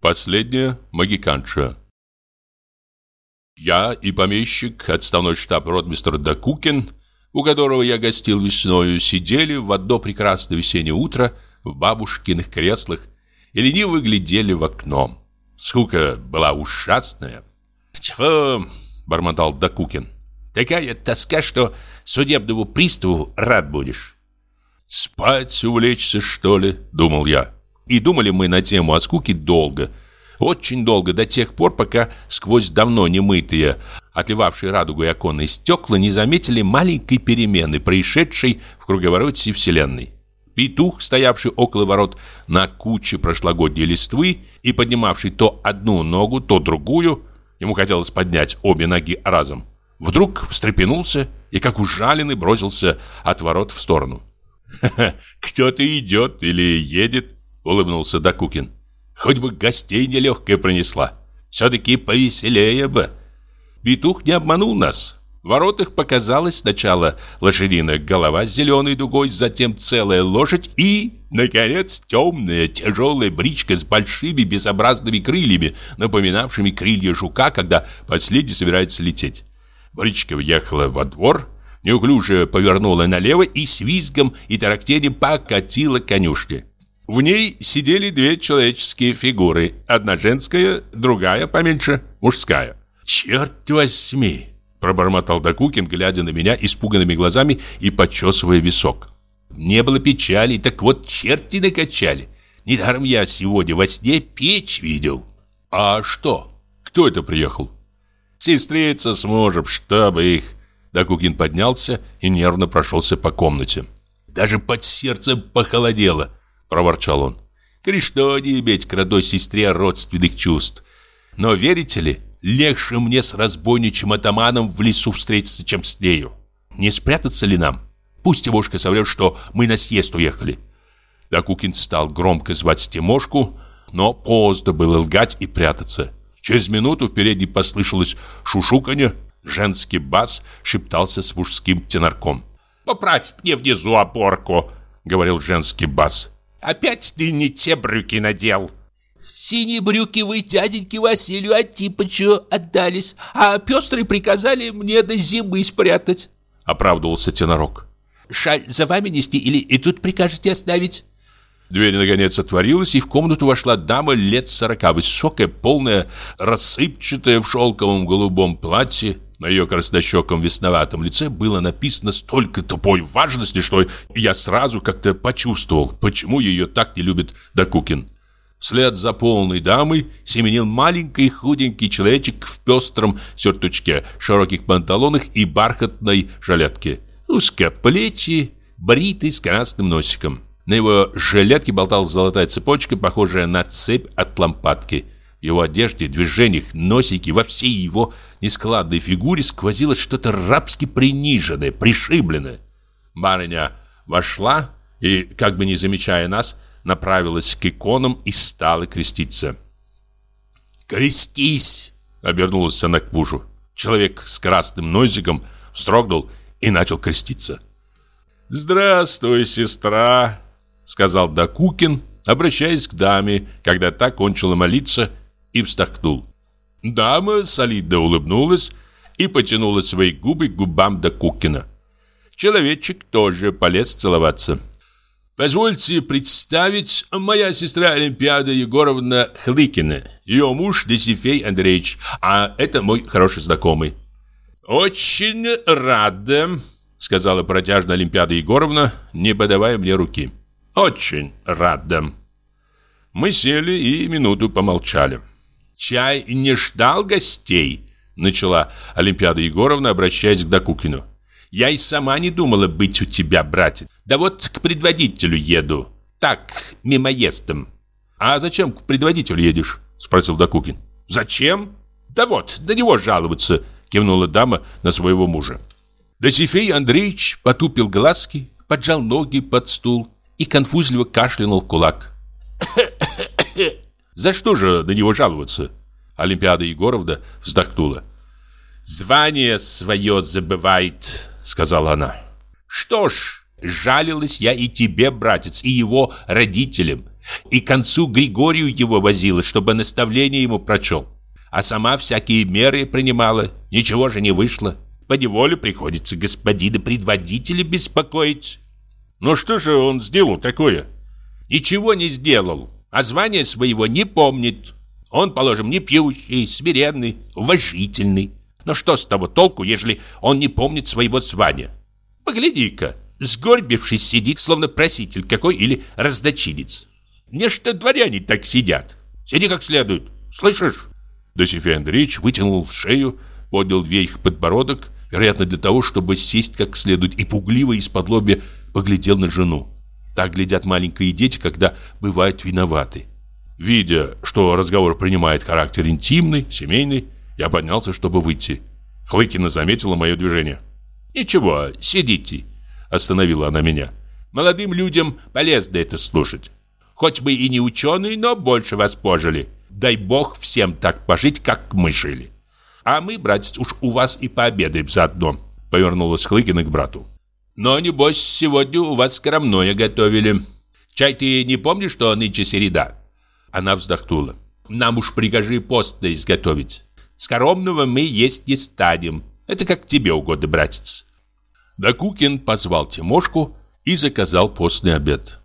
Последняя магиканша. Я и помещик, отставной штаб-ротмистр Дакукин, у которого я гостил весною, сидели в одно прекрасное весеннее утро в бабушкиных креслах и лениво глядели в окно. Скука была ужасная. «Чего?» — бормотал Дакукин. «Такая тоска, что судебному приставу рад будешь». «Спать увлечься, что ли?» — думал я. И думали мы на тему о скуке долго. Очень долго, до тех пор, пока сквозь давно немытые, отливавшие радугой оконные стекла, не заметили маленькой перемены, происшедшей в круговороте Вселенной. Петух, стоявший около ворот на куче прошлогодней листвы и поднимавший то одну ногу, то другую, ему хотелось поднять обе ноги разом, вдруг встрепенулся и, как ужаленный, бросился от ворот в сторону. «Ха-ха, кто-то идет или едет», — улыбнулся Дакукин. «Хоть бы гостей нелегкая пронесла. Все-таки повеселее бы». Петух не обманул нас. В воротах показалась сначала лошадиная голова с зеленой дугой, затем целая лошадь и, наконец, темная тяжелая бричка с большими безобразными крыльями, напоминавшими крылья жука, когда последний собирается лететь. Бричка въехала во двор, неуклюже повернула налево и с визгом и тарактением покатила конюшни. В ней сидели две человеческие фигуры, одна женская, другая, поменьше, мужская. «Черт возьми!» – пробормотал Докукин, глядя на меня испуганными глазами и почесывая висок. «Не было печали, так вот черти накачали. Недаром я сегодня во сне печь видел». «А что? Кто это приехал?» «Сестрица с мужем, чтобы их...» Докукин поднялся и нервно прошелся по комнате. «Даже под сердцем похолодело», – проворчал он. «Грешно не иметь к родной сестре родственных чувств. Но верите ли, легче мне с разбойничьим атаманом в лесу встретиться, чем с нею. Не спрятаться ли нам? Пусть Тимошка соврет, что мы на съезд уехали». Докукин стал громко звать Тимошку, но поздно было лгать и прятаться. Через минуту впереди послышалось шушуканье, женский бас шептался с мужским тенорком. «Поправь мне внизу опорку», — говорил женский бас. «Опять ты не те брюки надел». «Синие брюки вы дяденьке Василию Антипычу отдались, а пестрые приказали мне до зимы спрятать», — оправдывался тенорок. «Шаль за вами нести или и тут прикажете оставить?» Дверь наконец отворилась, и в комнату вошла дама лет сорока, высокая, полная, рассыпчатая в шелковом голубом платье. На ее краснощеком весноватом лице было написано столько тупой важности, что я сразу как-то почувствовал, почему ее так не любит Докукин. Вслед за полной дамой семенил маленький худенький человечек в пестром сюртучке, широких панталонах и бархатной жилетке. Узкоплечий, бритый с красным носиком. На его жилетке болталась золотая цепочка, похожая на цепь от лампадки. В его одежде, движениях, носике, во всей его нескладной фигуре сквозило что-то рабски приниженное, пришибленное. Барыня вошла и, как бы не замечая нас, направилась к иконам и стала креститься. «Крестись!» — обернулась она к мужу. Человек с красным носиком вздрогнул и начал креститься. «Здравствуй, сестра!» сказал Дакукин, обращаясь к даме, когда та кончила молиться и вздохнул. Дама солидно улыбнулась и потянула свои губы к губам Дакукина. Человечек тоже полез целоваться. «Позвольте представить, моя сестра Олимпиада Егоровна Хлыкина, ее муж Десифей Андреевич, а это мой хороший знакомый». «Очень рада», — сказала протяжно Олимпиада Егоровна, не подавая мне руки. Очень рада. Мы сели и минуту помолчали. Чай не ждал гостей, начала Олимпиада Егоровна, обращаясь к Докукину. Я и сама не думала быть у тебя, братец. Да вот к предводителю еду. Так, мимоездом. А зачем к предводителю едешь? Спросил Докукин. Зачем? Да вот, до него жаловаться, кивнула дама на своего мужа. Досифей Андреевич потупил глазки, поджал ноги под стул и конфузливо кашлянул кулак. «За что же на него жаловаться?» Олимпиада Егоровна вздохнула. «Звание свое забывает», — сказала она. «Что ж, жалилась я и тебе, братец, и его родителям. И к концу Григорию его возила, чтобы наставление ему прочел. А сама всякие меры принимала, ничего же не вышло. По неволе приходится господина предводителя беспокоить. Ну что же он сделал такое? Ничего не сделал, а звания своего не помнит. Он, положим, не пьющий, смиренный, уважительный. Но что с того толку, ежели он не помнит своего звания? Погляди-ка, сгорбившись сидит, словно проситель какой или раздочинец. Не что дворяне так сидят. Сиди как следует, слышишь? Досифей Андреевич вытянул шею, поднял вверх подбородок, вероятно, для того, чтобы сесть как следует, и пугливо из-под лобья поглядел на жену. Так глядят маленькие дети, когда бывают виноваты. Видя, что разговор принимает характер интимный, семейный, я поднялся, чтобы выйти. Хлыкина заметила мое движение. «Ничего, сидите», — остановила она меня. «Молодым людям полезно это слушать. Хоть мы и не ученые, но больше вас пожили. Дай бог всем так пожить, как мы жили. А мы, братец, уж у вас и пообедаем заодно», — повернулась Хлыкина к брату. «Но, небось, сегодня у вас скромное готовили. Чай ты не помнишь, что нынче середа?» Она вздохнула. «Нам уж прикажи постно изготовить. Скоромного мы есть не станем. Это как тебе угодно, братец. Докукин позвал Тимошку и заказал постный обед.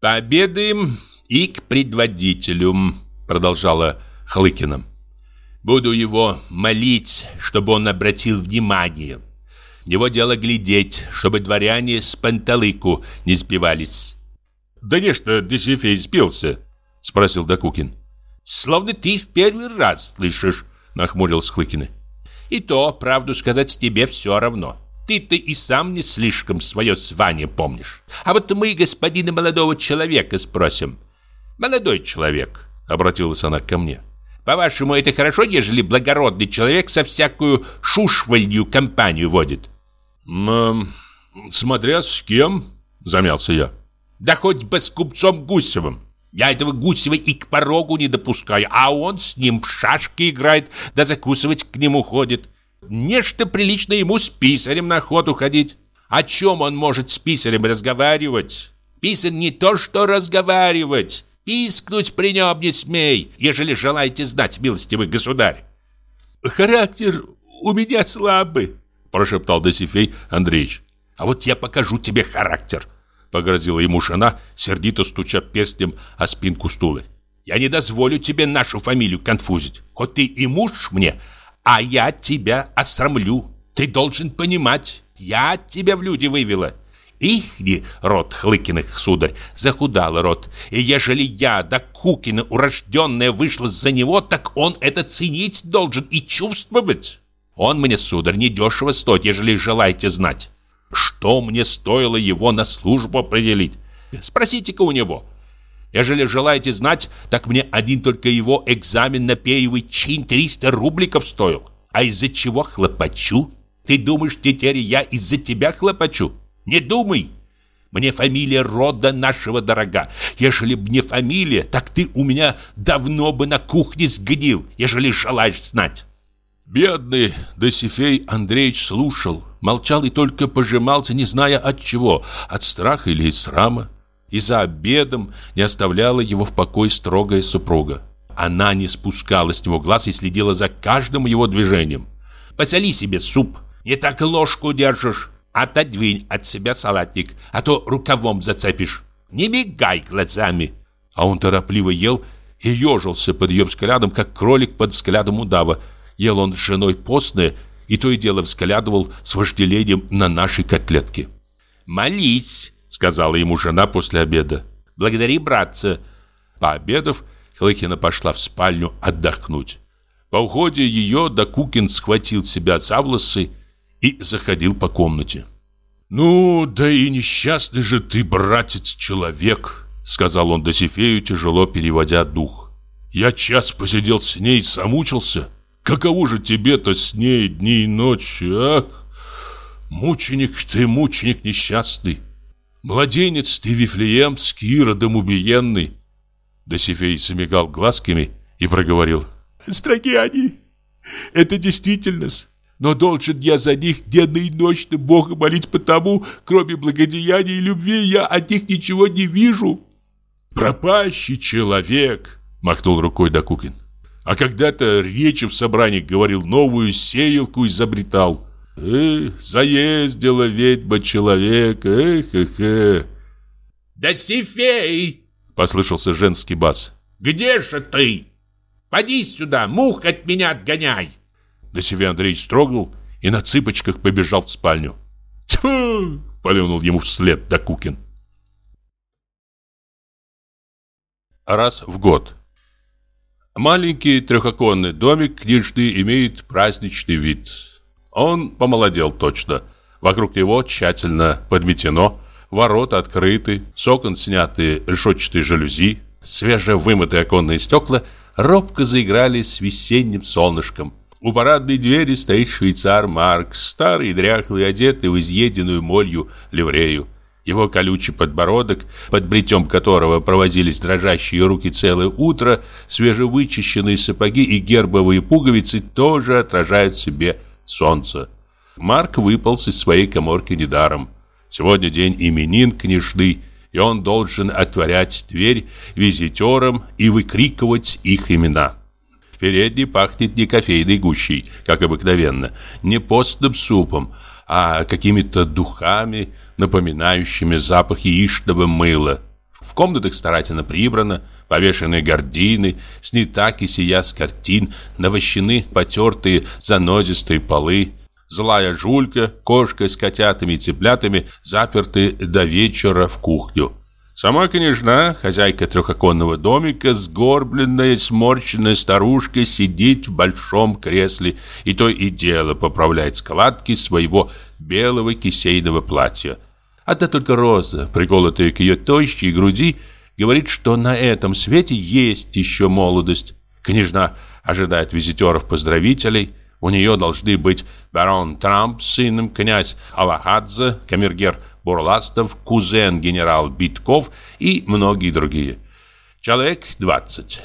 «Пообедаем и к предводителю», — продолжала Хлыкина. «Буду его молить, чтобы он обратил внимание. Его дело глядеть, чтобы дворяне с панталыку не сбивались». «Да не что Десифей сбился?» — спросил Докукин. «Словно ты в первый раз слышишь», нахмурился Хлыкин. И то, правду сказать, тебе все равно. Ты-то и сам не слишком свое звание помнишь. А вот мы господина молодого человека спросим. Молодой человек, обратилась она ко мне. По-вашему, это хорошо, ежели благородный человек со всякую шушвалью компанию водит? Эм, смотря с кем, замялся я. Да хоть бы с купцом Гусевым. Я этого Гусева и к порогу не допускаю, а он с ним в шашки играет, да закусывать к нему ходит. Нечто прилично ему с писарем на охоту ходить. О чем он может с писарем разговаривать? Писарь не то что разговаривать. Пискнуть при нем не смей, ежели желаете знать, милостивый государь. Характер у меня слабый, прошептал Досифей Андреевич. А вот я покажу тебе характер, Погрозила ему жена, сердито стуча перстнем о спинку стула. «Я не дозволю тебе нашу фамилию конфузить. Хоть ты и муж мне, а я тебя осрамлю. Ты должен понимать, я тебя в люди вывела. Ихни род Хлыкиных, сударь, захудал род. И ежели я, да Кукина, урожденная, вышла за него, так он это ценить должен и чувствовать. Он мне, сударь, недешево стоит, ежели желаете знать. Что мне стоило его на службу определить? Спросите-ка у него. Ежели желаете знать, так мне один только его экзамен на перьевый чин 300 рубликов стоил. А из-за чего хлопочу? Ты думаешь, теперь я из-за тебя хлопочу? Не думай! Мне фамилия рода нашего дорога. Ежели б не фамилия, так ты у меня давно бы на кухне сгнил, ежели желаешь знать. Бедный Досифей Андреевич слушал, молчал и только пожимался, не зная от чего, от страха или срама. И за обедом не оставляла его в покое строгая супруга. Она не спускала с него глаз и следила за каждым его движением. «Посоли себе суп, не так ложку держишь, отодвинь от себя салатник, а то рукавом зацепишь. Не мигай глазами». А он торопливо ел и ежился под ее взглядом, как кролик под взглядом удава, Ел он с женой постное и то и дело взглядывал с вожделением на наши котлетки. «Молись!» — сказала ему жена после обеда. «Благодари, братца!» Пообедав, Хлыкина пошла в спальню отдохнуть. По уходе ее Докукин схватил себя за волосы и заходил по комнате. «Ну, да и несчастный же ты, братец, человек!» Сказал он Досифею, тяжело переводя дух. «Я час посидел с ней, замучился. Каково же тебе-то с ней дни и ночи, ах? Мученик ты, мученик несчастный. Младенец ты, Вифлеемский, Иродом убиенный. Досифей замигал глазками и проговорил. Строги они, это действительность. Но должен я за них денно и ночно Бога молить потому, кроме благодеяния и любви, я от них ничего не вижу. Пропащий человек, махнул рукой Докукин. А когда-то речи в собрании говорил, новую сеялку изобретал. Эх, заездила ведьма человека, эх, эх, эх. Да Сифей! Послышался женский бас. Где же ты? Поди сюда, мух от меня отгоняй. Досифей Андреевич строгнул и на цыпочках побежал в спальню. Тьфу! Плюнул ему вслед Докукин. Раз в год. Маленький трехоконный домик книжный имеет праздничный вид. Он помолодел точно. Вокруг него тщательно подметено, ворота открыты, с окон сняты решетчатые жалюзи, свежевымытые оконные стекла робко заиграли с весенним солнышком. У парадной двери стоит швейцар Маркс, старый, дряхлый, одетый в изъеденную молью ливрею. Его колючий подбородок, под бритьем которого провозились дрожащие руки целое утро, свежевычищенные сапоги и гербовые пуговицы тоже отражают в себе солнце. Марк выполз из своей коморки недаром. Сегодня день именин княжды, и он должен отворять дверь визитерам и выкрикивать их имена передней пахнет не кофейной гущей, как обыкновенно, не постным супом, а какими-то духами, напоминающими запах яичного мыла. В комнатах старательно прибрано, повешены гардины, снята кисия с картин, навощены потертые занозистые полы. Злая жулька, кошка с котятами и цыплятами заперты до вечера в кухню. Сама княжна, хозяйка трехоконного домика, сгорбленная, сморщенная старушка, сидит в большом кресле и то и дело поправляет складки своего белого кисейного платья. Одна только роза, приколотая к ее тощей груди, говорит, что на этом свете есть еще молодость. Княжна ожидает визитеров-поздравителей. У нее должны быть барон Трамп с сыном, князь Аллахадзе, камергер Бурластов, кузен генерал Битков и многие другие. Человек 20.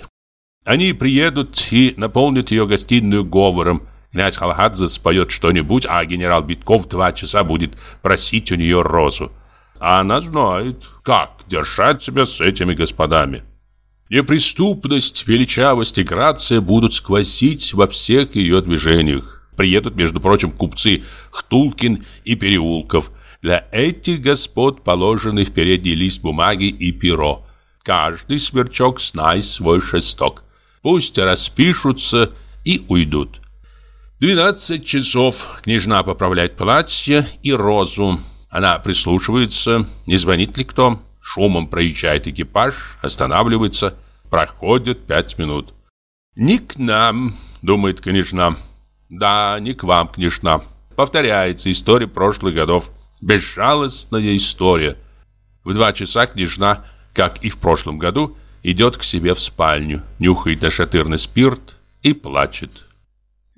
Они приедут и наполнят ее гостиную говором. Князь Халхадзе споет что-нибудь, а генерал Битков два часа будет просить у нее розу. А она знает, как держать себя с этими господами. Неприступность, величавость и грация будут сквозить во всех ее движениях. Приедут, между прочим, купцы Хтулкин и Переулков – для этих господ положены в передний лист бумаги и перо. Каждый сверчок знает свой шесток. Пусть распишутся и уйдут. Двенадцать часов княжна поправляет платье и розу. Она прислушивается, не звонит ли кто. Шумом проезжает экипаж, останавливается. Проходит пять минут. «Не к нам», — думает княжна. «Да, не к вам, княжна». Повторяется история прошлых годов. Безжалостная история. В два часа княжна, как и в прошлом году, идет к себе в спальню, нюхает нашатырный спирт и плачет.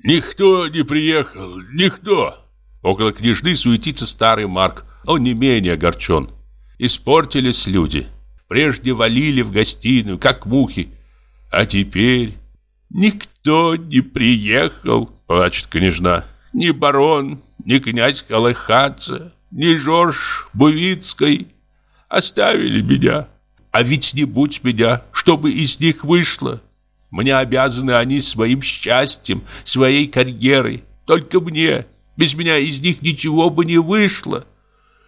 «Никто не приехал, никто!» Около княжны суетится старый Марк. Он не менее огорчен. Испортились люди. Прежде валили в гостиную, как мухи. А теперь никто не приехал, плачет княжна. Ни барон, ни князь Калахадзе, ни Жорж Бувицкой оставили меня. А ведь не будь меня, чтобы из них вышло. Мне обязаны они своим счастьем, своей карьерой. Только мне. Без меня из них ничего бы не вышло.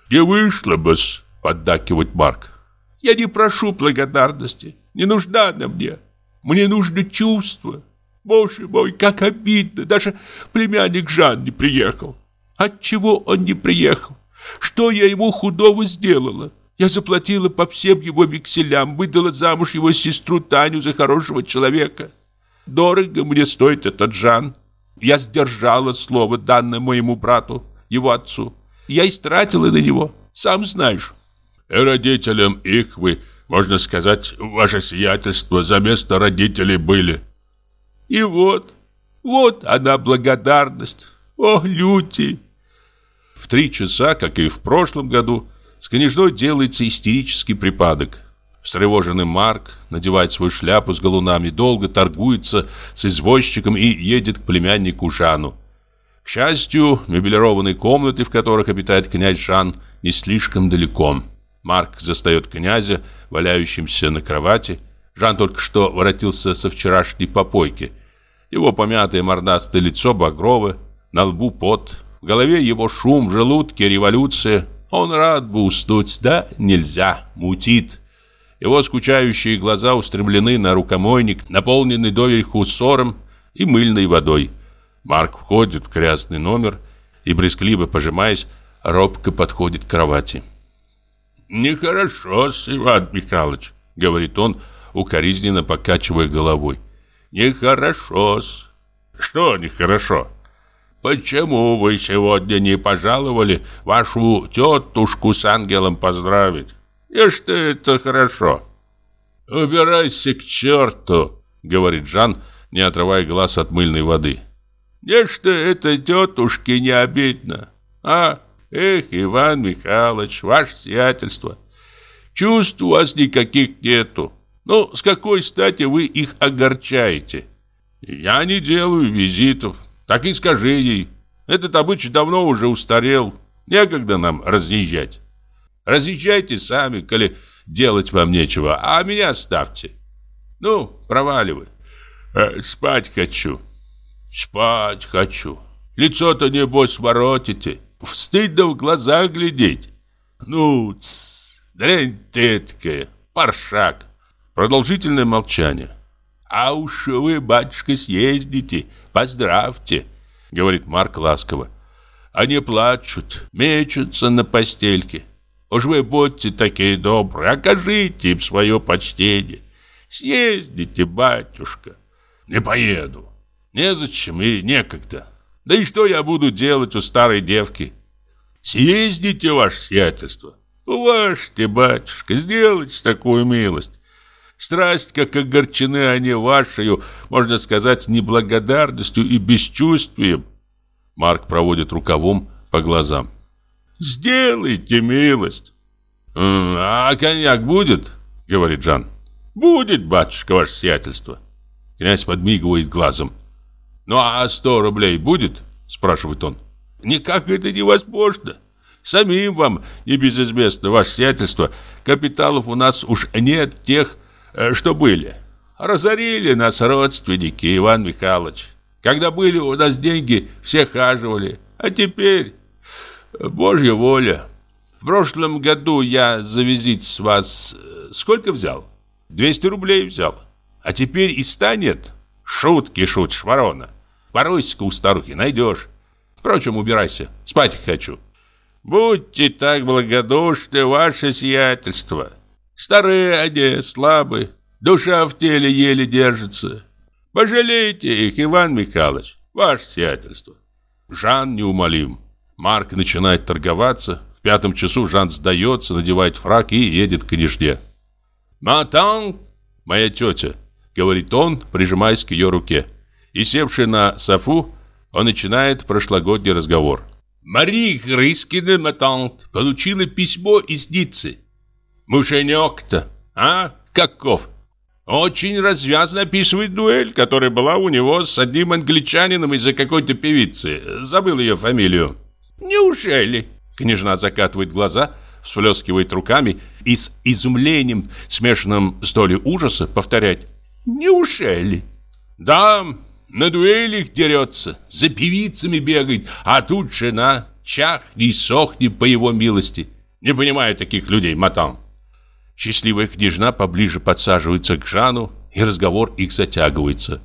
Не вышло бы, поддакивает Марк. Я не прошу благодарности. Не нужна она мне. Мне нужно чувство. Боже мой, как обидно. Даже племянник Жан не приехал. Отчего он не приехал? Что я ему худого сделала? Я заплатила по всем его векселям, выдала замуж его сестру Таню за хорошего человека. Дорого мне стоит этот Жан. Я сдержала слово, данное моему брату, его отцу. Я истратила на него, сам знаешь. Родителям их вы, можно сказать, ваше сиятельство за место родителей были. И вот, вот она благодарность. О, люди! В три часа, как и в прошлом году, с княжной делается истерический припадок. Встревоженный Марк надевает свою шляпу с галунами, долго торгуется с извозчиком и едет к племяннику Жану. К счастью, мебелированные комнаты, в которых обитает князь Жан, не слишком далеко. Марк застает князя, валяющимся на кровати. Жан только что воротился со вчерашней попойки. Его помятое мордастое лицо багровое, на лбу пот, в голове его шум, в желудке революция. Он рад бы уснуть, да нельзя, мутит. Его скучающие глаза устремлены на рукомойник, наполненный доверху ссором и мыльной водой. Марк входит в грязный номер и, брезгливо пожимаясь, робко подходит к кровати. «Нехорошо, Иван Михайлович», — говорит он, укоризненно покачивая головой. «Нехорошо-с». «Что нехорошо?» «Почему вы сегодня не пожаловали вашу тетушку с ангелом поздравить? И что это хорошо?» «Убирайся к черту», — говорит Жан, не отрывая глаз от мыльной воды. «Нечто это тетушке не обидно, а?» Эх, Иван Михайлович, ваше сиятельство, чувств у вас никаких нету. Ну, с какой стати вы их огорчаете? Я не делаю визитов, так и скажи ей. Этот обычай давно уже устарел, некогда нам разъезжать. Разъезжайте сами, коли делать вам нечего, а меня ставьте. Ну, проваливай. Э, спать хочу. Спать хочу. Лицо-то, небось, воротите. Стыдно в глаза глядеть. Ну, тс, дрянь ты такая, паршак. Продолжительное молчание. А уж вы, батюшка, съездите, поздравьте, говорит Марк ласково. Они плачут, мечутся на постельке. Уж вы будьте такие добрые, окажите им свое почтение. Съездите, батюшка. Не поеду. Незачем и некогда. Да и что я буду делать у старой девки? Съездите, ваше сиятельство. Уважьте, батюшка, сделайте такую милость. Страсть, как огорчены они вашей, можно сказать, неблагодарностью и бесчувствием. Марк проводит рукавом по глазам. Сделайте милость. А коньяк будет? Говорит Жан. Будет, батюшка, ваше сиятельство. Князь подмигивает глазом. «Ну а сто рублей будет?» – спрашивает он. «Никак это невозможно. Самим вам, небезызвестно, ваше сиятельство, капиталов у нас уж нет тех, что были. Разорили нас родственники, Иван Михайлович. Когда были у нас деньги, все хаживали. А теперь, божья воля. В прошлом году я за визит с вас э, сколько взял? 200 рублей взял. А теперь и станет. Шутки шутишь, ворона. Поройся-ка у старухи, найдешь. Впрочем, убирайся, спать хочу. Будьте так благодушны, ваше сиятельство. Старые они, слабые, душа в теле еле держится. Пожалейте их, Иван Михайлович, ваше сиятельство. Жан неумолим. Марк начинает торговаться. В пятом часу Жан сдается, надевает фрак и едет к княжне. «Матан, моя тетя», — говорит он, прижимаясь к ее руке. И севший на софу, он начинает прошлогодний разговор. Мари Грыскина Матант получила письмо из Ниццы. Муженек-то, а? Каков? Очень развязно описывает дуэль, которая была у него с одним англичанином из-за какой-то певицы. Забыл ее фамилию. Неужели? Княжна закатывает глаза, всплескивает руками и с изумлением, смешанным с долей ужаса, повторяет. Неужели? Да, на дуэлях дерется, за певицами бегает, а тут жена, чахни и сохни по его милости. Не понимаю таких людей, матан. Счастливая княжна поближе подсаживается к Жану, и разговор их затягивается.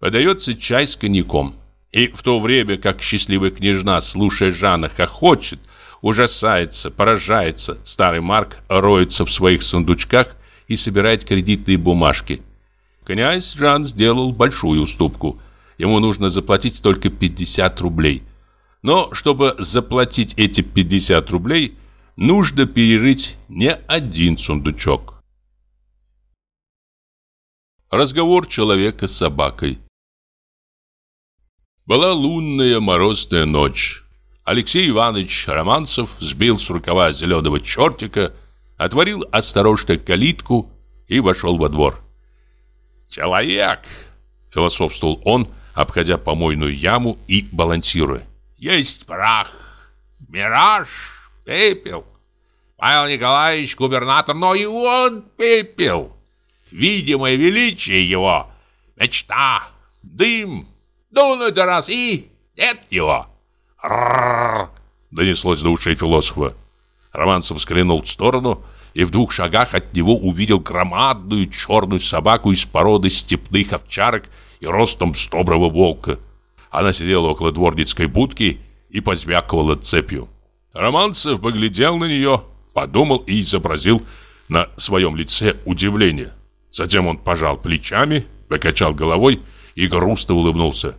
Подается чай с коньяком. И в то время, как счастливая княжна, слушая Жана, хохочет, ужасается, поражается, старый Марк роется в своих сундучках и собирает кредитные бумажки – Князь Жан сделал большую уступку. Ему нужно заплатить только 50 рублей. Но чтобы заплатить эти 50 рублей, нужно перерыть не один сундучок. Разговор человека с собакой Была лунная морозная ночь. Алексей Иванович Романцев сбил с рукава зеленого чертика, отворил осторожно калитку и вошел во двор. «Человек!» – философствовал он, обходя помойную яму и балансируя. «Есть прах, мираж, пепел. Павел Николаевич губернатор, но и он пепел. Видимое величие его, мечта, дым, дунуть раз и нет его. Рррр, донеслось до ушей философа. Романцев взглянул в сторону и в двух шагах от него увидел громадную черную собаку из породы степных овчарок и ростом с доброго волка. Она сидела около дворницкой будки и позвякивала цепью. Романцев поглядел на нее, подумал и изобразил на своем лице удивление. Затем он пожал плечами, покачал головой и грустно улыбнулся.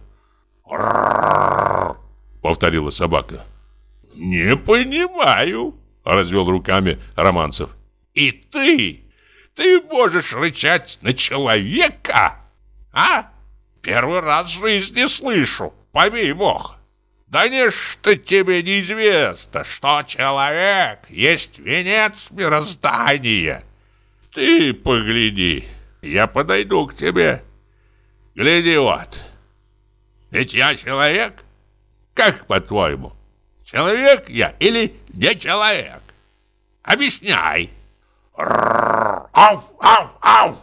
повторила собака. «Не понимаю», — развел руками Романцев. «И ты? Ты можешь рычать на человека? А? Первый раз в жизни слышу, побей бог». Да не что тебе неизвестно, что человек есть венец мироздания. Ты погляди, я подойду к тебе. Гляди вот. Ведь я человек. Как по-твоему, человек я или не человек? Объясняй. Ау, ау, ау!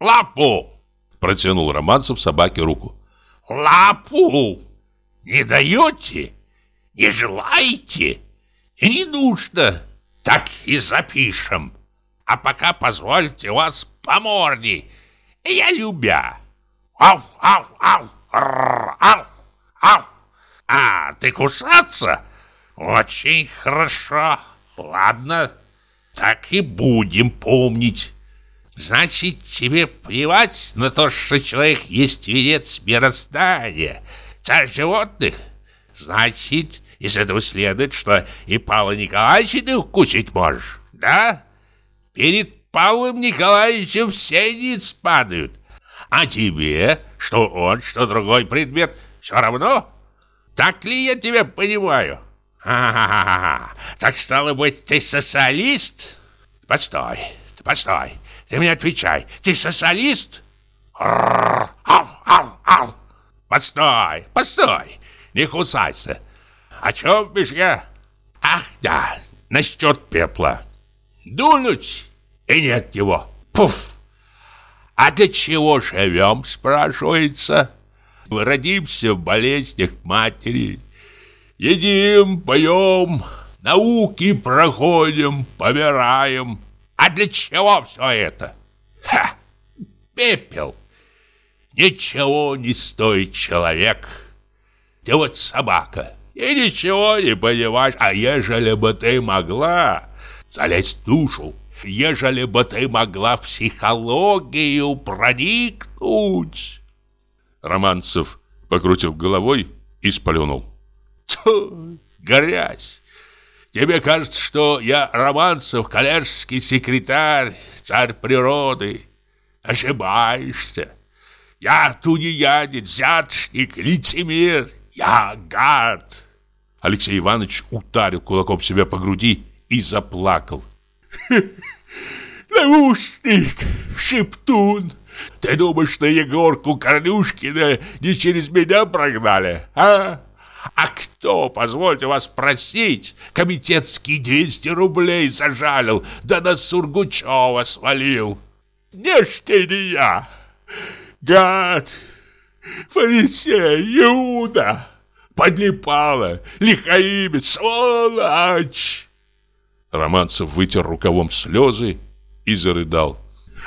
Лапу! Протянул Романцев собаке руку. Лапу! Не даете? Не желаете? И не нужно. Так и запишем. А пока позвольте вас по морде. Я любя. Ау, ау, ау, ау, ау. А, ты кусаться? Очень хорошо. Ладно, так и будем помнить. Значит, тебе плевать на то, что человек есть венец мироздания — царь животных. Значит, из этого следует, что и Павла Николаевича ты укусить можешь, да? Перед Павлом Николаевичем все ниц падают. А тебе, что он, что другой предмет, все равно? Так ли я тебя понимаю? Ха-ха-ха-ха. Так стало быть, ты социалист? Постой, постой. Ты мне отвечай. Ты социалист? Ау, ау, ау. Постой, постой, не кусайся. О чем бишь я? Ах, да, насчет пепла. Дунуть, и нет его. Пуф! А для чего живем, спрашивается? Родимся в болезнях матери. Едим, поем, науки проходим, помираем. А для чего все это? Ха! Пепел. Ничего не стоит человек. Ты вот собака, и ничего не понимаешь. А ежели бы ты могла залезть в душу, ежели бы ты могла в психологию проникнуть. Романцев покрутил головой и сплюнул. Тьфу, грязь! Тебе кажется, что я Романцев, коллежский секретарь, царь природы. Ошибаешься. Я тунеядец, взяточник, лицемер. Я гад. Алексей Иванович ударил кулаком себя по груди и заплакал. Наушник, шептун. Ты думаешь, что Егорку Корнюшкина не через меня прогнали, а? А кто, позвольте вас просить, комитетский 200 рублей зажалил, да на Сургучева свалил? Не ж ты не я гад, фарисей, Иуда, подлипала, лихаимец, сволочь!» Романцев вытер рукавом слезы и зарыдал.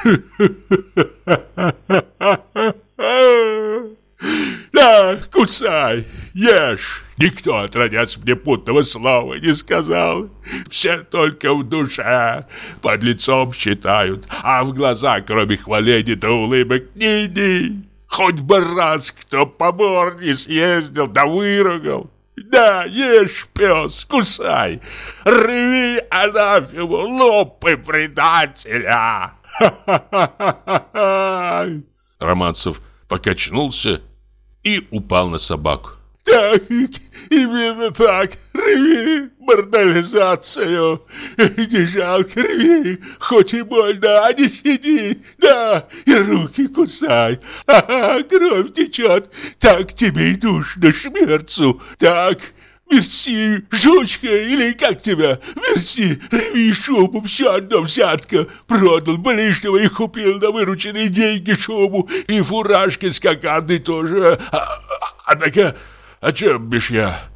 «Да, кусай, ешь!» Никто, отродясь мне путного слова, не сказал. Все только в душе под лицом считают, а в глаза, кроме хваления да улыбок, ни-ни. Хоть бы раз кто по морде съездил да выругал. Да, ешь, пес, кусай, рви анафему, лопай предателя. Романцев покачнулся и упал на собаку. Так, именно так, рви мордализацию. Не жалко рви, хоть и больно, а не щади. Да, и руки кусай. Ага, кровь течет, так тебе и душно шмерцу. Так, Мерси, жучка, или как тебя? Мерси, рви шубу, все одно взятка. Продал ближнего и купил на вырученные деньги шубу. И фуражки с кокардой тоже. А, а, однако, о чем бишь я?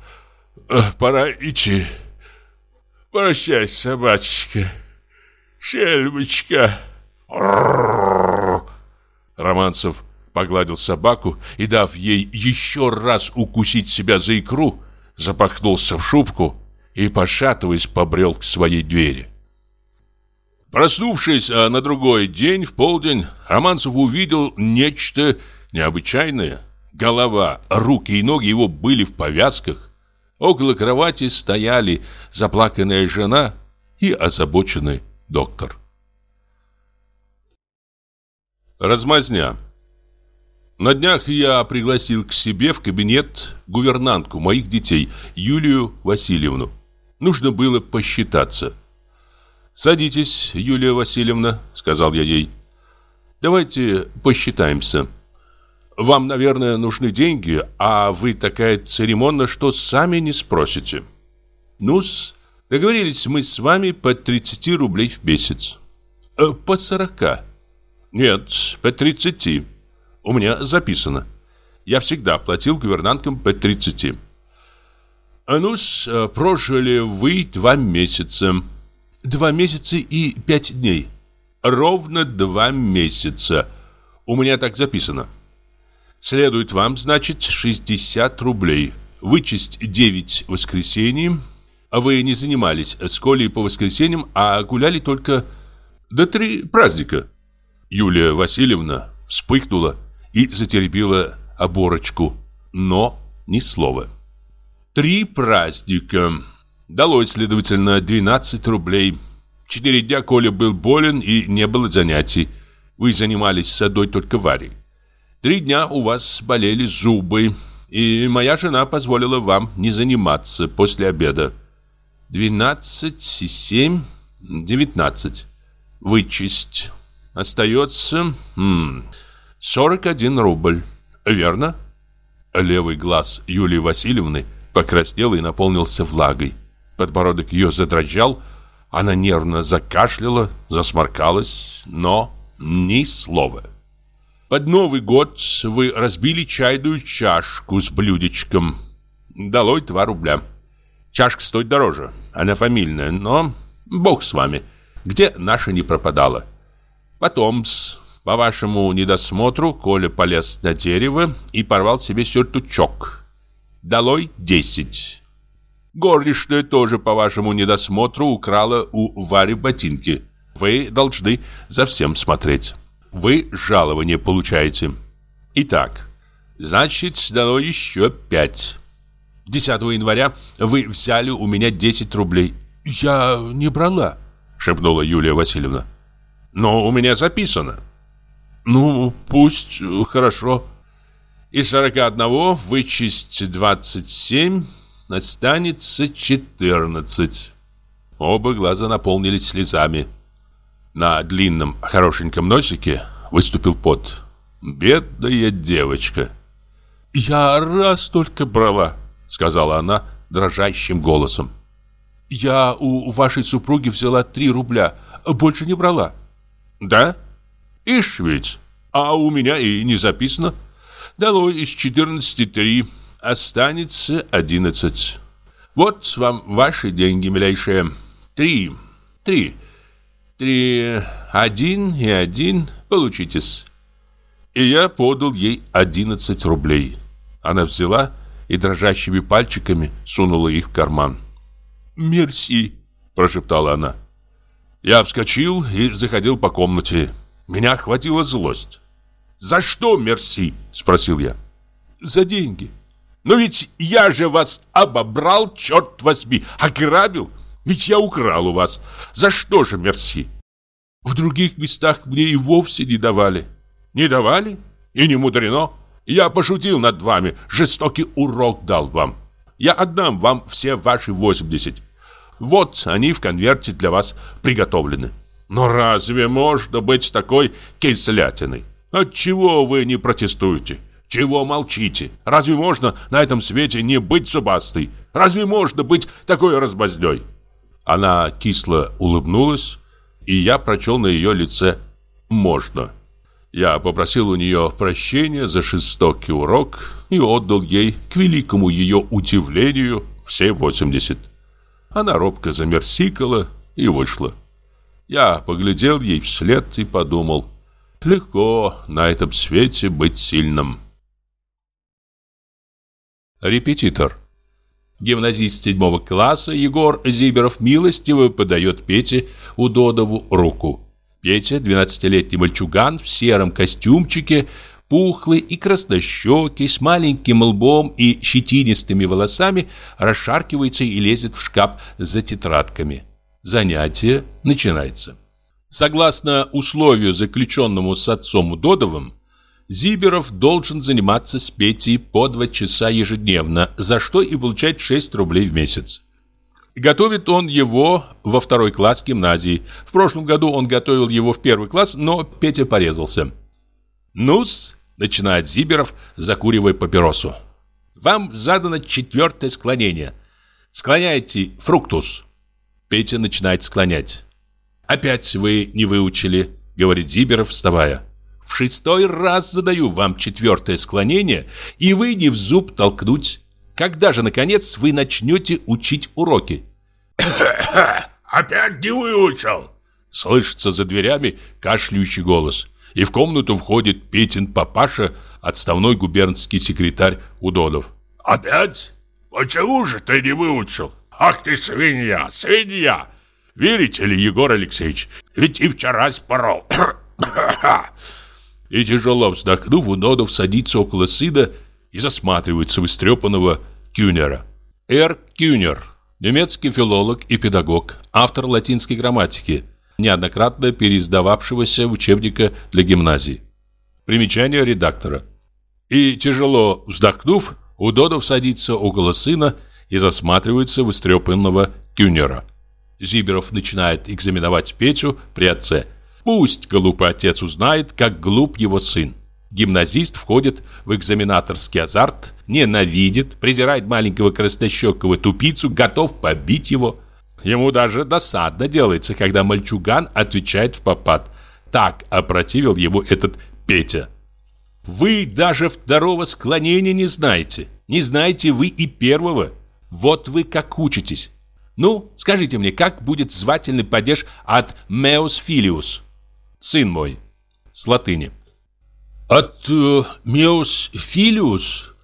Пора идти. Прощай, собачка. Шельмочка. Романцев погладил собаку и, дав ей еще раз укусить себя за икру, запахнулся в шубку и, пошатываясь, побрел к своей двери. Проснувшись а на другой день, в полдень, Романцев увидел нечто необычайное. Голова, руки и ноги его были в повязках. Около кровати стояли заплаканная жена и озабоченный доктор. Размазня. На днях я пригласил к себе в кабинет гувернантку моих детей, Юлию Васильевну. Нужно было посчитаться. «Садитесь, Юлия Васильевна», — сказал я ей. «Давайте посчитаемся. Вам, наверное, нужны деньги, а вы такая церемонна, что сами не спросите. Ну-с, договорились мы с вами по 30 рублей в месяц. Э, по 40. Нет, по 30. У меня записано. Я всегда платил гувернанткам по 30. А ну э, прожили вы два месяца. Два месяца и пять дней. Ровно два месяца. У меня так записано. Следует вам, значит, 60 рублей. Вычесть 9 воскресений. А вы не занимались с Колей по воскресеньям, а гуляли только до три праздника. Юлия Васильевна вспыхнула и затеребила оборочку, но ни слова. Три праздника. Далось, следовательно, 12 рублей. Четыре дня Коля был болен и не было занятий. Вы занимались садой только Варей. Три дня у вас болели зубы, и моя жена позволила вам не заниматься после обеда. Двенадцать и семь, девятнадцать. Вычесть. Остается... М 41 рубль. Верно? Левый глаз Юлии Васильевны покраснел и наполнился влагой. Подбородок ее задрожал, она нервно закашляла, засморкалась, но ни слова. Под Новый год вы разбили чайную чашку с блюдечком. Долой 2 рубля. Чашка стоит дороже, она фамильная, но бог с вами. Где наша не пропадала? Потом, по вашему недосмотру, Коля полез на дерево и порвал себе сюртучок. Долой 10. Горничная тоже, по вашему недосмотру, украла у Вари ботинки. Вы должны за всем смотреть. Вы жалование получаете. Итак, значит, дано еще 5. 10 января вы взяли у меня 10 рублей. Я не брала, шепнула Юлия Васильевна. Но у меня записано. Ну, пусть, хорошо. Из 41 вычесть 27, останется 14. Оба глаза наполнились слезами. На длинном, хорошеньком носике выступил пот. Бедная девочка. «Я раз только брала», — сказала она дрожащим голосом. «Я у вашей супруги взяла три рубля, больше не брала». «Да? Ишь ведь, а у меня и не записано. Дало из четырнадцати три, останется одиннадцать. Вот вам ваши деньги, милейшая. Три, три, три, один и один, получитесь». И я подал ей одиннадцать рублей. Она взяла и дрожащими пальчиками сунула их в карман. «Мерси», – прошептала она. Я вскочил и заходил по комнате. Меня охватила злость. «За что мерси?» – спросил я. «За деньги». «Но ведь я же вас обобрал, черт возьми, ограбил. Ведь я украл у вас. За что же мерси?» «В других местах мне и вовсе не давали». «Не давали? И не мудрено. Я пошутил над вами, жестокий урок дал вам. Я отдам вам все ваши 80. Вот они в конверте для вас приготовлены. Но разве можно быть такой кислятиной? Отчего вы не протестуете? Чего молчите? Разве можно на этом свете не быть зубастой? Разве можно быть такой разбоздей?» Она кисло улыбнулась, и я прочел на ее лице «можно». Я попросил у нее прощения за жестокий урок и отдал ей, к великому ее удивлению, все 80. Она робко замерсикала и вышла. Я поглядел ей вслед и подумал, легко на этом свете быть сильным. Репетитор. Гимназист седьмого класса Егор Зиберов милостиво подает Пете Удодову руку. Петя, 12-летний мальчуган в сером костюмчике, пухлый и краснощекий, с маленьким лбом и щетинистыми волосами, расшаркивается и лезет в шкаф за тетрадками. Занятие начинается. Согласно условию, заключенному с отцом Удодовым, Зиберов должен заниматься с Петей по два часа ежедневно, за что и получать 6 рублей в месяц. Готовит он его во второй класс гимназии. В прошлом году он готовил его в первый класс, но Петя порезался. «Ну-с», — начинает Зиберов, закуривая папиросу. «Вам задано четвертое склонение. Склоняйте фруктус». Петя начинает склонять. «Опять вы не выучили», — говорит Зиберов, вставая. «В шестой раз задаю вам четвертое склонение, и вы не в зуб толкнуть когда же, наконец, вы начнете учить уроки? «Опять не выучил!» Слышится за дверями кашляющий голос. И в комнату входит Петин папаша, отставной губернский секретарь Удодов. «Опять? Почему же ты не выучил? Ах ты свинья, свинья! Верите ли, Егор Алексеевич, ведь и вчера спорол!» И тяжело вздохнув, Удодов садится около сына и засматривается в истрепанного Кюнера. Р. Кюнер, немецкий филолог и педагог, автор латинской грамматики, неоднократно переиздававшегося учебника для гимназии. Примечание редактора. И тяжело вздохнув, Удодов садится около сына и засматривается в истрепанного Кюнера. Зиберов начинает экзаменовать Петю при отце. Пусть глупый отец узнает, как глуп его сын. Гимназист входит в экзаменаторский азарт, ненавидит, презирает маленького краснощекого тупицу, готов побить его. Ему даже досадно делается, когда мальчуган отвечает в попад. Так опротивил ему этот Петя. Вы даже второго склонения не знаете. Не знаете вы и первого. Вот вы как учитесь. Ну, скажите мне, как будет звательный падеж от «meus filius»? Сын мой. С латыни. От э, Меус Филиус?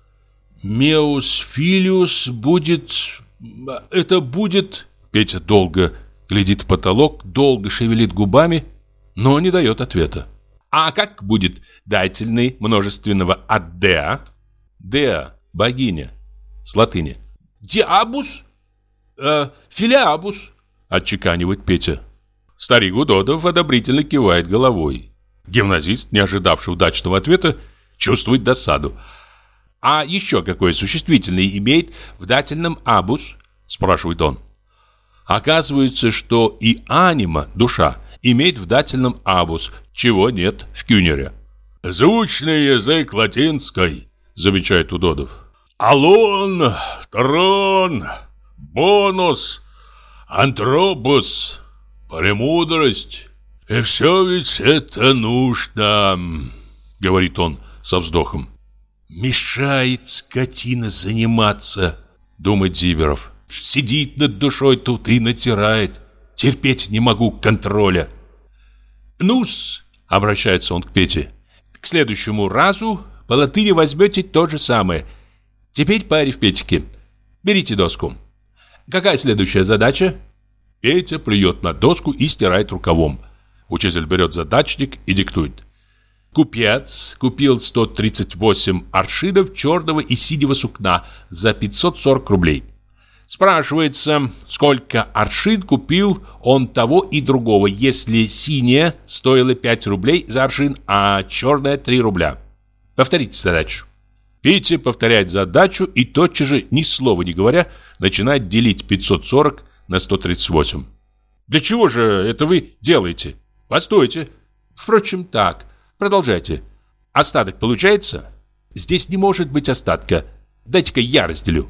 Меус Филиус будет... Это будет... Петя долго глядит в потолок, долго шевелит губами, но не дает ответа. А как будет дательный множественного от Деа? Деа, богиня, с латыни. Диабус? Э, филиабус, отчеканивает Петя. Старик Удодов одобрительно кивает головой. Гимназист, не ожидавший удачного ответа, чувствует досаду. «А еще какое существительное имеет в дательном «абус»?» – спрашивает он. Оказывается, что и анима, душа, имеет в дательном «абус», чего нет в кюнере. «Звучный язык латинской», – замечает Удодов. «Алон, трон, бонус, антропус, премудрость». «И все ведь это нужно», — говорит он со вздохом. «Мешает скотина заниматься», — думает Зиберов. «Сидит над душой тут и натирает. Терпеть не могу контроля». «Ну-с», — обращается он к Пете, — «к следующему разу по латыни возьмете то же самое. Теперь по арифметике. Берите доску. Какая следующая задача?» Петя плюет на доску и стирает рукавом. Учитель берет задачник и диктует. Купец купил 138 аршинов черного и синего сукна за 540 рублей. Спрашивается, сколько аршин купил он того и другого, если синее стоило 5 рублей за аршин, а черное 3 рубля. Повторите задачу. Петя повторяет задачу и тотчас же, ни слова не говоря, начинает делить 540 на 138. «Для чего же это вы делаете?» Постойте. Впрочем, так. Продолжайте. Остаток получается? Здесь не может быть остатка. Дайте-ка я разделю.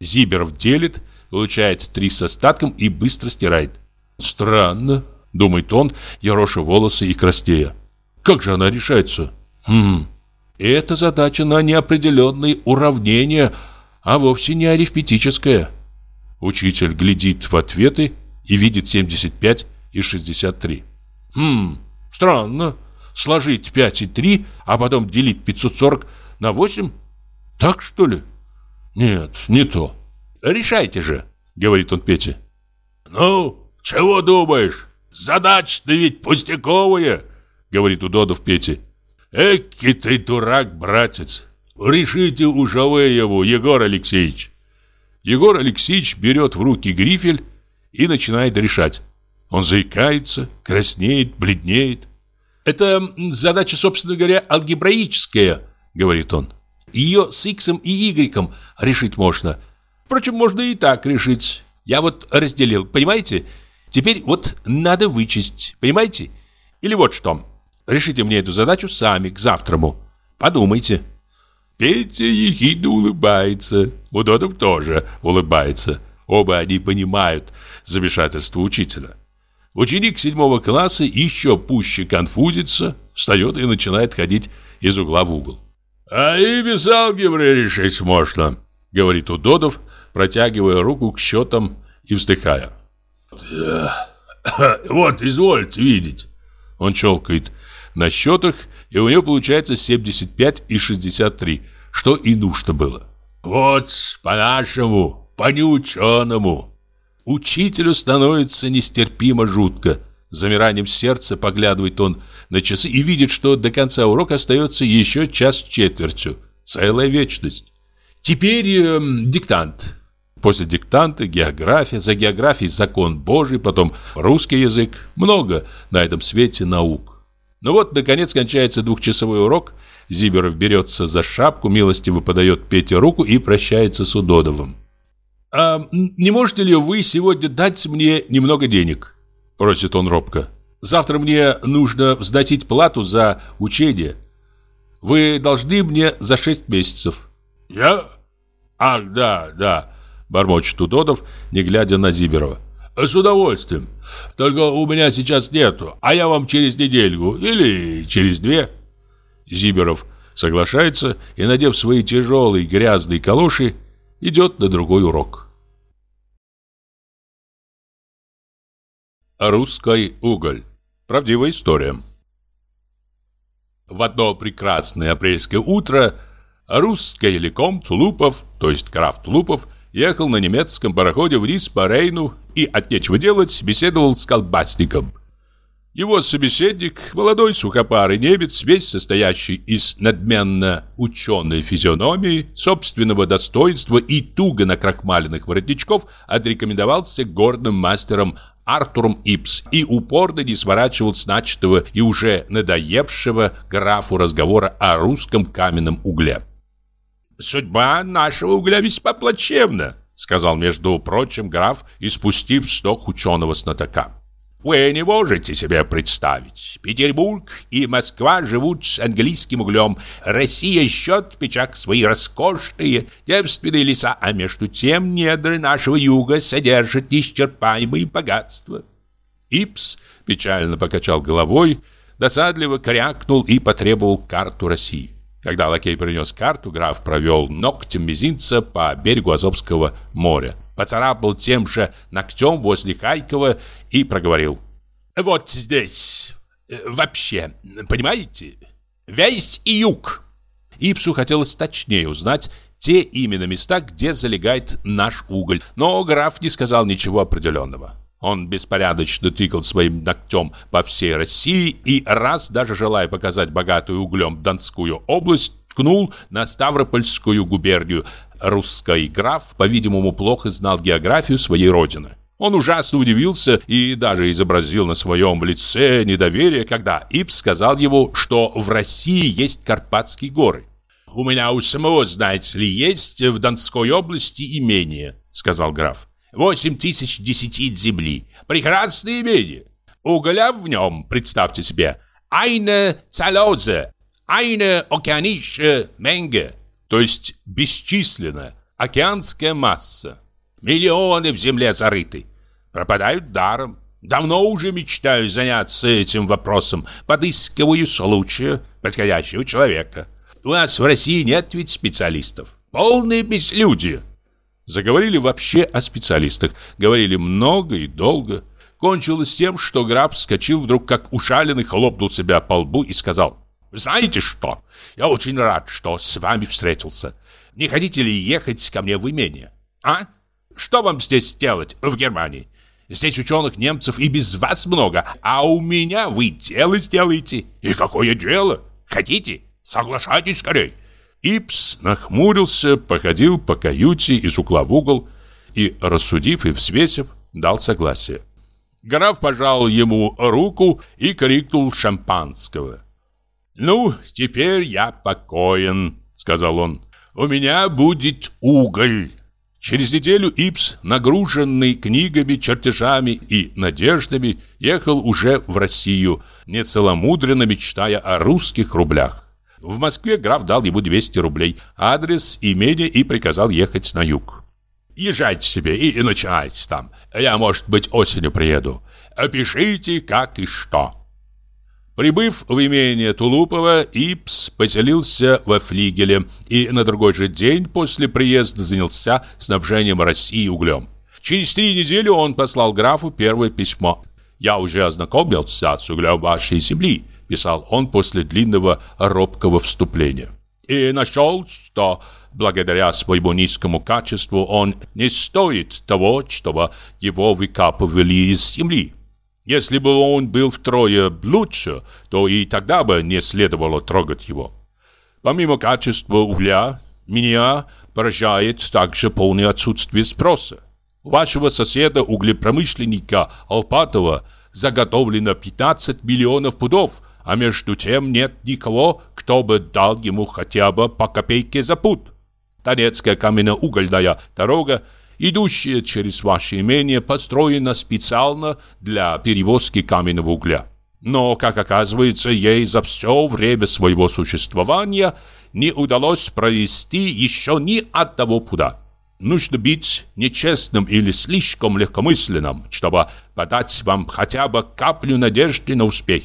Зиберов делит, получает три с остатком и быстро стирает. Странно, думает он, ероша волосы и краснея. Как же она решается? Хм, это задача на неопределенные уравнения, а вовсе не арифметическая. Учитель глядит в ответы и видит 75 и 63. Хм, странно. Сложить 5 и 3, а потом делить 540 на 8? Так что ли? Нет, не то. Решайте же, говорит он Пете. Ну, чего думаешь? Задача-то ведь пустяковая, говорит Удодов Пете. Эки ты дурак, братец. Решите уже его, Егор Алексеевич. Егор Алексеевич берет в руки грифель и начинает решать. Он заикается, краснеет, бледнеет. «Это задача, собственно говоря, алгебраическая», — говорит он. «Ее с иксом и игреком решить можно. Впрочем, можно и так решить. Я вот разделил, понимаете? Теперь вот надо вычесть, понимаете? Или вот что. Решите мне эту задачу сами, к завтраму. Подумайте». Петя ехидно улыбается. Удодов тоже улыбается. Оба они понимают замешательство учителя. Ученик седьмого класса еще пуще конфузится, встает и начинает ходить из угла в угол. «А и без алгебры решить можно», — говорит Удодов, протягивая руку к счетам и вздыхая. «Вот, извольте видеть». Он челкает на счетах, и у него получается 75 и 63, что и нужно было. «Вот, по-нашему, по-неученому». Учителю становится нестерпимо жутко. С замиранием сердца поглядывает он на часы и видит, что до конца урока остается еще час четвертью. Целая вечность. Теперь э, диктант. После диктанта география, за географией закон Божий, потом русский язык. Много на этом свете наук. Ну вот, наконец, кончается двухчасовой урок. Зиберов берется за шапку, милости выпадает Пете руку и прощается с Удодовым. «А не можете ли вы сегодня дать мне немного денег?» Просит он робко. «Завтра мне нужно взносить плату за учение. Вы должны мне за шесть месяцев». «Я? Ах, да, да», бормочет Удодов, не глядя на Зиберова. «С удовольствием. Только у меня сейчас нету, а я вам через недельку или через две». Зиберов соглашается и, надев свои тяжелые грязные калоши, идет на другой урок. Русский уголь. Правдивая история. В одно прекрасное апрельское утро русский лекомт Лупов, то есть граф Лупов, ехал на немецком пароходе вниз по Рейну и от нечего делать беседовал с колбасником. Его собеседник, молодой сухопарый немец, весь состоящий из надменно ученой физиономии, собственного достоинства и туго накрахмаленных воротничков, отрекомендовался гордым мастером Артуром Ипс и упорно не сворачивал с начатого и уже надоевшего графу разговора о русском каменном угле. «Судьба нашего угля весьма плачевна», — сказал, между прочим, граф, испустив сток ученого знатока. Вы не можете себе представить. Петербург и Москва живут с английским углем. Россия счет в печах свои роскошные, девственные леса, а между тем недры нашего юга содержат неисчерпаемые богатства. Ипс печально покачал головой, досадливо крякнул и потребовал карту России. Когда лакей принес карту, граф провел ногтем мизинца по берегу Азовского моря поцарапал тем же ногтем возле Хайкова и проговорил. «Вот здесь. Э, вообще, понимаете? Весь и юг». Ипсу хотелось точнее узнать те именно места, где залегает наш уголь, но граф не сказал ничего определенного. Он беспорядочно тыкал своим ногтем по всей России и раз, даже желая показать богатую углем Донскую область, ткнул на Ставропольскую губернию, Русский граф, по-видимому, плохо знал географию своей родины. Он ужасно удивился и даже изобразил на своем лице недоверие, когда Ипс сказал ему, что в России есть Карпатские горы. «У меня у самого, знаете ли, есть в Донской области имение», — сказал граф. «Восемь тысяч десятин земли. Прекрасное имение. Уголя в нем, представьте себе, айна цалозе, Eine океаnische Menge, то есть бесчисленная, океанская масса. Миллионы в земле зарыты. Пропадают даром. Давно уже мечтаю заняться этим вопросом. Подыскиваю случая подходящего человека. У нас в России нет ведь специалистов. Полные безлюдие. Заговорили вообще о специалистах. Говорили много и долго. Кончилось тем, что граф вскочил вдруг как ушаленный, хлопнул себя по лбу и сказал «Знаете что? Я очень рад, что с вами встретился. Не хотите ли ехать ко мне в имение? А? Что вам здесь делать в Германии? Здесь ученых немцев и без вас много, а у меня вы дело сделаете. И какое дело? Хотите? Соглашайтесь скорей!» Ипс нахмурился, походил по каюте из угла в угол и, рассудив и взвесив, дал согласие. Граф пожал ему руку и крикнул шампанского. «Ну, теперь я покоен», — сказал он. «У меня будет уголь». Через неделю Ипс, нагруженный книгами, чертежами и надеждами, ехал уже в Россию, нецеломудренно мечтая о русских рублях. В Москве граф дал ему 200 рублей, адрес, имение и приказал ехать на юг. Езжайте себе и, и начинайте там. Я, может быть, осенью приеду. Опишите, как и что. Прибыв в имение Тулупова, Ипс поселился во флигеле и на другой же день после приезда занялся снабжением России углем. Через три недели он послал графу первое письмо. «Я уже ознакомился с углем вашей земли», писал он после длинного робкого вступления. «И нашел, что благодаря своему низкому качеству, он не стоит того, чтобы его выкапывали из земли. Если бы он был втрое лучше, то и тогда бы не следовало трогать его. Помимо качества угля, меня поражает также полное отсутствие спроса. У вашего соседа, углепромышленника Алпатова, заготовлено 15 миллионов пудов, а между тем нет никого, кто бы дал ему хотя бы по копейке за пуд. Торецкая каменноугольная дорога, идущая через ваше имение, построена специально для перевозки каменного угля. Но, как оказывается, ей за все время своего существования не удалось провести еще ни одного пуда. Нужно быть нечестным или слишком легкомысленным, чтобы подать вам хотя бы каплю надежды на успех.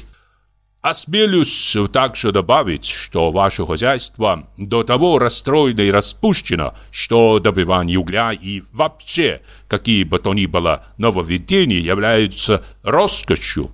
Осмелюсь также добавить, что ваше хозяйство до того расстроено и распущено, что добывание угля и вообще какие бы то ни было нововведения являются роскошью.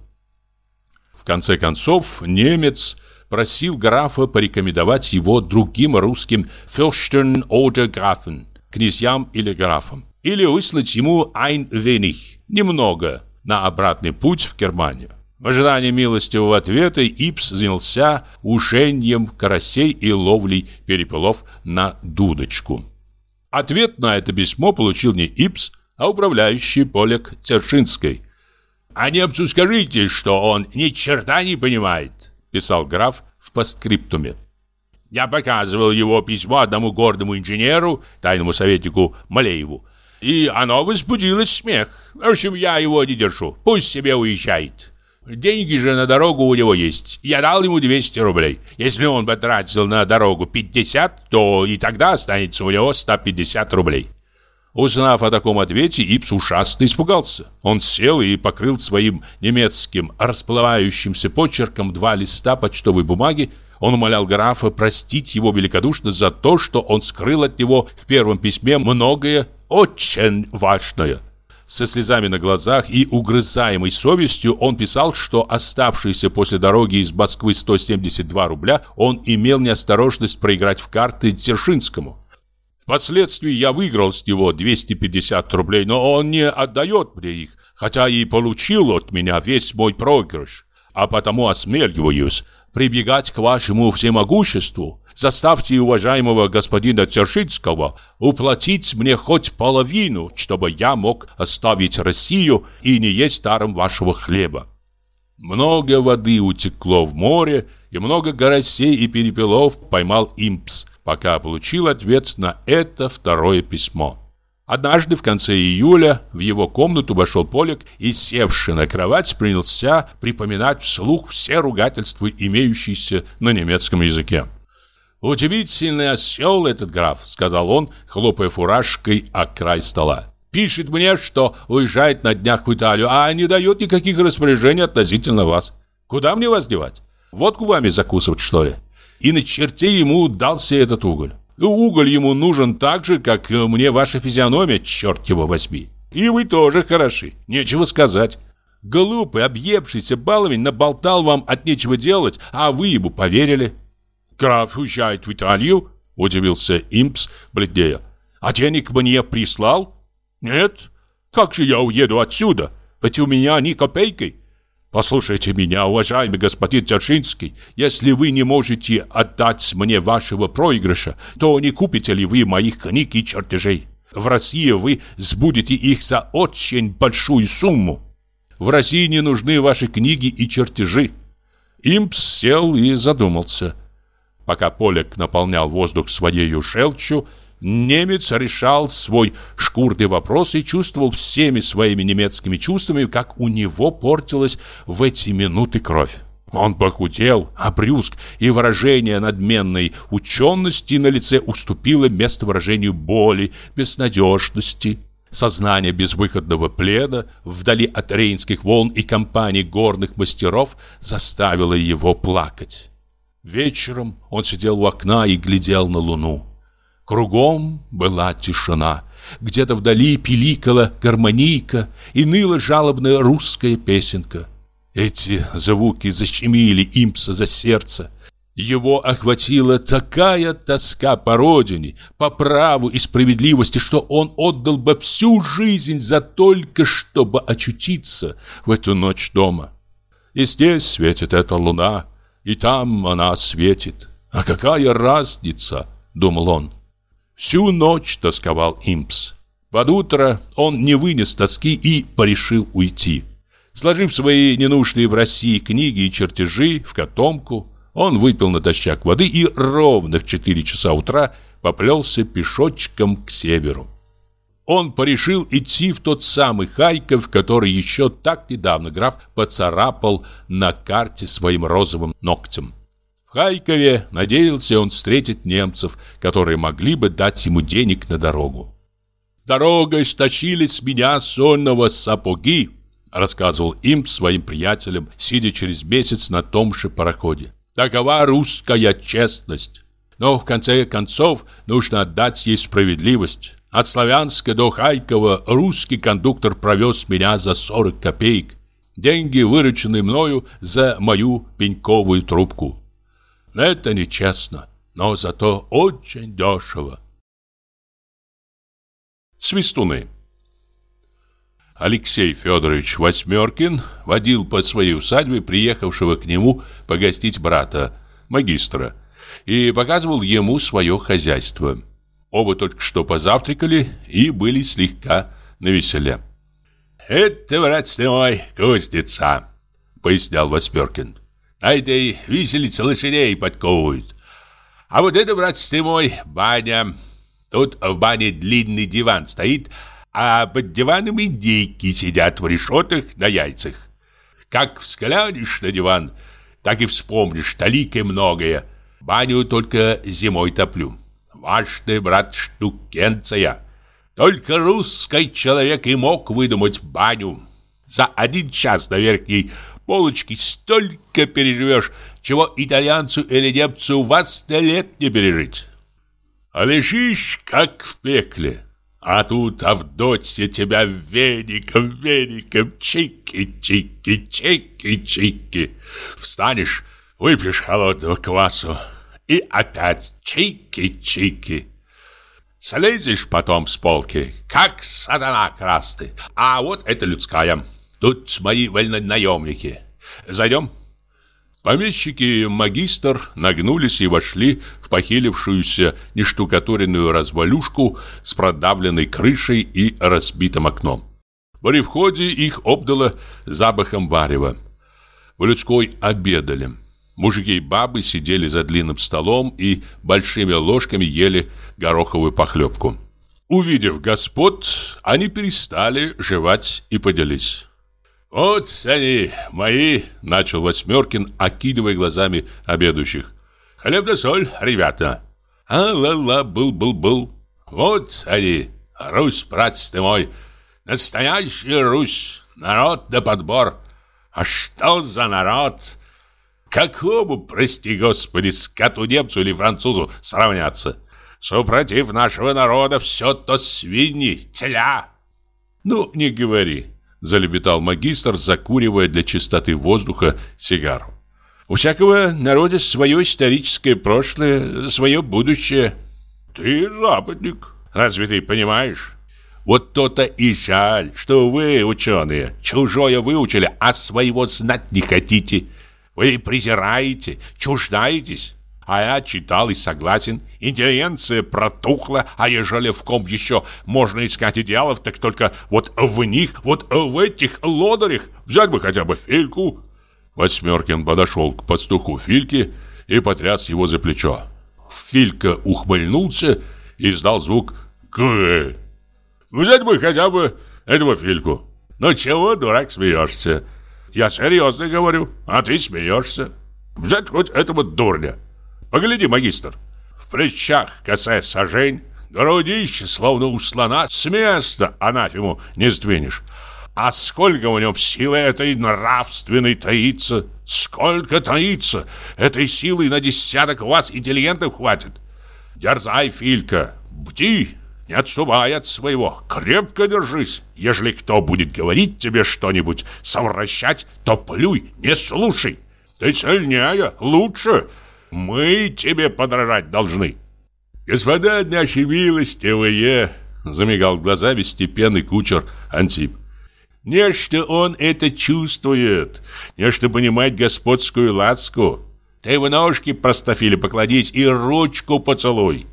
В конце концов, немец просил графа порекомендовать его другим русским «Fürsten oder Grafen» – князьям или графам, или выслать ему «ein wenig» – немного на обратный путь в Германию. В ожидании милостивого ответа Ипс занялся ушеньем карасей и ловлей перепелов на дудочку. Ответ на это письмо получил не Ипс, а управляющий Полек Цершинской. «А немцу скажите, что он ни черта не понимает», писал граф в постскриптуме. Я показывал его письмо одному гордому инженеру, тайному советнику Малееву, и оно возбудило смех. В общем, я его не держу. Пусть себе уезжает. Деньги же на дорогу у него есть. Я дал ему 200 рублей. Если он потратил на дорогу 50, то и тогда останется у него 150 рублей. Узнав о таком ответе, Ипс ужасно испугался. Он сел и покрыл своим немецким расплывающимся почерком два листа почтовой бумаги. Он умолял графа простить его великодушно за то, что он скрыл от него в первом письме многое очень важное. Со слезами на глазах и угрызаемой совестью он писал, что оставшиеся после дороги из Москвы 172 рубля он имел неосторожность проиграть в карты Дзержинскому. Впоследствии я выиграл с него 250 рублей, но он не отдает мне их, хотя и получил от меня весь мой проигрыш. А потому осмеливаюсь прибегать к вашему всемогуществу. Заставьте уважаемого господина Дзержинского уплатить мне хоть половину, чтобы я мог оставить Россию и не есть даром вашего хлеба. Много воды утекло в море, и много горосей и перепелов поймал импс, пока получил ответ на это второе письмо. Однажды в конце июля в его комнату вошел Полик и, севший на кровать, принялся припоминать вслух все ругательства, имеющиеся на немецком языке. «Удивительный осел этот граф», — сказал он, хлопая фуражкой о край стола. «Пишет мне, что уезжает на днях в Италию, а не дает никаких распоряжений относительно вас. Куда мне вас девать? Водку вами закусывать, что ли?» И на черте ему дался этот уголь. Уголь ему нужен так же, как мне ваша физиономия, черт его возьми. И вы тоже хороши, нечего сказать. Глупый, объевшийся баловень наболтал вам от нечего делать, а вы ему поверили. Граф уезжает в Италию, удивился Импс, бледнее. А денег мне прислал? Нет. Как же я уеду отсюда? Ведь у меня ни копейки. Послушайте меня, уважаемый господин Дзержинский, если вы не можете отдать мне вашего проигрыша, то не купите ли вы моих книг и чертежей? В России вы сбудете их за очень большую сумму. В России не нужны ваши книги и чертежи. Импс сел и задумался. Пока Поляк наполнял воздух своей желчью, Немец решал свой шкурный вопрос и чувствовал всеми своими немецкими чувствами, как у него портилась в эти минуты кровь. Он похудел, обрюзг, и выражение надменной учености на лице уступило место выражению боли, безнадежности. Сознание безвыходного пледа вдали от рейнских волн и компаний горных мастеров заставило его плакать. Вечером он сидел у окна и глядел на луну. Кругом была тишина. Где-то вдали пиликала гармонийка и ныла жалобная русская песенка. Эти звуки защемили импса за сердце. Его охватила такая тоска по родине, по праву и справедливости, что он отдал бы всю жизнь за только, чтобы очутиться в эту ночь дома. И здесь светит эта луна, и там она светит. А какая разница, думал он. Всю ночь тосковал Импс. Под утро он не вынес тоски и порешил уйти. Сложив свои ненужные в России книги и чертежи в котомку, он выпил натощак воды и ровно в 4 часа утра поплелся пешочком к северу. Он порешил идти в тот самый Харьков, который еще так недавно граф поцарапал на карте своим розовым ногтем. В Харькове надеялся он встретить немцев, которые могли бы дать ему денег на дорогу. «Дорогой стащили с меня сонного сапоги», рассказывал им своим приятелям, сидя через месяц на том же пароходе. «Такова русская честность». Но в конце концов нужно отдать ей справедливость. От Славянска до Харькова русский кондуктор провез меня за 40 копеек. Деньги, вырученные мною за мою пеньковую трубку. Это нечестно, но зато очень дешево. Свистуны Алексей Федорович Восьмеркин водил по своей усадьбе приехавшего к нему погостить брата, магистра, и показывал ему свое хозяйство. Оба только что позавтракали и были слегка навеселе. «Это, брат мой, кузнеца», — пояснял Восьмеркин. На этой виселице лошадей подковывают. А вот это, брат ты мой, баня. Тут в бане длинный диван стоит, а под диваном индейки сидят в решетах на яйцах. Как взглянешь на диван, так и вспомнишь талик многое. Баню только зимой топлю. Важная, брат, штукенция. Только русский человек и мог выдумать баню. За один час на верхней полочке столько переживешь, чего итальянцу или немцу в сто лет не пережить. А лежишь, как в пекле. А тут Авдотья тебя веником, веником, чики-чики, чики-чики. Встанешь, выпьешь холодного квасу и опять чики-чики. Слезешь потом с полки, как сатана красный. А вот это людская. Тут мои вольнонаемники. Зайдем?» Помещики и магистр нагнулись и вошли в похилившуюся нештукатуренную развалюшку с продавленной крышей и разбитым окном. При входе их обдало запахом варева. В людской обедали. Мужики и бабы сидели за длинным столом и большими ложками ели гороховую похлебку. Увидев господ, они перестали жевать и поделись. «Вот они, мои!» — начал Восьмеркин, окидывая глазами обедающих. «Хлеб да соль, ребята!» «А-ла-ла, был-был-был!» «Вот они, Русь, братец ты мой! Настоящая Русь! Народ да подбор! А что за народ? Какому, прости господи, скоту немцу или французу сравняться? Супротив нашего народа все то свиньи, теля!» «Ну, не говори!» Залепетал магистр, закуривая для чистоты воздуха сигару. У всякого народа свое историческое прошлое, свое будущее. Ты западник, разве ты понимаешь? Вот то-то и жаль, что вы, ученые, чужое выучили, а своего знать не хотите. Вы презираете, чуждаетесь. А я читал и согласен. Интеллигенция протухла, а ежели в ком еще можно искать идеалов, так только вот в них, вот в этих лодырях. Взять бы хотя бы Фильку. Восьмеркин подошел к пастуху Фильки и потряс его за плечо. Филька ухмыльнулся и издал звук «Г». «Взять бы хотя бы этого Фильку. Ну чего, дурак, смеешься? Я серьезно говорю, а ты смеешься. Взять хоть этого дурня». Погляди, магистр. В плечах косая сажень, грудище, словно у слона, с места анафему не сдвинешь. А сколько в нем силы этой нравственной таится? Сколько таится? Этой силы на десяток вас интеллигентов хватит. Дерзай, Филька, бди, не отступай от своего, крепко держись. Ежели кто будет говорить тебе что-нибудь, совращать, то плюй, не слушай. Ты сильнее, лучше, мы тебе подражать должны. Господа наши милостивые, замигал глазами степенный кучер Антип. Нечто он это чувствует, нечто понимает господскую ласку. Ты в ножки простофили покладись и ручку поцелуй.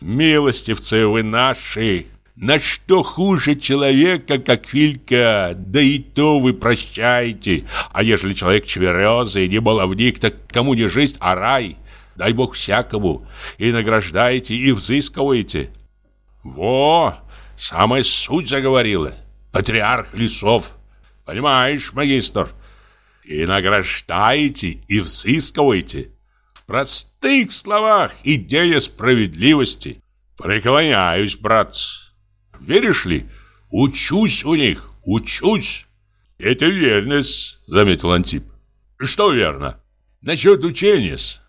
Милостивцы вы наши, на что хуже человека, как Филька, да и то вы прощаете. А ежели человек чверезый, не баловник, так кому не жизнь, а рай дай бог всякому, и награждаете, и взыскиваете. Во, самая суть заговорила, патриарх лесов. Понимаешь, магистр? И награждаете, и взыскиваете. В простых словах идея справедливости. Преклоняюсь, брат. Веришь ли, учусь у них, учусь. Это верность, заметил Антип. Что верно? Насчет учения -с.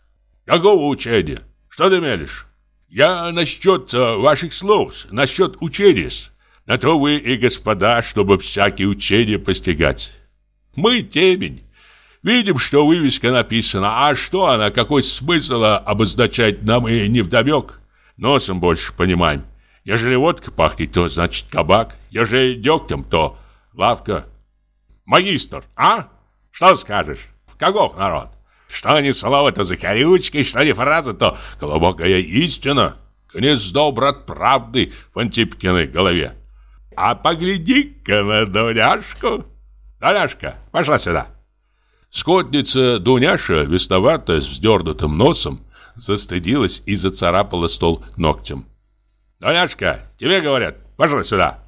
Какого учения? Что ты мелешь? Я насчет э, ваших слов, насчет учения. На то вы и господа, чтобы всякие учения постигать. Мы темень. Видим, что вывеска написана, а что она, какой смысл обозначать нам и невдомек. Носом больше понимаем. Ежели водка пахнет, то значит кабак. Ежели дегтем, то лавка. Магистр, а? Что скажешь? Каков народ? Что ни слово, то закорючки, что ни фраза, то глубокая истина. Гнездо, брат, правды в Антипкиной голове. А погляди-ка на Дуняшку. Дуняшка, пошла сюда. Скотница Дуняша, весноватая, с вздернутым носом, застыдилась и зацарапала стол ногтем. «Дуняшка, тебе говорят, пошла сюда!»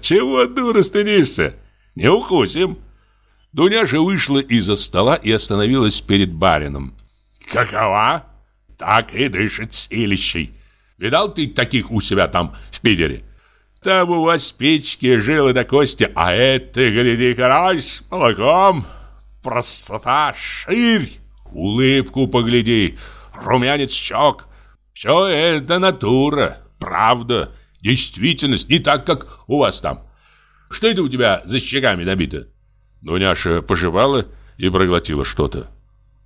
«Чего, дура, стыдишься? Не укусим!» Дуняша вышла из-за стола и остановилась перед барином. «Какова?» «Так и дышит силищей. Видал ты таких у себя там в Питере?» «Там у вас печки, жилы до кости, а это, гляди, карась с молоком. Простота, ширь, улыбку погляди, румянец щек. Все это натура, правда, действительность, не так, как у вас там. Что это у тебя за щеками набито?» Дуняша пожевала и проглотила что-то.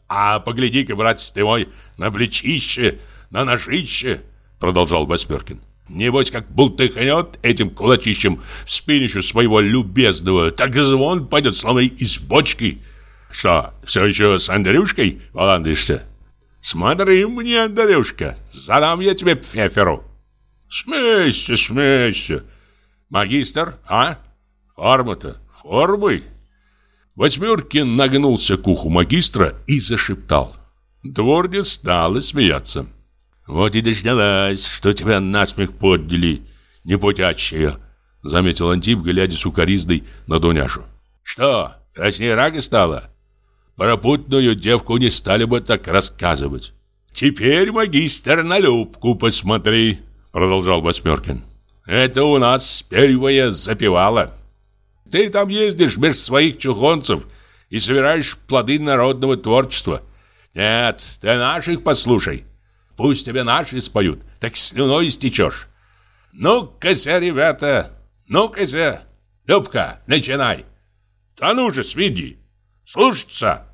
«А погляди-ка, братец ты мой, на плечище, на ножище!» Продолжал Восьмеркин. Небось, как бултыхнет этим кулачищем в спинищу своего любезного, так звон пойдет, словно из бочки. Что, все еще с Андрюшкой валандишься? Смотри мне, Андрюшка, задам я тебе пфеферу. Смейся, смейся. Магистр, а? Форма-то, формы. Восьмеркин нагнулся к уху магистра и зашептал. Дворня стала смеяться. «Вот и дождалась, что тебя насмех подняли. непутячая, заметил Антип, глядя сукоризной на Дуняшу. Что, краснее рага стало? Пропутную девку не стали бы так рассказывать. Теперь, магистр, на Любку посмотри, продолжал Восьмеркин. Это у нас первая запевала. Ты там ездишь меж своих чухонцев и собираешь плоды народного творчества. Нет, ты наших послушай. Пусть тебе наши споют, так слюной истечешь. Ну-ка, ребята, ну-ка, Любка, начинай. Да ну же, сведи, слушаться.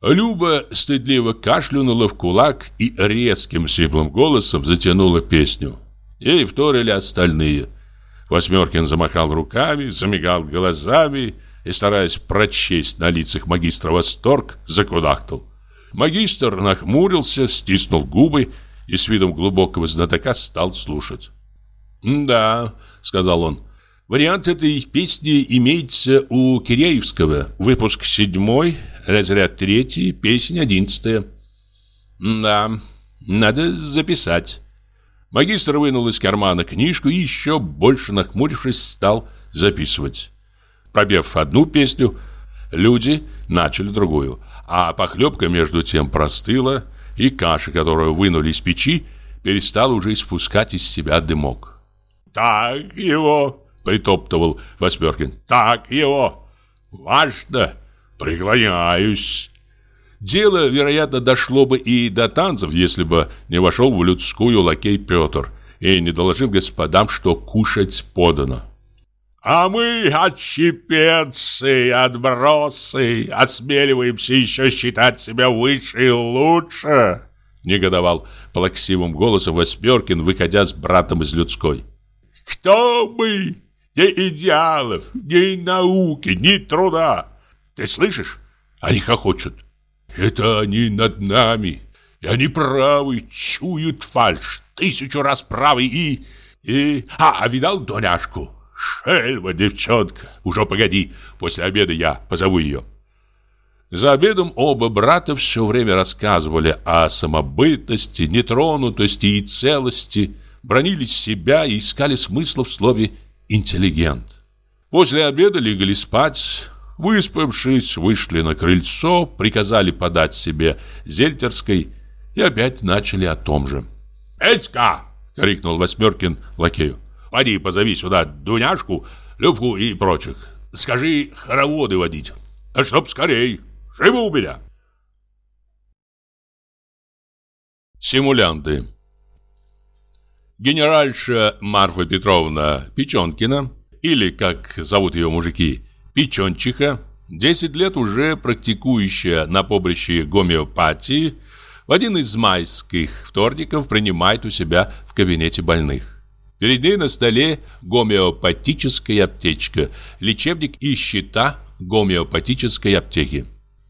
Люба стыдливо кашлянула в кулак и резким сиплым голосом затянула песню. Ей вторили остальные. Восьмеркин замахал руками, замигал глазами и, стараясь прочесть на лицах магистра восторг, закудахтал. Магистр нахмурился, стиснул губы и с видом глубокого знатока стал слушать. «Да», — сказал он, — «вариант этой песни имеется у Киреевского, выпуск седьмой, разряд третий, песня одиннадцатая». «Да, надо записать». Магистр вынул из кармана книжку и еще больше нахмурившись стал записывать. Пробев одну песню, люди начали другую, а похлебка между тем простыла, и каша, которую вынули из печи, перестала уже испускать из себя дымок. «Так его!» — притоптывал Восьмеркин. «Так его! Важно! Преклоняюсь!» Дело, вероятно, дошло бы и до танцев, если бы не вошел в людскую лакей Петр и не доложил господам, что кушать подано. А мы, отщепенцы, отбросы, осмеливаемся еще считать себя выше и лучше, негодовал плаксивым голосом Восьмеркин, выходя с братом из людской. Кто мы? Ни идеалов, ни науки, ни труда. Ты слышишь? Они хохочут. Это они над нами. И они правы, чуют фальшь. Тысячу раз правы и... и... А, а видал Доняшку? Шельма, девчонка. Уже погоди, после обеда я позову ее. За обедом оба брата все время рассказывали о самобытности, нетронутости и целости, бронили себя и искали смысла в слове «интеллигент». После обеда легли спать, Выспавшись, вышли на крыльцо, приказали подать себе зельтерской и опять начали о том же. «Петька!» — крикнул Восьмеркин лакею. «Поди, позови сюда Дуняшку, Любку и прочих. Скажи хороводы водить. А чтоб скорей. Живо у меня!» Симулянты Генеральша Марфа Петровна Печенкина, или, как зовут ее мужики, Печенчиха, 10 лет уже практикующая на поприще гомеопатии, в один из майских вторников принимает у себя в кабинете больных. Перед ней на столе гомеопатическая аптечка, лечебник и счета гомеопатической аптеки.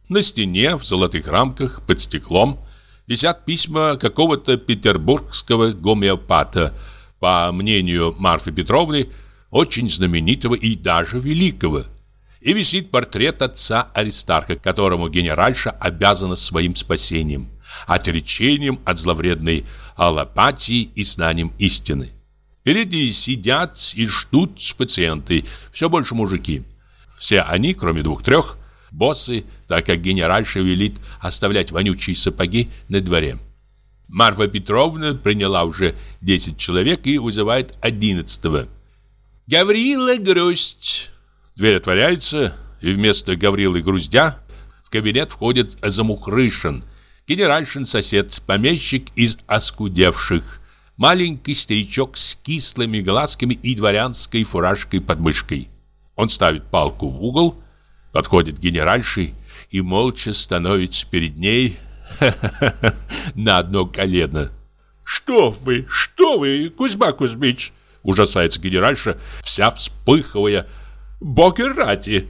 На стене в золотых рамках под стеклом висят письма какого-то петербургского гомеопата, по мнению Марфы Петровны, очень знаменитого и даже великого – и висит портрет отца Аристарха, которому генеральша обязана своим спасением, отречением от зловредной аллопатии и знанием истины. Перед ней сидят и ждут пациенты, все больше мужики. Все они, кроме двух-трех, боссы, так как генеральша велит оставлять вонючие сапоги на дворе. Марфа Петровна приняла уже 10 человек и вызывает одиннадцатого. «Гаврила Грусть!» Дверь отворяется, и вместо Гаврилы Груздя в кабинет входит Замухрышин, генеральшин сосед, помещик из оскудевших, маленький старичок с кислыми глазками и дворянской фуражкой под мышкой. Он ставит палку в угол, подходит генеральши и молча становится перед ней на одно колено. «Что вы, что вы, Кузьма Кузьмич!» Ужасается генеральша, вся вспыхивая, Боги ради.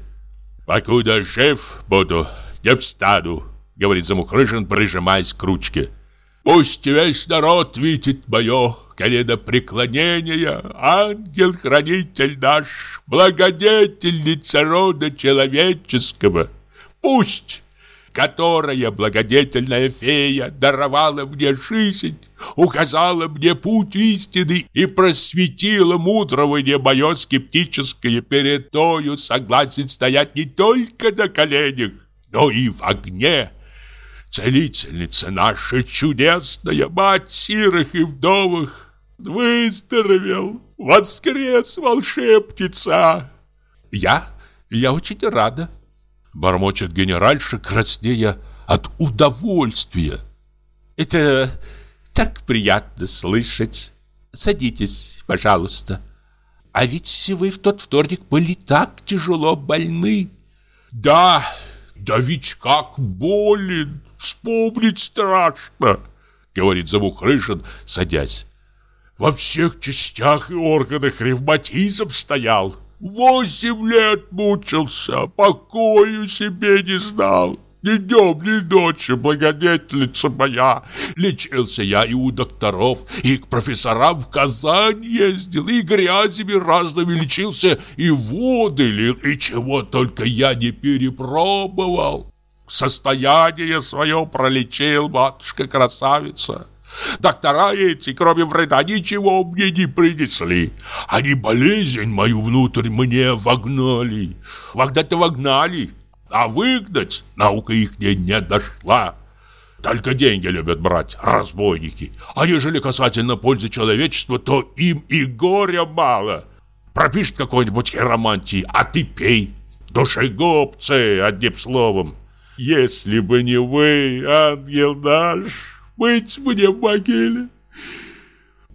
Покуда жив буду, не встану, говорит Замухрышин, прижимаясь к ручке. Пусть весь народ видит мое коленопреклонение, ангел-хранитель наш, благодетельница рода человеческого. Пусть! Которая благодетельная фея даровала мне жизнь, указала мне путь истины и просветила мудрование мое скептическое перед тою согласен стоять не только на коленях, но и в огне. Целительница наша чудесная, мать сирых и вдовых, выздоровел, воскрес волшебница. Я, я очень рада, бормочет генеральша, краснея от удовольствия. Это так приятно слышать. Садитесь, пожалуйста. А ведь вы в тот вторник были так тяжело больны. Да, да ведь как болен, вспомнить страшно, говорит Завухрышин, садясь. Во всех частях и органах ревматизм стоял. Восемь лет мучился, покою себе не знал. Ни днем, ни ночью, благодетельница моя. Лечился я и у докторов, и к профессорам в Казань ездил, и грязями разными лечился, и воды лил, и чего только я не перепробовал. Состояние свое пролечил матушка-красавица. Доктора эти, кроме вреда, ничего мне не принесли. Они болезнь мою внутрь мне вогнали. Вогнать-то вогнали, а выгнать наука их не, не дошла. Только деньги любят брать, разбойники. А ежели касательно пользы человечества, то им и горя мало. Пропишет какой-нибудь хиромантии, а ты пей. Душегубцы, одним словом. Если бы не вы, ангел наш, быть мне в могиле.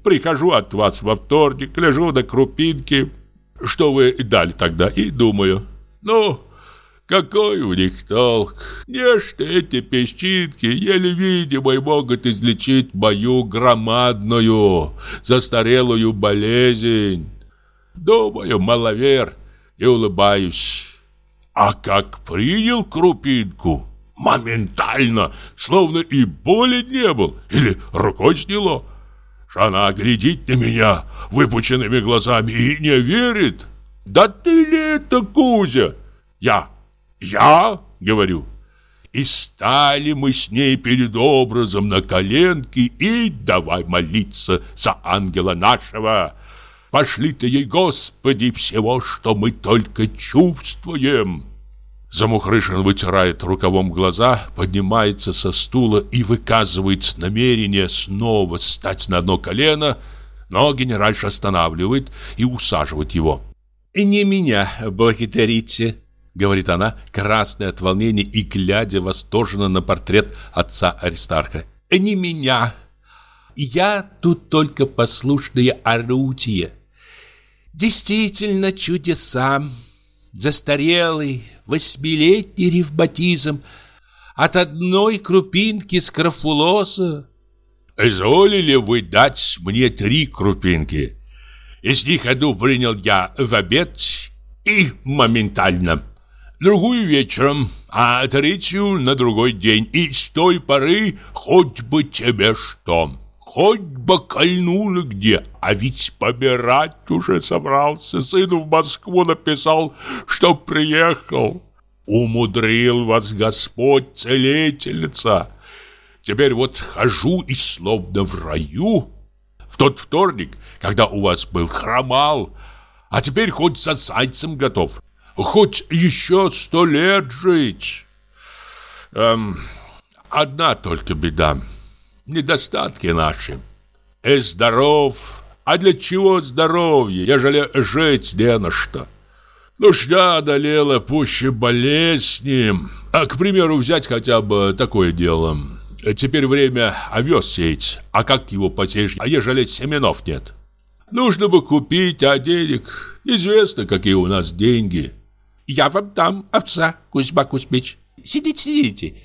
Прихожу от вас во вторник, лежу на крупинке, что вы дали тогда, и думаю, ну, какой у них толк? Нечто эти песчинки, еле видимые, могут излечить мою громадную, застарелую болезнь. Думаю, маловер, и улыбаюсь. А как принял крупинку, моментально, словно и боли не был, или рукой сняло. Она глядит на меня выпученными глазами и не верит. «Да ты ли это, Кузя?» «Я, я?» — говорю. И стали мы с ней перед образом на коленки и давай молиться за ангела нашего. Пошли-то ей, Господи, всего, что мы только чувствуем. Замухрышин вытирает рукавом глаза, поднимается со стула и выказывает намерение снова встать на одно колено, но генеральша останавливает и усаживает его. «Не меня благодарите», — говорит она, красная от волнения и глядя восторженно на портрет отца Аристарха. «Не меня. Я тут только послушное орудие. Действительно чудеса. Застарелый, восьмилетний ревматизм от одной крупинки скрофулоза. Изволили вы дать мне три крупинки. Из них одну принял я в обед и моментально. Другую вечером, а третью на другой день. И с той поры хоть бы тебе что. Хоть бы кольнуло где, а ведь помирать уже собрался. Сыну в Москву написал, что приехал. Умудрил вас Господь, целительница. Теперь вот хожу и словно в раю. В тот вторник, когда у вас был хромал, а теперь хоть за зайцем готов. Хоть еще сто лет жить. Эм, одна только беда недостатки наши. И здоров. А для чего здоровье, ежели жить не на что? Нужда одолела пуще болезни. А, к примеру, взять хотя бы такое дело. Теперь время овес сеять. А как его посеешь, а ежели семенов нет? Нужно бы купить, а денег... Известно, какие у нас деньги. Я вам дам овца, Кузьма Кузьмич. Сидите, сидите.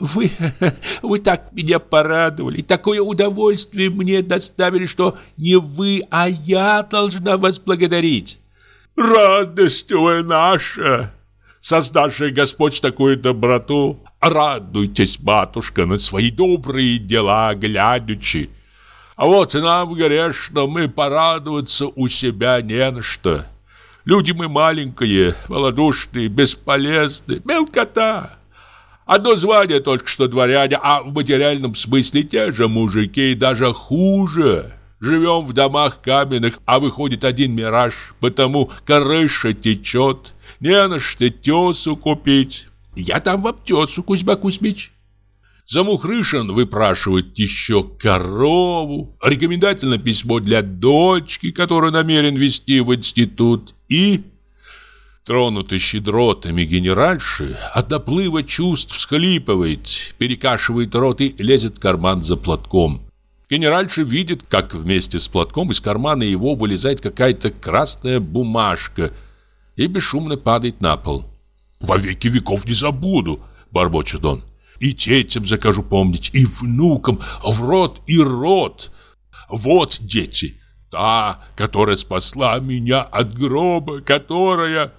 Вы, вы так меня порадовали, такое удовольствие мне доставили, что не вы, а я должна вас благодарить. Радость вы наша, создавший Господь такую доброту. Радуйтесь, матушка, на свои добрые дела глядячи. А вот нам грешно, мы порадоваться у себя не на что. Люди мы маленькие, малодушные, бесполезные, мелкота. Одно звание только что дворяне, а в материальном смысле те же мужики и даже хуже. Живем в домах каменных, а выходит один мираж, потому крыша течет, не на что тесу купить. Я там вам тесу, Кузьма Кузьмич. Замухрышин выпрашивает еще корову, рекомендательное письмо для дочки, которую намерен вести в институт, и... Тронутый щедротами генеральши от наплыва чувств всхлипывает, перекашивает рот и лезет в карман за платком. Генеральша видит, как вместе с платком из кармана его вылезает какая-то красная бумажка и бесшумно падает на пол. «Во веки веков не забуду», — бормочет он. «И детям закажу помнить, и внукам, в рот и рот. Вот дети, та, которая спасла меня от гроба, которая...»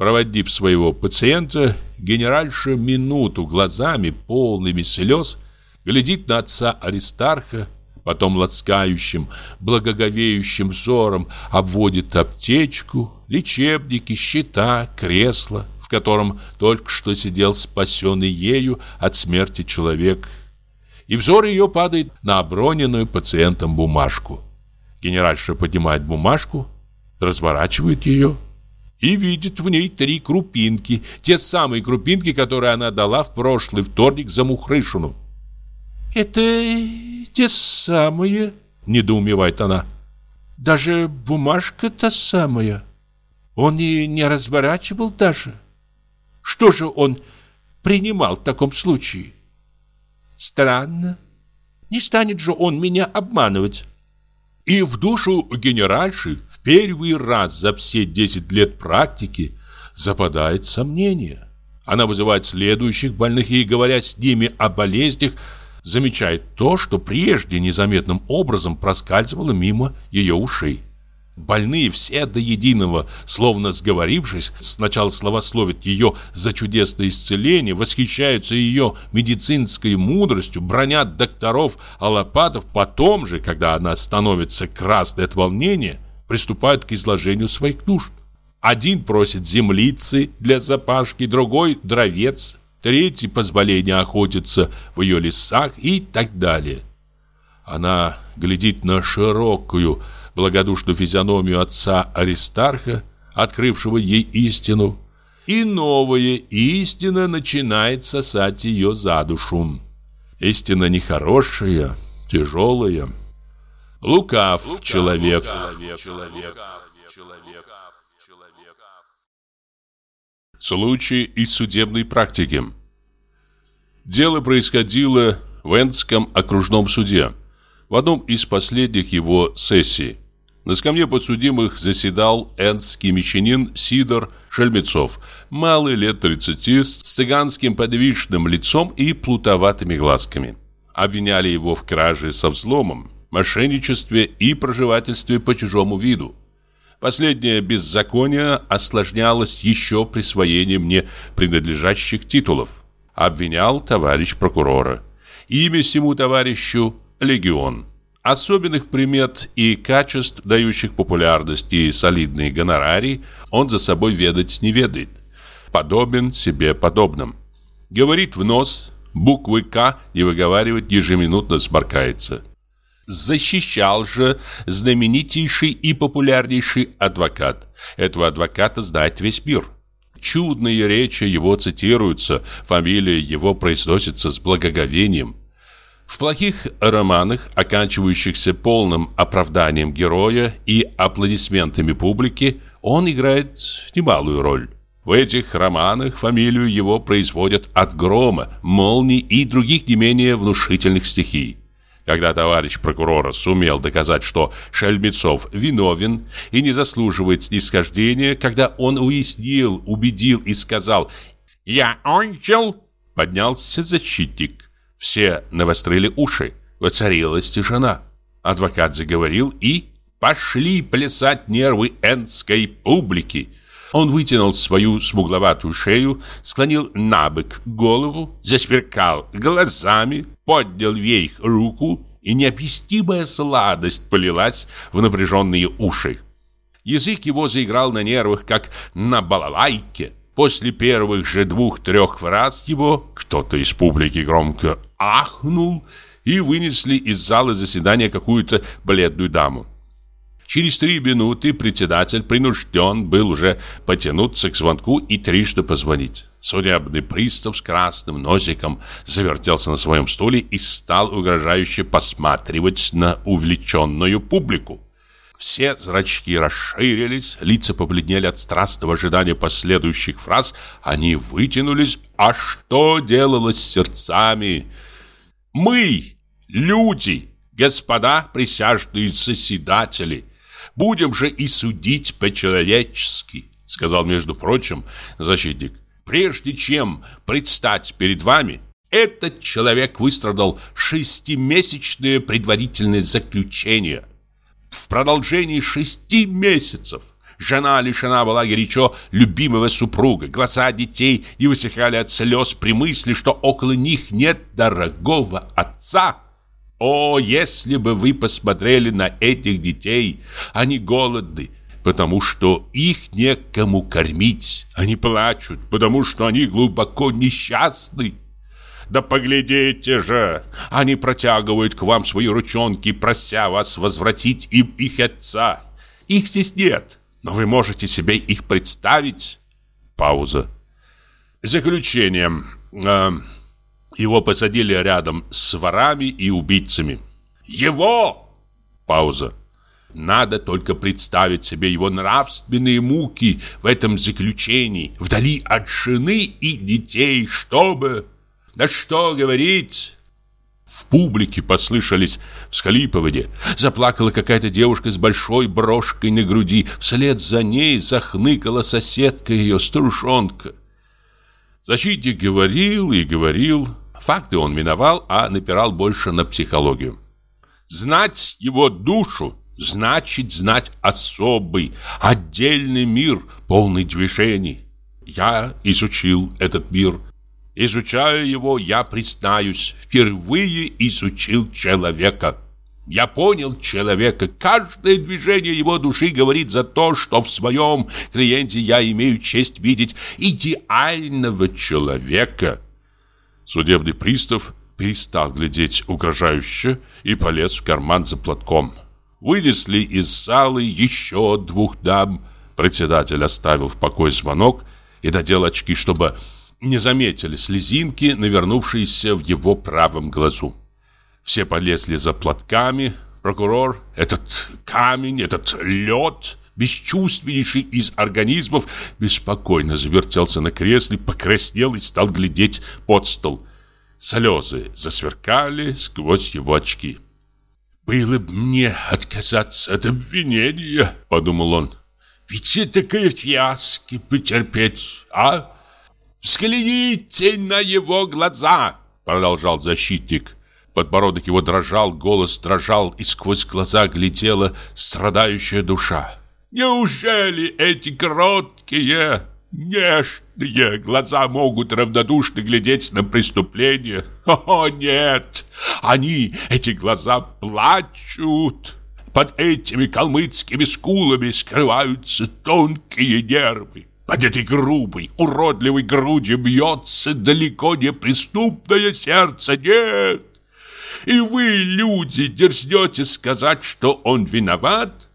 Проводив своего пациента, генеральша минуту глазами, полными слез, глядит на отца Аристарха, потом ласкающим, благоговеющим взором обводит аптечку, лечебники, щита, кресло, в котором только что сидел спасенный ею от смерти человек. И взор ее падает на оброненную пациентом бумажку. Генеральша поднимает бумажку, разворачивает ее – и видит в ней три крупинки, те самые крупинки, которые она дала в прошлый вторник за Мухрышину. «Это те самые?» – недоумевает она. «Даже бумажка та самая. Он и не разворачивал даже. Что же он принимал в таком случае? Странно. Не станет же он меня обманывать». И в душу генеральши в первый раз за все 10 лет практики западает сомнение. Она вызывает следующих больных и, говоря с ними о болезнях, замечает то, что прежде незаметным образом проскальзывало мимо ее ушей. Больные все до единого, словно сговорившись, сначала славословят ее за чудесное исцеление, восхищаются ее медицинской мудростью, бронят докторов аллопатов, потом же, когда она становится красной от волнения, приступают к изложению своих нужд. Один просит землицы для запашки, другой – дровец, третий – позволение охотиться в ее лесах и так далее. Она глядит на широкую, благодушную физиономию отца Аристарха, открывшего ей истину, и новая истина начинает сосать ее за душу. Истина нехорошая, тяжелая. Лукав, Лукав человек. Лукав, человек. Случай из судебной практики. Дело происходило в Эндском окружном суде в одном из последних его сессий. На скамье подсудимых заседал энский мещанин Сидор Шельмецов, малый лет 30, с цыганским подвижным лицом и плутоватыми глазками. Обвиняли его в краже со взломом, мошенничестве и проживательстве по чужому виду. Последнее беззаконие осложнялось еще присвоением мне принадлежащих титулов. Обвинял товарищ прокурора. Имя всему товарищу – Легион. Особенных примет и качеств, дающих популярность и солидные гонорарии, он за собой ведать не ведает. Подобен себе подобным. Говорит в нос, буквы «К» не выговаривает, ежеминутно сморкается. Защищал же знаменитейший и популярнейший адвокат. Этого адвоката знает весь мир. Чудные речи его цитируются, фамилия его произносится с благоговением. В плохих романах, оканчивающихся полным оправданием героя и аплодисментами публики, он играет немалую роль. В этих романах фамилию его производят от грома, молний и других не менее внушительных стихий. Когда товарищ прокурора сумел доказать, что Шельмецов виновен и не заслуживает снисхождения, когда он уяснил, убедил и сказал «Я ончил», поднялся защитник. Все навострили уши. Воцарилась тишина. Адвокат заговорил и... Пошли плясать нервы энской публики. Он вытянул свою смугловатую шею, склонил на бок голову, засверкал глазами, поднял вверх руку, и необъяснимая сладость полилась в напряженные уши. Язык его заиграл на нервах, как на балалайке. После первых же двух-трех фраз его кто-то из публики громко ахнул и вынесли из зала заседания какую-то бледную даму. Через три минуты председатель принужден был уже потянуться к звонку и трижды позвонить. Судебный пристав с красным носиком завертелся на своем стуле и стал угрожающе посматривать на увлеченную публику. Все зрачки расширились, лица побледнели от страстного ожидания последующих фраз, они вытянулись. А что делалось с сердцами? Мы, люди, господа присяжные заседатели, Будем же и судить по-человечески, сказал, между прочим, защитник. Прежде чем предстать перед вами, этот человек выстрадал шестимесячное предварительное заключение. В продолжении шести месяцев жена лишена была горячо любимого супруга. Глаза детей не высыхали от слез при мысли, что около них нет дорогого отца. О, если бы вы посмотрели на этих детей, они голодны, потому что их некому кормить. Они плачут, потому что они глубоко несчастны. Да поглядите же, они протягивают к вам свои ручонки, прося вас возвратить им их отца. Их здесь нет, но вы можете себе их представить. Пауза. Заключение. Э, его посадили рядом с ворами и убийцами. Его! Пауза. Надо только представить себе его нравственные муки в этом заключении, вдали от жены и детей, чтобы... Да что говорить... В публике послышались всхлипывания. Заплакала какая-то девушка с большой брошкой на груди. Вслед за ней захныкала соседка ее, старушонка. Защитник говорил и говорил, Факты он миновал, а напирал больше на психологию. Знать его душу значит знать особый, отдельный мир, полный движений. Я изучил этот мир. Изучая его, я признаюсь, впервые изучил человека. Я понял человека. Каждое движение его души говорит за то, что в своем клиенте я имею честь видеть идеального человека – Судебный пристав перестал глядеть угрожающе и полез в карман за платком. Вынесли из залы еще двух дам. Председатель оставил в покое звонок и надел очки, чтобы не заметили слезинки, навернувшиеся в его правом глазу. Все полезли за платками. Прокурор, этот камень, этот лед, бесчувственнейший из организмов, беспокойно завертелся на кресле, покраснел и стал глядеть под стол. Слезы засверкали сквозь его очки. «Было бы мне отказаться от обвинения», — подумал он. «Ведь это фиаски потерпеть, а? Взгляните на его глаза!» — продолжал защитник. Подбородок его дрожал, голос дрожал, и сквозь глаза глядела страдающая душа. Неужели эти кроткие, нежные глаза могут равнодушно глядеть на преступление? О, нет! Они, эти глаза, плачут. Под этими калмыцкими скулами скрываются тонкие нервы. Под этой грубой, уродливой грудью бьется далеко не преступное сердце. Нет! И вы, люди, дерзнете сказать, что он виноват?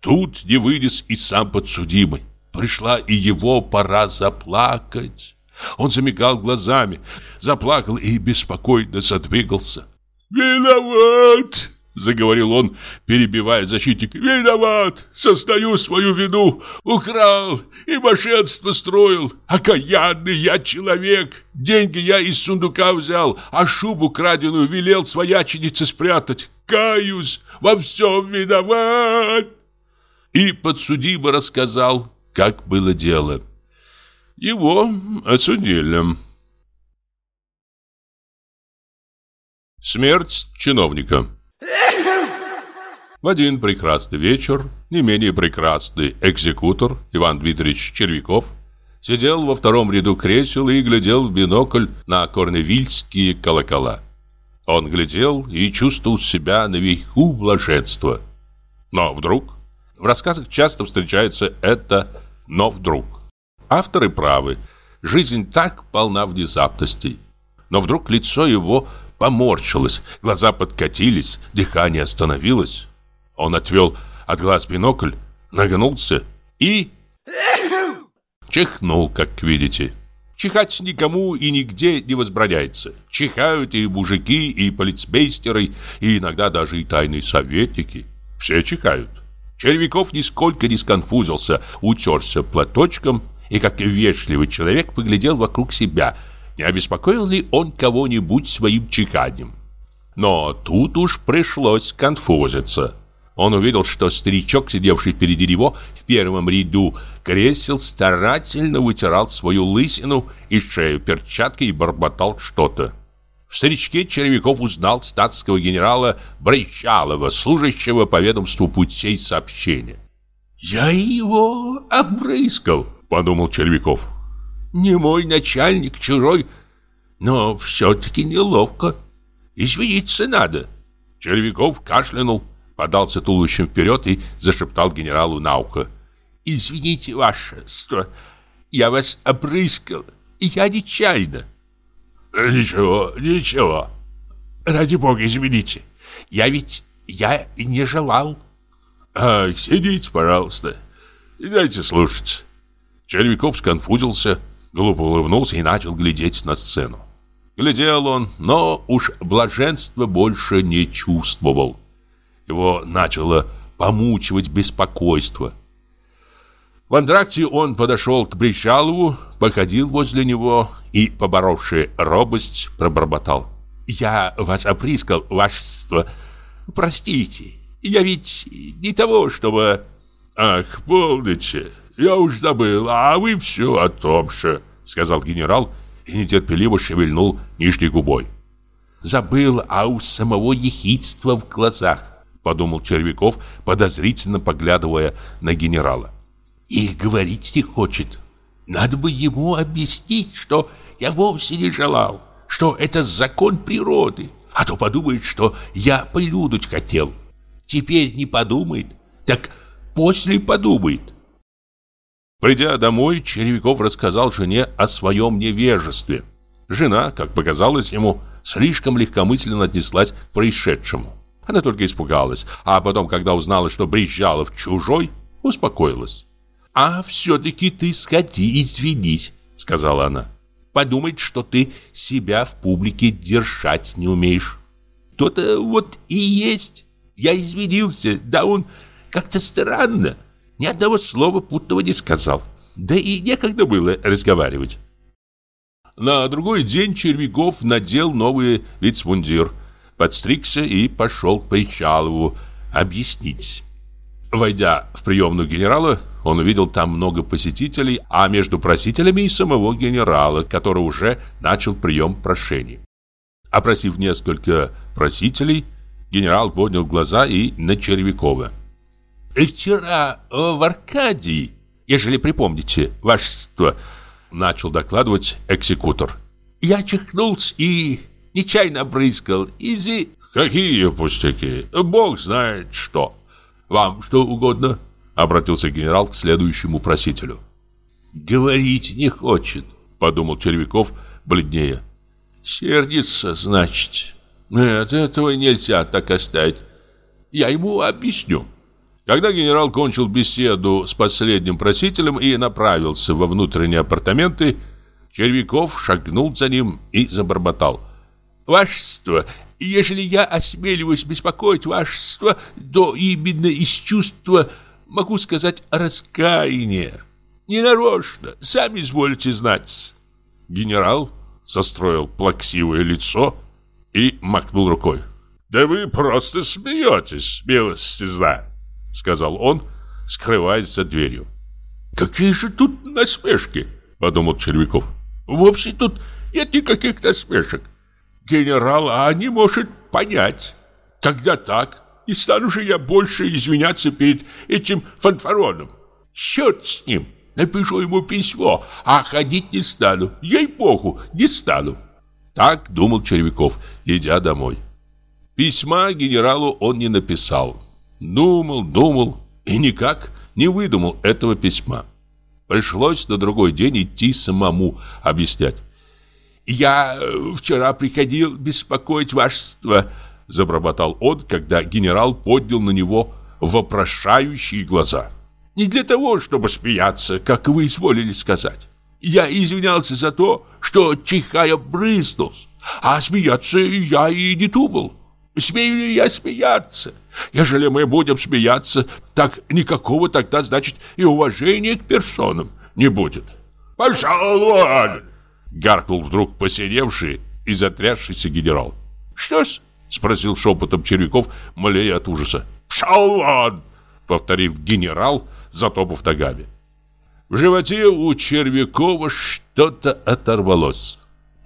Тут не вынес и сам подсудимый. Пришла и его пора заплакать. Он замигал глазами, заплакал и беспокойно задвигался. «Виноват!» — заговорил он, перебивая защитника. «Виноват! Сознаю свою вину! Украл и мошенство строил! Окаянный я человек! Деньги я из сундука взял, а шубу краденую велел свояченице спрятать! Каюсь! Во всем виноват!» И подсудимый рассказал, как было дело. Его осудили. Смерть чиновника В один прекрасный вечер не менее прекрасный экзекутор Иван Дмитриевич Червяков сидел во втором ряду кресел и глядел в бинокль на корневильские колокола. Он глядел и чувствовал себя на наверху блаженства. Но вдруг в рассказах часто встречается это «но вдруг». Авторы правы. Жизнь так полна внезапностей. Но вдруг лицо его поморщилось, глаза подкатились, дыхание остановилось. Он отвел от глаз бинокль, нагнулся и... Чихнул, как видите. Чихать никому и нигде не возбраняется. Чихают и мужики, и полицмейстеры, и иногда даже и тайные советники. Все чихают. Червяков нисколько не сконфузился, утерся платочком и, как вежливый человек, поглядел вокруг себя, не обеспокоил ли он кого-нибудь своим чиханием. Но тут уж пришлось конфузиться. Он увидел, что старичок, сидевший впереди него в первом ряду кресел, старательно вытирал свою лысину и шею перчаткой и бормотал что-то. В старичке Червяков узнал статского генерала Брейчалова, служащего по ведомству путей сообщения. «Я его обрыскал», — подумал Червяков. «Не мой начальник, чужой, но все-таки неловко. Извиниться надо». Червяков кашлянул подался туловищем вперед и зашептал генералу на ухо. «Извините, вашество, я вас опрыскал, и я нечаянно». «Ничего, ничего. Ради бога, извините. Я ведь, я не желал». «Ах, сидите, пожалуйста, дайте слушать». Червяков сконфузился, глупо улыбнулся и начал глядеть на сцену. Глядел он, но уж блаженства больше не чувствовал. Его начало помучивать беспокойство. В антракте он подошел к Бричалову, походил возле него и, поборовший робость, пробормотал. «Я вас оприскал, вашество. Простите, я ведь не того, чтобы...» «Ах, помните, я уж забыл, а вы все о том же», — сказал генерал и нетерпеливо шевельнул нижней губой. Забыл, а у самого ехидства в глазах подумал Червяков, подозрительно поглядывая на генерала. И говорить не хочет. Надо бы ему объяснить, что я вовсе не желал, что это закон природы, а то подумает, что я полюдуть хотел. Теперь не подумает, так после подумает. Придя домой, Червяков рассказал жене о своем невежестве. Жена, как показалось ему, слишком легкомысленно отнеслась к происшедшему. Она только испугалась, а потом, когда узнала, что Брижалов чужой, успокоилась. «А все-таки ты сходи, извинись», — сказала она. «Подумать, что ты себя в публике держать не умеешь». «То-то вот и есть. Я извинился, да он как-то странно. Ни одного слова путного не сказал. Да и некогда было разговаривать». На другой день Червяков надел новый вицмундир — подстригся и пошел к Причалову объяснить. Войдя в приемную генерала, он увидел там много посетителей, а между просителями и самого генерала, который уже начал прием прошений. Опросив несколько просителей, генерал поднял глаза и на Червякова. «Вчера в Аркадии, ежели припомните, вашество, начал докладывать экзекутор. Я чихнулся и Нечаянно брызгал. Изи... Какие пустяки? Бог знает что. Вам что угодно? Обратился генерал к следующему просителю. Говорить не хочет, подумал Червяков бледнее. Сердится, значит. Нет, этого нельзя так оставить. Я ему объясню. Когда генерал кончил беседу с последним просителем и направился во внутренние апартаменты, Червяков шагнул за ним и забормотал. Вашество, ежели я осмеливаюсь беспокоить вашество, то именно из чувства, могу сказать, раскаяния. Ненарочно, сами изволите знать. Генерал состроил плаксивое лицо и махнул рукой. «Да вы просто смеетесь, милости знать», — сказал он, скрываясь за дверью. «Какие же тут насмешки?» — подумал Червяков. «Вовсе тут нет никаких насмешек генерала не может понять. Когда так, не стану же я больше извиняться перед этим фанфароном. Черт с ним, напишу ему письмо, а ходить не стану. Ей-богу, не стану. Так думал Червяков, идя домой. Письма генералу он не написал. Думал, думал и никак не выдумал этого письма. Пришлось на другой день идти самому объяснять. «Я э, вчера приходил беспокоить вашество», — забормотал он, когда генерал поднял на него вопрошающие глаза. «Не для того, чтобы смеяться, как вы изволили сказать. Я извинялся за то, что чихая брызнулся, а смеяться я и не думал. Смею ли я смеяться? Ежели мы будем смеяться, так никакого тогда, значит, и уважения к персонам не будет. Пошел вон! Гаркнул вдруг посиневший и затрясшийся генерал. Что-с? Спросил шепотом Червяков, молея от ужаса. Пшел вон! Повторил генерал, затопав ногами. В животе у Червякова что-то оторвалось.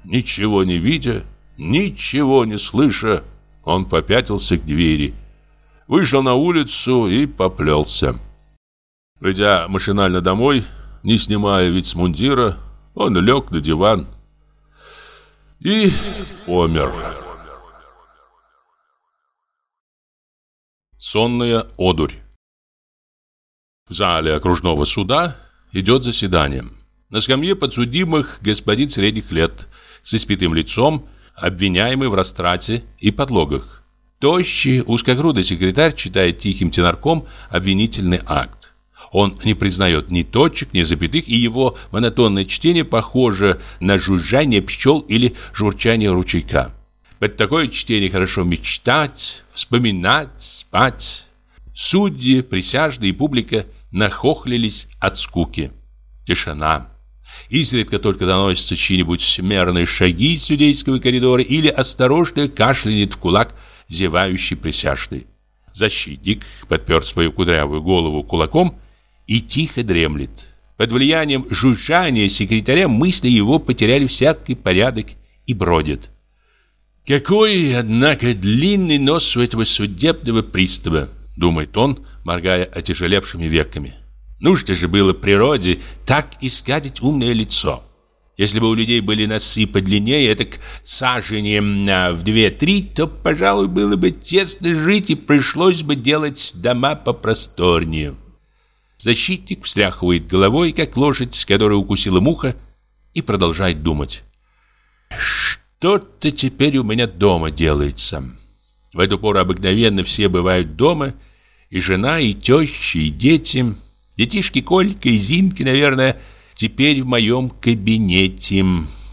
Ничего не видя, ничего не слыша, он попятился к двери, вышел на улицу и поплелся. Придя машинально домой, не снимая вицмундира, он лег на диван и умер. Сонная одурь В зале окружного суда идет заседание. На скамье подсудимых господин средних лет с испитым лицом обвиняемый в растрате и подлогах. Тощий, узкогрудый секретарь читает тихим тенорком обвинительный акт. Он не признает ни точек, ни запятых, и его монотонное чтение похоже на жужжание пчел или журчание ручейка. Под такое чтение хорошо мечтать, вспоминать, спать. Судьи, присяжные и публика нахохлились от скуки. Тишина. Изредка только доносятся чьи-нибудь мерные шаги из судейского коридора или осторожно кашлянет в кулак зевающий присяжный. Защитник подпер свою кудрявую голову кулаком и тихо дремлет. Под влиянием жужжания секретаря мысли его потеряли всякий порядок и бродят. «Какой, однако, длинный нос у этого судебного пристава!» Думает он, моргая отяжелевшими веками. Нужно же было природе так искадить умное лицо. Если бы у людей были носы подлиннее, так сажением в две-три, то, пожалуй, было бы тесно жить и пришлось бы делать дома попросторнее. Защитник встряхивает головой, как лошадь, которой укусила муха, и продолжает думать. Что-то теперь у меня дома делается. В эту пору обыкновенно все бывают дома, и жена, и теща, и дети – Детишки Колька и Зинки, наверное, теперь в моем кабинете.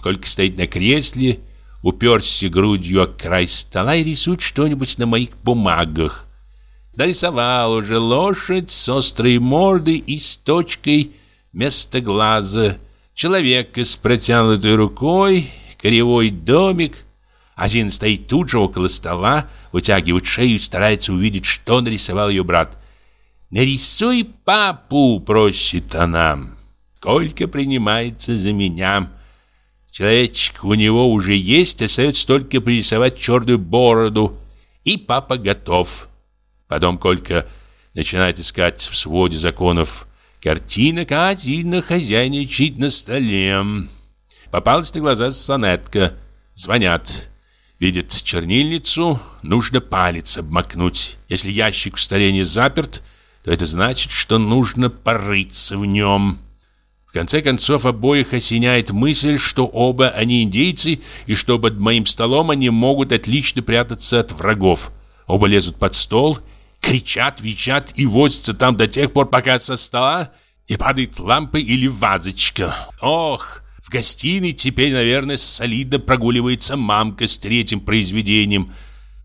Колька стоит на кресле, уперся грудью о край стола и рисует что-нибудь на моих бумагах. Нарисовал уже лошадь с острой мордой и с точкой вместо глаза, человека с протянутой рукой, кривой домик. Один стоит тут же около стола, вытягивает шею и старается увидеть, что нарисовал ее брат. «Нарисуй папу!» — просит она. «Сколько принимается за меня!» Человечек у него уже есть, остается только пририсовать черную бороду. И папа готов. Потом Колька начинает искать в своде законов картинок, а один хозяйничает на столе. Попалась на глаза сонетка. Звонят. Видит чернильницу, нужно палец обмакнуть. Если ящик в столе не заперт, то это значит, что нужно порыться в нем. В конце концов, обоих осеняет мысль, что оба они индейцы, и что под моим столом они могут отлично прятаться от врагов. Оба лезут под стол, кричат, вичат и возятся там до тех пор, пока со стола не падает лампа или вазочка. Ох, в гостиной теперь, наверное, солидно прогуливается мамка с третьим произведением.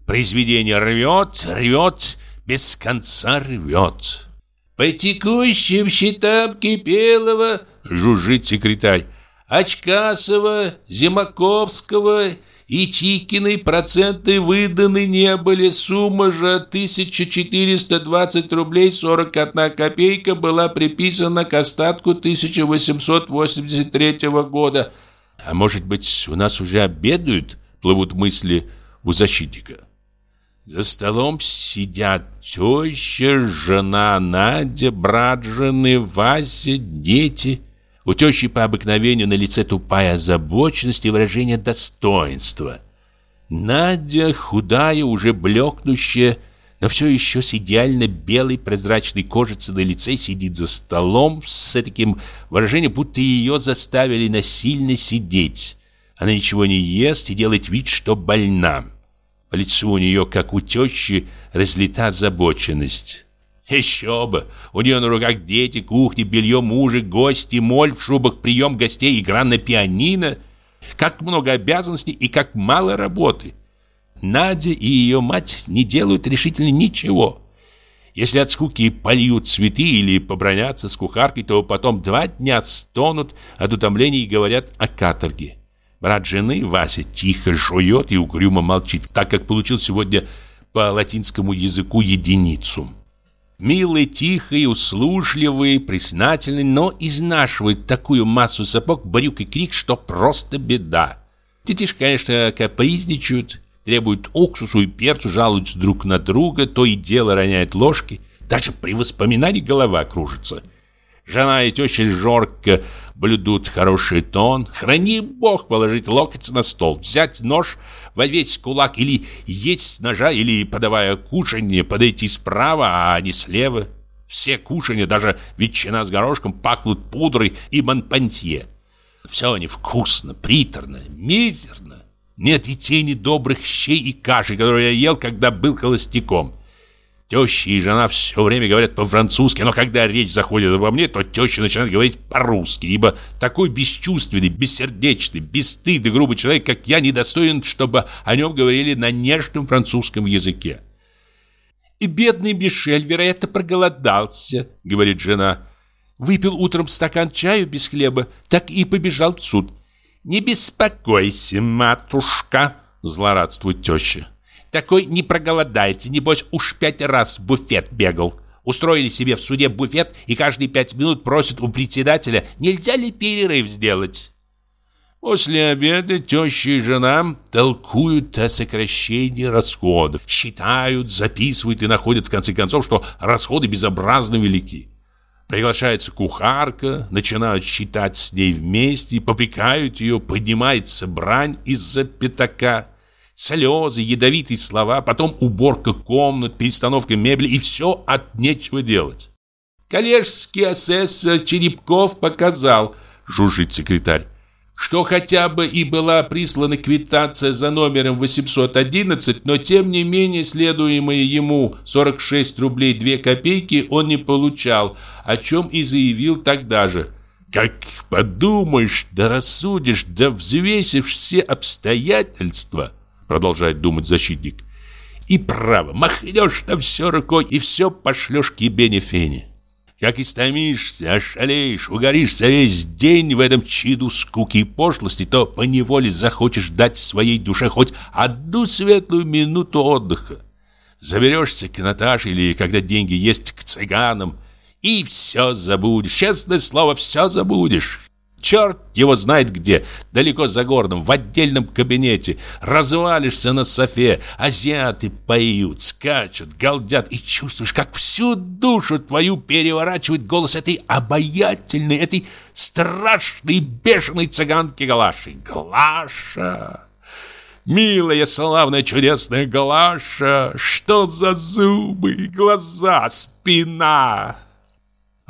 Произведение рвет, рвет без конца рвет. По текущим счетам Кипелова, жужжит секретарь, Очкасова, Зимаковского и Чикиной проценты выданы не были. Сумма же 1420 рублей 41 копейка была приписана к остатку 1883 года. А может быть, у нас уже обедают, плывут мысли у защитника. За столом сидят теща, жена Надя, брат жены, Вася, дети. У тещи по обыкновению на лице тупая озабоченность и выражение достоинства. Надя, худая, уже блекнущая, но все еще с идеально белой прозрачной кожицей на лице сидит за столом с таким выражением, будто ее заставили насильно сидеть. Она ничего не ест и делает вид, что больна. По лицу у нее, как у тещи, разлита озабоченность. Еще бы! У нее на руках дети, кухня, белье мужа, гости, моль в шубах, прием гостей, игра на пианино. Как много обязанностей и как мало работы. Надя и ее мать не делают решительно ничего. Если от скуки польют цветы или побронятся с кухаркой, то потом два дня стонут от утомления и говорят о каторге. Брат жены, Вася, тихо жует и угрюмо молчит, так как получил сегодня по латинскому языку единицу. Милый, тихий, услужливый, признательный, но изнашивает такую массу сапог, брюк и крик, что просто беда. Детишки, конечно, капризничают, требуют уксусу и перцу, жалуются друг на друга, то и дело роняют ложки. Даже при воспоминании голова кружится. Жена и теща жорко блюдут хороший тон. Храни бог положить локоть на стол, взять нож во весь кулак или есть ножа, или, подавая кушанье, подойти справа, а не слева. Все кушанья, даже ветчина с горошком, пахнут пудрой и монпансье. Все невкусно, приторно, мизерно. Нет и тени добрых щей и каши, которые я ел, когда был холостяком. Теща и жена все время говорят по-французски, но когда речь заходит обо мне, то теща начинает говорить по-русски, ибо такой бесчувственный, бессердечный, бесстыдный, грубый человек, как я, недостоин, чтобы о нем говорили на нежном французском языке. «И бедный Мишель, вероятно, проголодался», — говорит жена. «Выпил утром стакан чаю без хлеба, так и побежал в суд». «Не беспокойся, матушка», — злорадствует теща. «Такой не проголодайте, небось уж пять раз в буфет бегал». Устроили себе в суде буфет и каждые пять минут просят у председателя, нельзя ли перерыв сделать. После обеда теща и жена толкуют о сокращении расходов, считают, записывают и находят в конце концов, что расходы безобразно велики. Приглашается кухарка, начинают считать с ней вместе, попрекают ее, поднимается брань из-за пятака. Слезы, ядовитые слова, потом уборка комнат, перестановка мебели и все от нечего делать. Коллежский асессор Черепков показал, жужжит секретарь, что хотя бы и была прислана квитанция за номером 811, но тем не менее следуемые ему 46 рублей 2 копейки он не получал, о чем и заявил тогда же. «Как подумаешь, да рассудишь, да взвесишь все обстоятельства», продолжает думать защитник, «и право, махнешь на все рукой и все пошлешь к ебене-фене. Как истомишься, ошалеешь, угоришься весь день в этом чиду скуки и пошлости, то поневоле захочешь дать своей душе хоть одну светлую минуту отдыха. Заберешься к Наташе или, когда деньги есть, к цыганам, и все забудешь. Честное слово, все забудешь. Черт его знает где, далеко за городом, в отдельном кабинете. Развалишься на софе, азиаты поют, скачут, галдят, и чувствуешь, как всю душу твою переворачивает голос этой обаятельной, этой страшной, бешеной цыганки Глаши. Глаша! Милая, славная, чудесная Глаша! Что за зубы, глаза, спина!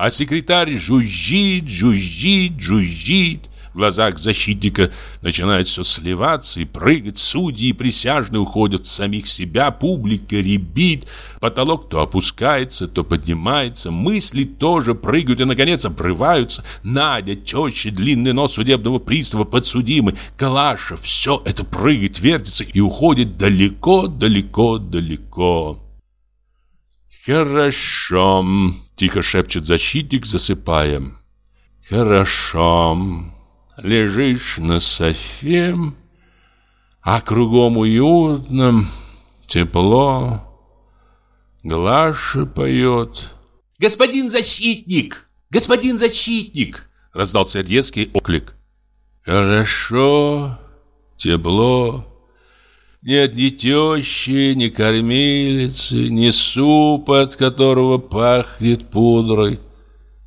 А секретарь жужжит, жужжит, жужжит. В глазах защитника начинает все сливаться и прыгать. Судьи и присяжные уходят с самих себя. Публика ребит. Потолок то опускается, то поднимается. Мысли тоже прыгают и, наконец, обрываются. Надя, теща, длинный нос судебного пристава, подсудимый. Калаша. Все это прыгает, вертится и уходит далеко, далеко, далеко. «Хорошо», — тихо шепчет защитник, засыпая. «Хорошо. Лежишь на софе, а кругом уютно, тепло. Глаша поет». «Господин защитник! Господин защитник!» — раздался резкий оклик. «Хорошо, тепло». Нет ни тещи, ни кормилицы, ни супа, от которого пахнет пудрой.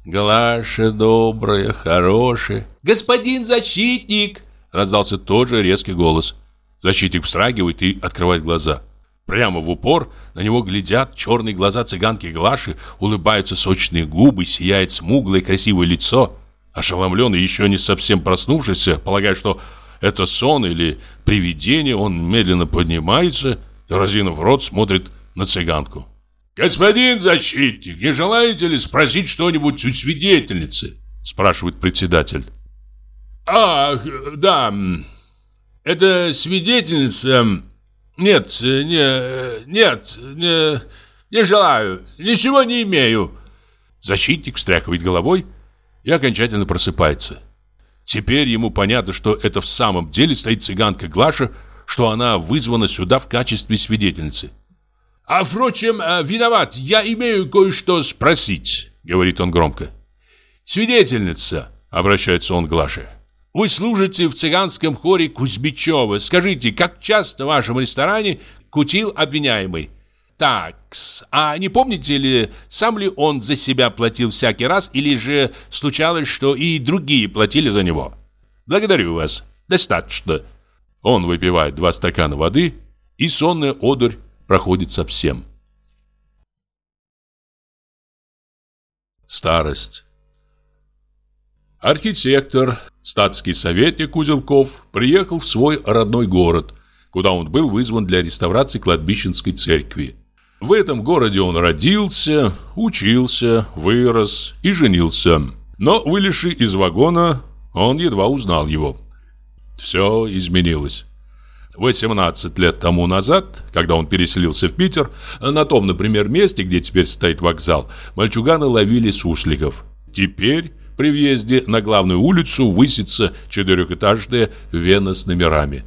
Глаша добрая, хорошая. «Господин защитник!» Раздался тот же резкий голос. Защитник встрагивает и открывает глаза. Прямо в упор на него глядят черные глаза цыганки Глаши, улыбаются сочные губы, сияет смуглое красивое лицо. Ошеломленный, еще не совсем проснувшийся, полагая, что это сон или привидение, он медленно поднимается и, разинув рот, смотрит на цыганку. «Господин защитник, не желаете ли спросить что-нибудь у свидетельницы?» спрашивает председатель. «Ах, да, это свидетельница...» Нет, не, нет, не, не желаю, ничего не имею. Защитник встряхивает головой и окончательно просыпается. Теперь ему понятно, что это в самом деле стоит цыганка Глаша, что она вызвана сюда в качестве свидетельницы. «А, впрочем, э, виноват, я имею кое-что спросить», — говорит он громко. «Свидетельница», — обращается он к Глаше, вы служите в цыганском хоре Кузьмичева. Скажите, как часто в вашем ресторане кутил обвиняемый? Такс. А не помните ли, сам ли он за себя платил всякий раз, или же случалось, что и другие платили за него? Благодарю вас. Достаточно. Он выпивает два стакана воды, и сонная одурь проходит совсем. Старость. Архитектор, статский советник Узелков приехал в свой родной город, куда он был вызван для реставрации кладбищенской церкви. В этом городе он родился, учился, вырос и женился. Но, вылезший из вагона, он едва узнал его. Все изменилось. 18 лет тому назад, когда он переселился в Питер, на том, например, месте, где теперь стоит вокзал, мальчуганы ловили сусликов. Теперь при въезде на главную улицу высится четырехэтажная вена с номерами.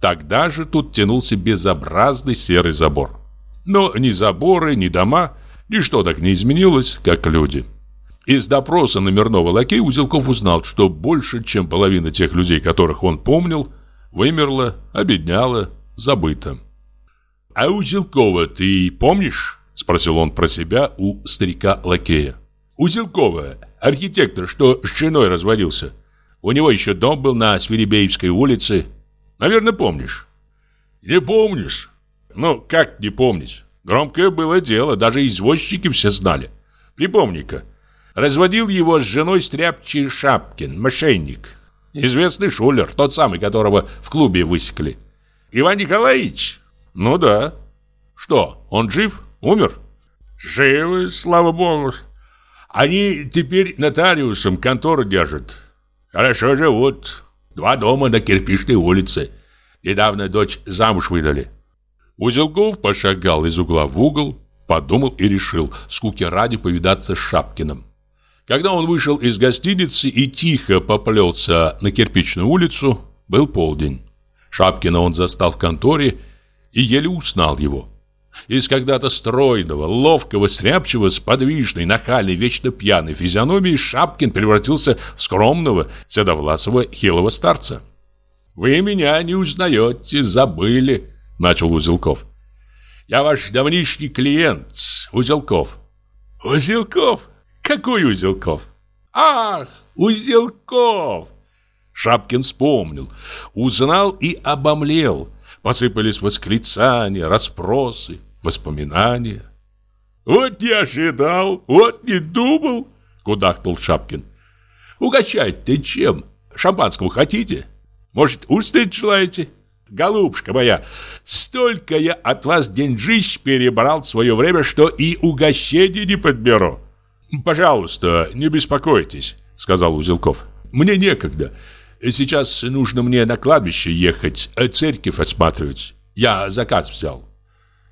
Тогда же тут тянулся безобразный серый забор. Но ни заборы, ни дома, ничто так не изменилось, как люди. Из допроса номерного лакея Узелков узнал, что больше, чем половина тех людей, которых он помнил, вымерла, обедняла, забыта. «А Узелкова ты помнишь?» – спросил он про себя у старика-лакея. «Узелкова, архитектор, что с женой разводился. У него еще дом был на Свиребеевской улице. Наверное, помнишь?» «Не помнишь?» «Ну, как не помнить? Громкое было дело, даже извозчики все знали. Припомни-ка, разводил его с женой стряпчий Шапкин, мошенник. Известный шулер, тот самый, которого в клубе высекли. Иван Николаевич? Ну да. Что, он жив? Умер? Живы, слава богу. Они теперь нотариусом контору держат. Хорошо живут. Два дома на кирпичной улице. Недавно дочь замуж выдали. Узелков пошагал из угла в угол, подумал и решил, скуки ради повидаться с Шапкиным. Когда он вышел из гостиницы и тихо поплелся на кирпичную улицу, был полдень. Шапкина он застал в конторе и еле узнал его. Из когда-то стройного, ловкого, стряпчивого, с подвижной, нахальной, вечно пьяной физиономией Шапкин превратился в скромного, седовласого, хилого старца. «Вы меня не узнаете, забыли», — начал Узелков. «Я ваш давнишний клиент, Узелков». «Узелков? Какой Узелков?» «Ах, Узелков!» Шапкин вспомнил, узнал и обомлел. Посыпались восклицания, расспросы воспоминания. «Вот не ожидал, вот не думал!» — кудахтал Шапкин. «Угощать-то чем? Шампанского хотите? Может, устать желаете?» «Голубушка моя, столько я от вас деньжищ перебрал в свое время, что и угощение не подберу». «Пожалуйста, не беспокойтесь», — сказал Узелков. «Мне некогда. Сейчас нужно мне на кладбище ехать, церковь осматривать. Я заказ взял».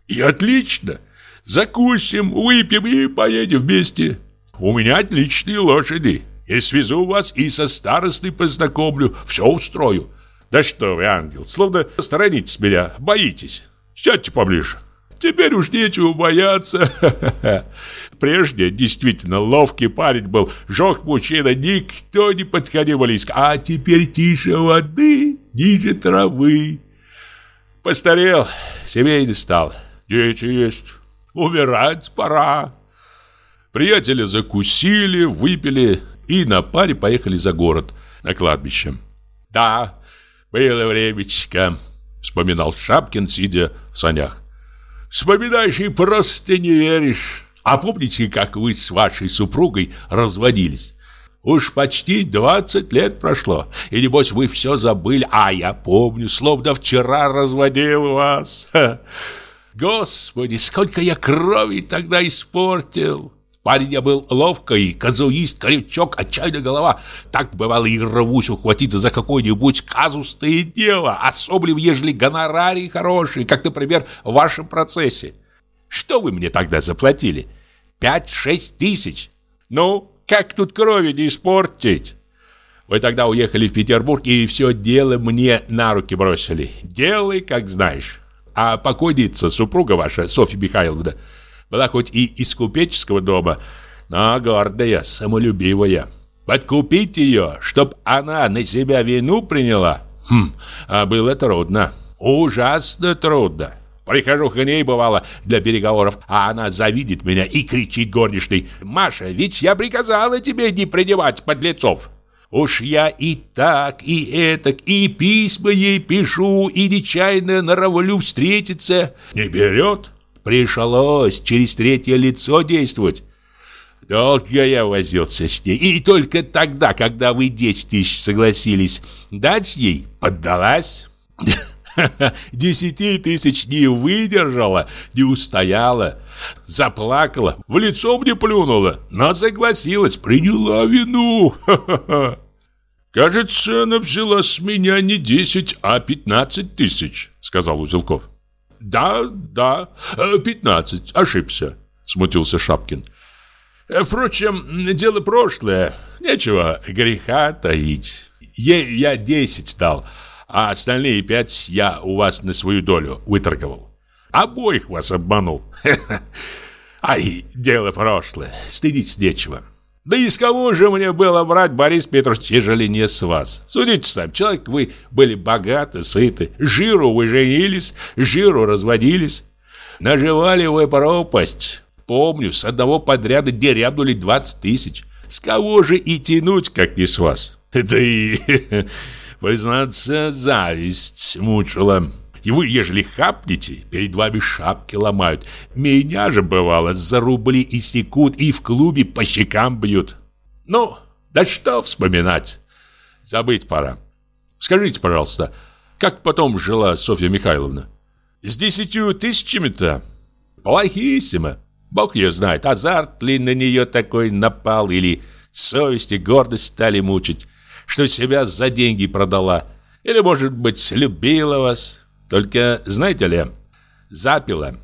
И отлично. Закусим, выпьем и поедем вместе. У меня отличные лошади. Я свезу вас и со старостой познакомлю, все устрою. Да что вы, ангел, словно сторонитесь меня, боитесь. Сядьте поближе. Теперь уж нечего бояться. Прежде действительно ловкий парень был, жёг мужчина, никто не подходил близко. А теперь тише воды, ниже травы. Постарел, семейный стал. Дети есть. Умирать пора. Приятели закусили, выпили и на паре поехали за город, на кладбище. Да, было времечко, вспоминал Шапкин, сидя в санях. Вспоминаешь и просто не веришь. А помните, как вы с вашей супругой разводились? Уж почти 20 лет прошло, и небось вы все забыли, а я помню, словно вчера разводил вас. Господи, сколько я крови тогда испортил. Парень я был ловкий, казуист, крючок, отчаянная голова. Так бывало и рвусь ухватиться за какое-нибудь казустое дело, особенно ежели гонорарий хороший, как, например, в вашем процессе. Что вы мне тогда заплатили? Пять-шесть тысяч. Ну, как тут крови не испортить? Вы тогда уехали в Петербург и все дело мне на руки бросили. Делай, как знаешь. А покойница, супруга ваша, Софья Михайловна, была хоть и из купеческого дома, но гордая, самолюбивая. Подкупить ее, чтоб она на себя вину приняла, хм, а было трудно. Ужасно трудно. Прихожу к ней, бывало, для переговоров, а она завидит меня и кричит горничной. «Маша, ведь я приказала тебе не принимать подлецов!» Уж я и так, и этак, и письма ей пишу, и нечаянно норовлю встретиться. Не берет. Пришлось через третье лицо действовать. Долго я возился с ней, и только тогда, когда вы 10 тысяч согласились дать ей, поддалась. Десяти тысяч не выдержала, не устояла. Заплакала, в лицо мне плюнула, но согласилась, приняла вину. «Кажется, она взяла с меня не десять, а пятнадцать тысяч», — сказал Узелков. «Да, да, э, пятнадцать, ошибся», — смутился Шапкин. «Э, «Впрочем, дело прошлое, нечего греха таить. Ей я десять дал, а остальные пять я у вас на свою долю выторговал. Обоих вас обманул. Ай, дело прошлое, стыдить нечего. Да из кого же мне было брать, Борис Петрович, ежели не с вас? Судите сами, человек вы были богаты, сыты, жиру вы женились, жиру разводились. Наживали вы пропасть. Помню, с одного подряда дерябнули 20 тысяч. С кого же и тянуть, как не с вас? Да и Признаться, зависть мучила. И вы, ежели хапнете, перед вами шапки ломают. Меня же, бывало, за рубли и секут и в клубе по щекам бьют. Ну, да что вспоминать? Забыть пора. Скажите, пожалуйста, как потом жила Софья Михайловна? С десятью тысячами-то? Плохиссимо. Бог ее знает, азарт ли на нее такой напал, или совесть и гордость стали мучить что себя за деньги продала. Или, может быть, любила вас. Только, знаете ли, запила.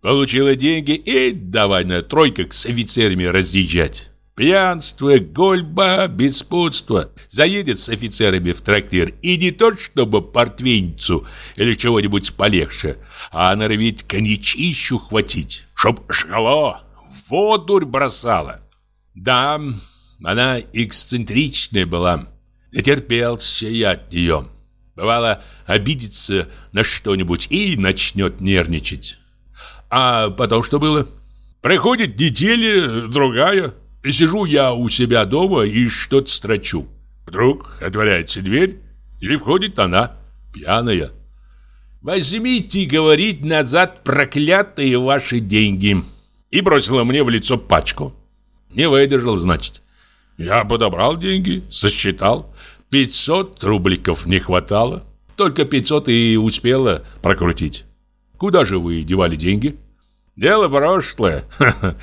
Получила деньги и давай на тройках с офицерами разъезжать. Пьянство, гольба, беспутство. Заедет с офицерами в трактир и не то чтобы портвейницу или чего-нибудь полегче, а норовит коньячищу хватить, чтоб жгло, воду бросала. Да, она эксцентричная была, Натерпелся я от нее. Бывало, обидится на что-нибудь и начнет нервничать. А потом что было? Проходит неделя, другая. Сижу я у себя дома и что-то строчу. Вдруг отворяется дверь, и входит она, пьяная. «Возьмите, — говорит, — назад проклятые ваши деньги!» И бросила мне в лицо пачку. Не выдержал, значит. Я подобрал деньги, сосчитал. 500 рубликов не хватало. Только 500 и успела прокрутить. Куда же вы девали деньги? Дело прошлое.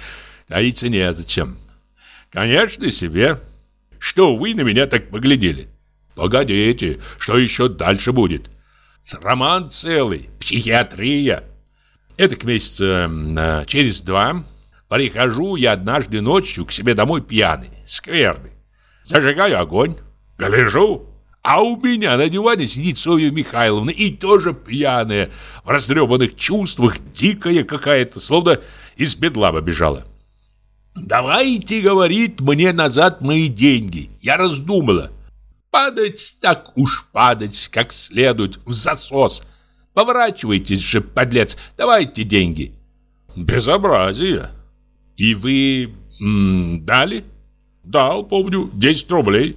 Таиться незачем. Конечно, себе. Что вы на меня так поглядели? Погодите, что еще дальше будет? Роман целый, психиатрия. Это к месяца через два Прихожу я однажды ночью к себе домой пьяный, скверный. Зажигаю огонь, гляжу, а у меня на диване сидит Софья Михайловна и тоже пьяная, в растрепанных чувствах, дикая какая-то, словно из бедлама бежала. «Давайте, — говорит, — мне назад мои деньги. Я раздумала. Падать так уж падать, как следует, в засос. Поворачивайтесь же, подлец, давайте деньги». «Безобразие!» И вы м, дали? Дал, помню, 10 рублей.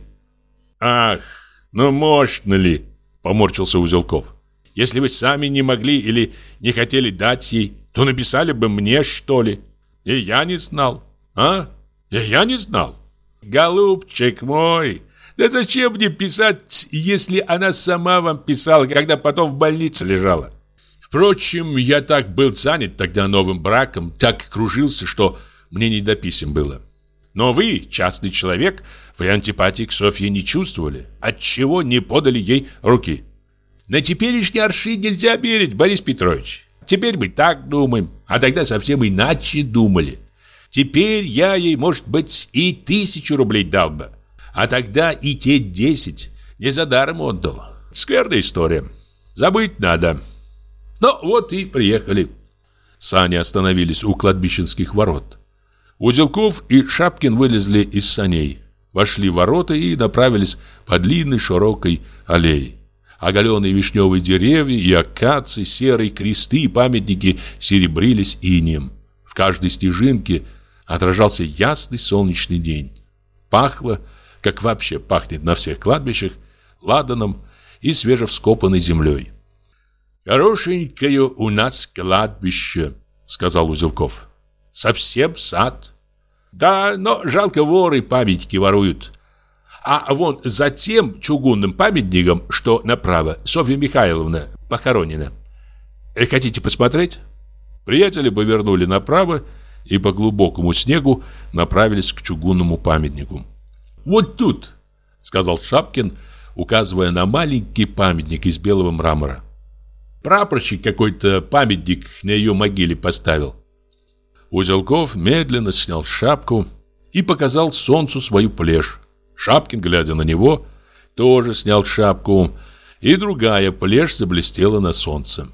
Ах, ну можно ли? Поморщился Узелков. Если вы сами не могли или не хотели дать ей, то написали бы мне, что ли. И я не знал. А? И я не знал. Голубчик мой, да зачем мне писать, если она сама вам писала, когда потом в больнице лежала? Впрочем, я так был занят тогда новым браком, так кружился, что мне не до писем было. Но вы, частный человек, вы антипатии к Софье не чувствовали, отчего не подали ей руки. На теперешний аршин нельзя мерить, Борис Петрович. Теперь мы так думаем, а тогда совсем иначе думали. Теперь я ей, может быть, и тысячу рублей дал бы, а тогда и те десять не за даром отдал. Скверная история. Забыть надо. Ну, вот и приехали. Сани остановились у кладбищенских ворот. Узелков и Шапкин вылезли из саней, вошли в ворота и направились по длинной широкой аллее. Оголенные вишневые деревья и акации, серые кресты и памятники серебрились инем. В каждой стежинке отражался ясный солнечный день. Пахло, как вообще пахнет на всех кладбищах, ладаном и свежевскопанной землей. «Хорошенькое у нас кладбище», — сказал Узелков. Совсем сад. Да, но жалко воры памятники воруют. А вон за тем чугунным памятником, что направо, Софья Михайловна похоронена. Э, хотите посмотреть? Приятели повернули направо и по глубокому снегу направились к чугунному памятнику. «Вот тут», — сказал Шапкин, указывая на маленький памятник из белого мрамора. «Прапорщик какой-то памятник на ее могиле поставил. Узелков медленно снял шапку и показал солнцу свою плешь. Шапкин, глядя на него, тоже снял шапку, и другая плешь заблестела на солнце.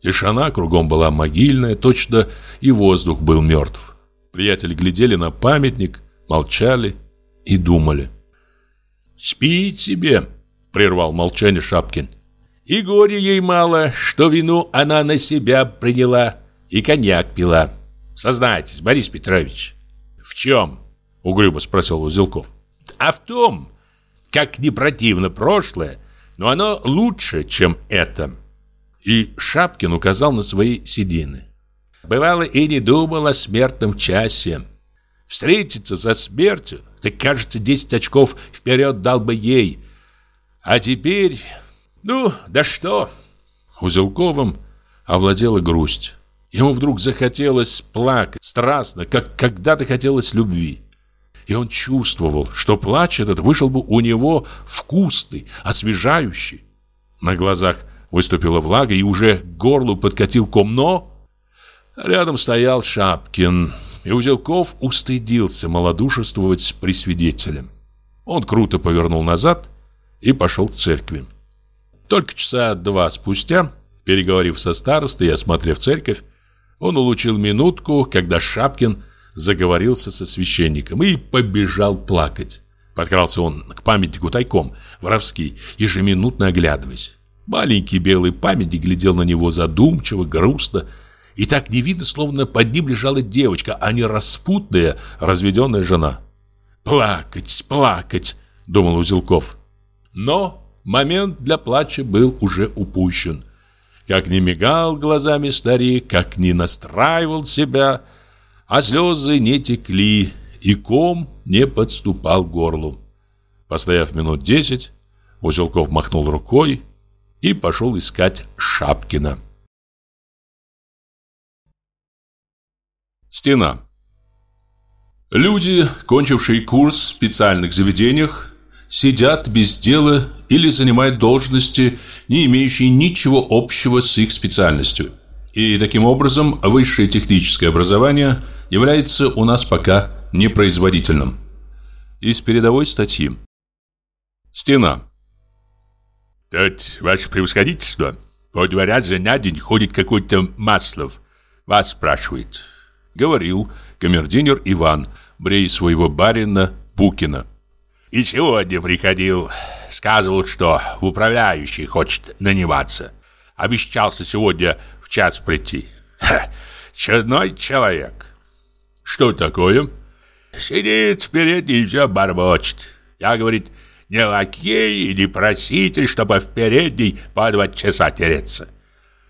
Тишина кругом была могильная, точно и воздух был мертв. Приятели глядели на памятник, молчали и думали. «Спи себе!» — прервал молчание Шапкин. «И горе ей мало, что вину она на себя приняла и коньяк пила». Сознайтесь, Борис Петрович. В чем? Угрюмо спросил Узелков. А в том, как не противно прошлое, но оно лучше, чем это. И Шапкин указал на свои седины. Бывало и не думал о смертном часе. Встретиться со смертью, так кажется, 10 очков вперед дал бы ей. А теперь, ну, да что? Узелковым овладела грусть. Ему вдруг захотелось плакать, страстно, как когда-то хотелось любви. И он чувствовал, что плач этот вышел бы у него вкусный, освежающий. На глазах выступила влага, и уже к горлу подкатил ком, но... Рядом стоял Шапкин, и Узелков устыдился малодушествовать при свидетелем. Он круто повернул назад и пошел к церкви. Только часа два спустя, переговорив со старостой и осмотрев церковь, он улучил минутку, когда Шапкин заговорился со священником и побежал плакать. Подкрался он к памятнику тайком, воровский, ежеминутно оглядываясь. Маленький белый памятник глядел на него задумчиво, грустно, и так не видно, словно под ним лежала девочка, а не распутная, разведенная жена. «Плакать, плакать!» — думал Узелков. Но момент для плача был уже упущен. Как не мигал глазами старик, как не настраивал себя, а слезы не текли, и ком не подступал к горлу. Постояв минут десять, Узелков махнул рукой и пошел искать Шапкина. Стена. Люди, кончившие курс в специальных заведениях, сидят без дела или занимают должности, не имеющие ничего общего с их специальностью. И таким образом высшее техническое образование является у нас пока непроизводительным. Из передовой статьи. Стена. Тут, ваше превосходительство, два за на день ходит какой-то Маслов. Вас спрашивает. Говорил камердинер Иван, брея своего барина Букина. И сегодня приходил. Сказывал, что в управляющий хочет наниматься. Обещался сегодня в час прийти. Ха, чудной человек. Что такое? Сидит впереди и все бормочет. Я, говорит, не лакей и не проситель, чтобы в передней по два часа тереться.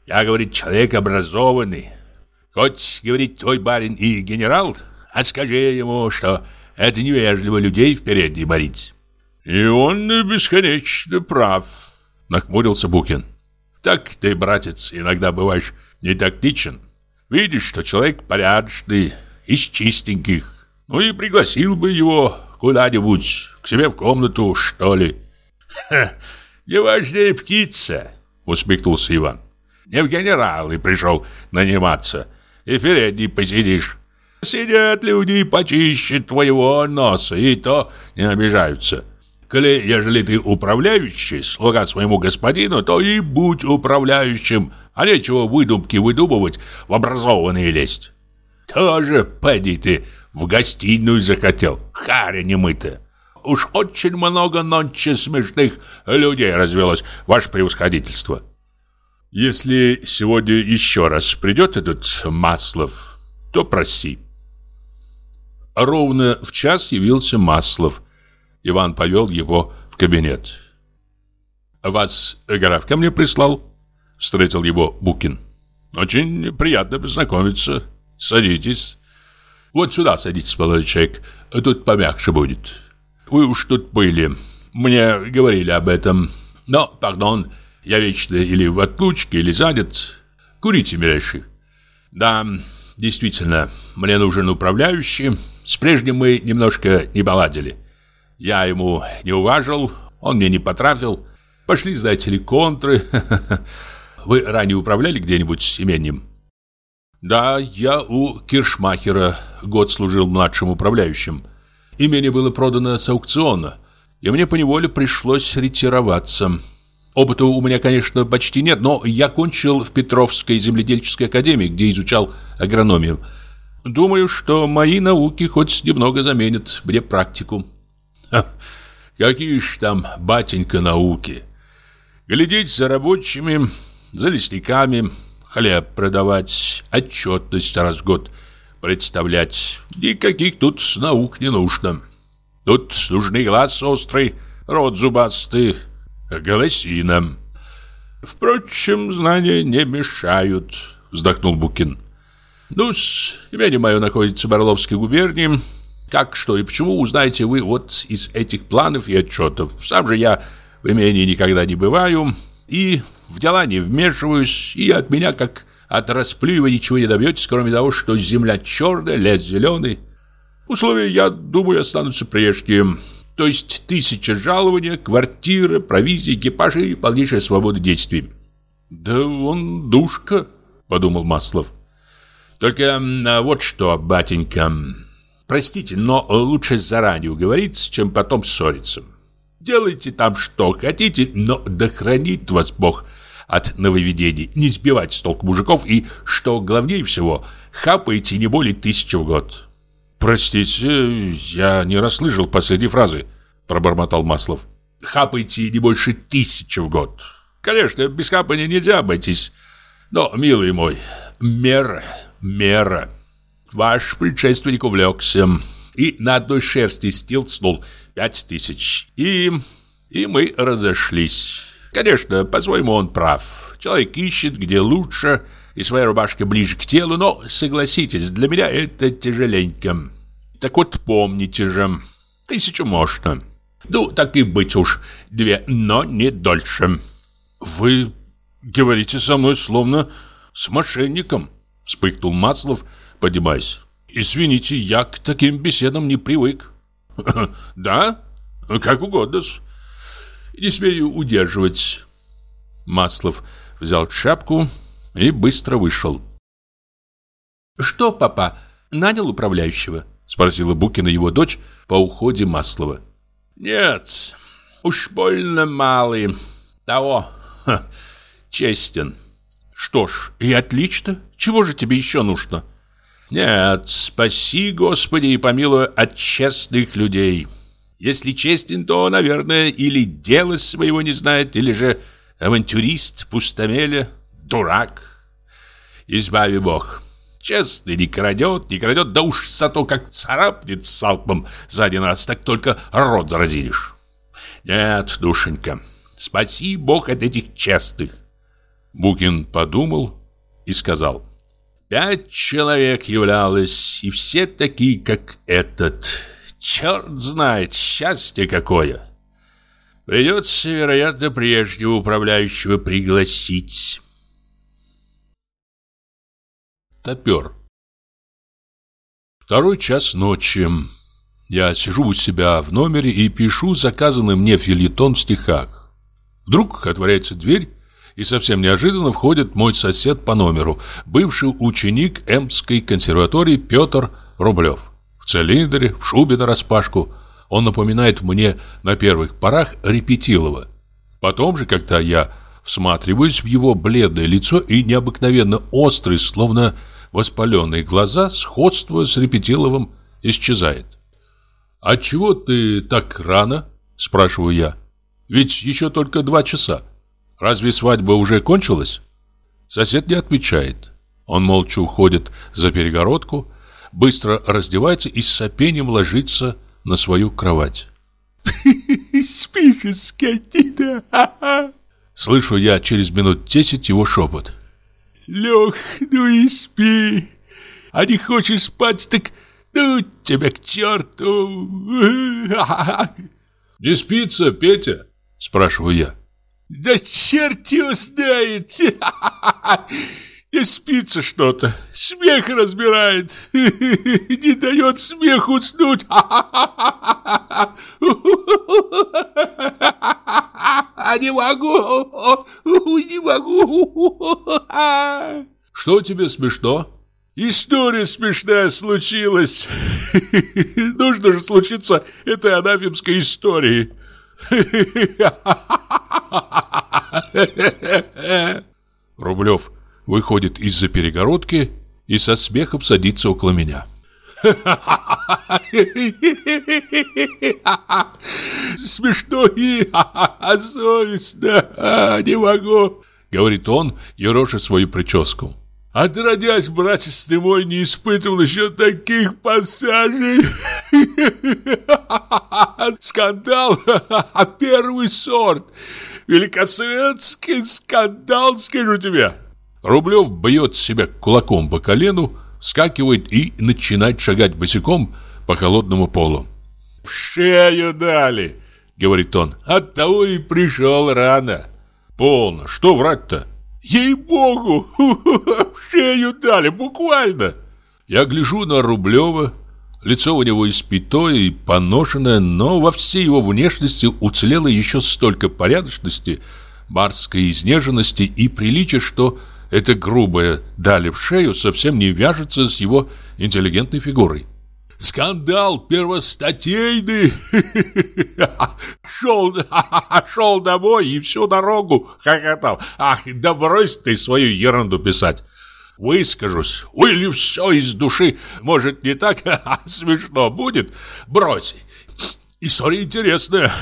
Я, говорит, человек образованный. Хоть, говорит твой барин и генерал, а скажи ему, что это невежливо людей в передней морить. И он бесконечно прав, нахмурился Букин. Так ты, братец, иногда бываешь не тактичен. Видишь, что человек порядочный, из чистеньких. Ну и пригласил бы его куда-нибудь, к себе в комнату, что ли. Ха, не важнее птица, усмехнулся Иван. Не в генералы пришел наниматься, и впереди посидишь. Сидят люди почище твоего носа, и то не обижаются. Коли, ежели ты управляющий, слуга своему господину, то и будь управляющим, а нечего выдумки выдумывать, в образованные лезть. Тоже, поди ты, в гостиную захотел, харя немытая. Уж очень много нонче смешных людей развелось, ваше превосходительство. Если сегодня еще раз придет этот Маслов, то прости. Ровно в час явился Маслов – Иван повел его в кабинет. «Вас граф ко мне прислал?» Встретил его Букин. «Очень приятно познакомиться. Садитесь. Вот сюда садитесь, молодой человек. Тут помягче будет. Вы уж тут были. Мне говорили об этом. Но, пардон, я вечно или в отлучке, или занят. Курите, милейший». «Да, действительно, мне нужен управляющий. С прежним мы немножко не поладили». Я ему не уважил, он мне не потратил. Пошли, знаете ли, контры. Вы ранее управляли где-нибудь имением? Да, я у Киршмахера год служил младшим управляющим. Имение было продано с аукциона, и мне поневоле пришлось ретироваться. Опыта у меня, конечно, почти нет, но я кончил в Петровской земледельческой академии, где изучал агрономию. Думаю, что мои науки хоть немного заменят мне практику. Ха, какие ж там, батенька, науки. Глядеть за рабочими, за лесниками, хлеб продавать, отчетность раз в год представлять. Никаких тут наук не нужно. Тут нужны глаз острый, рот зубастый, голосина. Впрочем, знания не мешают, вздохнул Букин. Ну-с, имение мое находится в Орловской губернии, как, что и почему, узнаете вы вот из этих планов и отчетов. Сам же я в имении никогда не бываю и в дела не вмешиваюсь, и от меня, как от расплюева, ничего не добьетесь, кроме того, что земля черная, лес зеленый. Условия, я думаю, останутся прежние. То есть тысяча жалования, квартира, провизия, экипаж и полнейшая свобода действий. «Да он душка», — подумал Маслов. «Только вот что, батенька...» Простите, но лучше заранее уговориться, чем потом ссориться. Делайте там что хотите, но да хранит вас Бог от нововведений. Не сбивайте с толку мужиков и, что главнее всего, хапайте не более тысячи в год. Простите, я не расслышал последней фразы, пробормотал Маслов. Хапайте не больше тысячи в год. Конечно, без хапания нельзя обойтись. Но, милый мой, мера, мера. Ваш предшественник увлекся и на одной шерсти стилцнул пять тысяч. И... и мы разошлись. Конечно, по-своему он прав. Человек ищет, где лучше, и своя рубашка ближе к телу, но, согласитесь, для меня это тяжеленько. Так вот, помните же, тысячу можно. Ну, так и быть уж, две, но не дольше. Вы говорите со мной словно с мошенником, вспыхнул Маслов, поднимаясь. «Извините, я к таким беседам не привык». «Да? Как угодно -с. Не смею удерживать». Маслов взял шапку и быстро вышел. «Что, папа, нанял управляющего?» Спросила Букина его дочь по уходе Маслова. «Нет, уж больно малый. Того, ха, честен». «Что ж, и отлично. Чего же тебе еще нужно?» Нет, спаси, Господи, и помилуй от честных людей. Если честен, то, наверное, или дело своего не знает, или же авантюрист, пустомеля, дурак. Избави Бог. Честный не крадет, не крадет, да уж зато как царапнет салпом за один раз, так только рот заразилишь. Нет, душенька, спаси Бог от этих честных. Букин подумал и сказал. Пять человек являлось, и все такие, как этот. Черт знает, счастье какое. Придется, вероятно, прежнего управляющего пригласить. Топер. Второй час ночи. Я сижу у себя в номере и пишу заказанный мне филетон в стихах. Вдруг отворяется дверь, и совсем неожиданно входит мой сосед по номеру, бывший ученик Эмской консерватории Петр Рублев. В цилиндре, в шубе нараспашку. Он напоминает мне на первых порах Репетилова. Потом же, когда я всматриваюсь в его бледное лицо и необыкновенно острый, словно воспаленные глаза, сходство с Репетиловым исчезает. «Отчего ты так рано?» – спрашиваю я. «Ведь еще только два часа. Разве свадьба уже кончилась?» Сосед не отвечает. Он молча уходит за перегородку, быстро раздевается и с сопением ложится на свою кровать. «Спишь, скотина!» Слышу я через минут десять его шепот. Лег, ну и спи. А не хочешь спать, так ну тебя к черту. Не спится, Петя? Спрашиваю я. Да черт его знает. Не спится что-то. Смех разбирает. Не дает смеху уснуть. Не могу. Не могу. Что тебе смешно? История смешная случилась. Нужно же случиться этой анафемской истории. Рублев выходит из-за перегородки и со смехом садится около меня. Смешно и совестно. Не могу, говорит он, ероша свою прическу. Отродясь, братец ты мой, не испытывал еще таких пассажей. Скандал, первый сорт. Великосветский скандал, скажу тебе. Рублев бьет себя кулаком по колену, вскакивает и начинает шагать босиком по холодному полу. «В шею дали!» — говорит он. «Оттого и пришел рано». «Полно! Что врать-то?» «Ей-богу! Шею дали, буквально!» Я гляжу на Рублева. Лицо у него испитое и поношенное, но во всей его внешности уцелело еще столько порядочности, барской изнеженности и приличия, что это грубое «дали в шею» совсем не вяжется с его интеллигентной фигурой. Скандал первостатейный. Шел, шел домой и всю дорогу хохотал. Ах, да брось ты свою ерунду писать. Выскажусь, или все из души. Может, не так смешно будет? Брось. История интересная.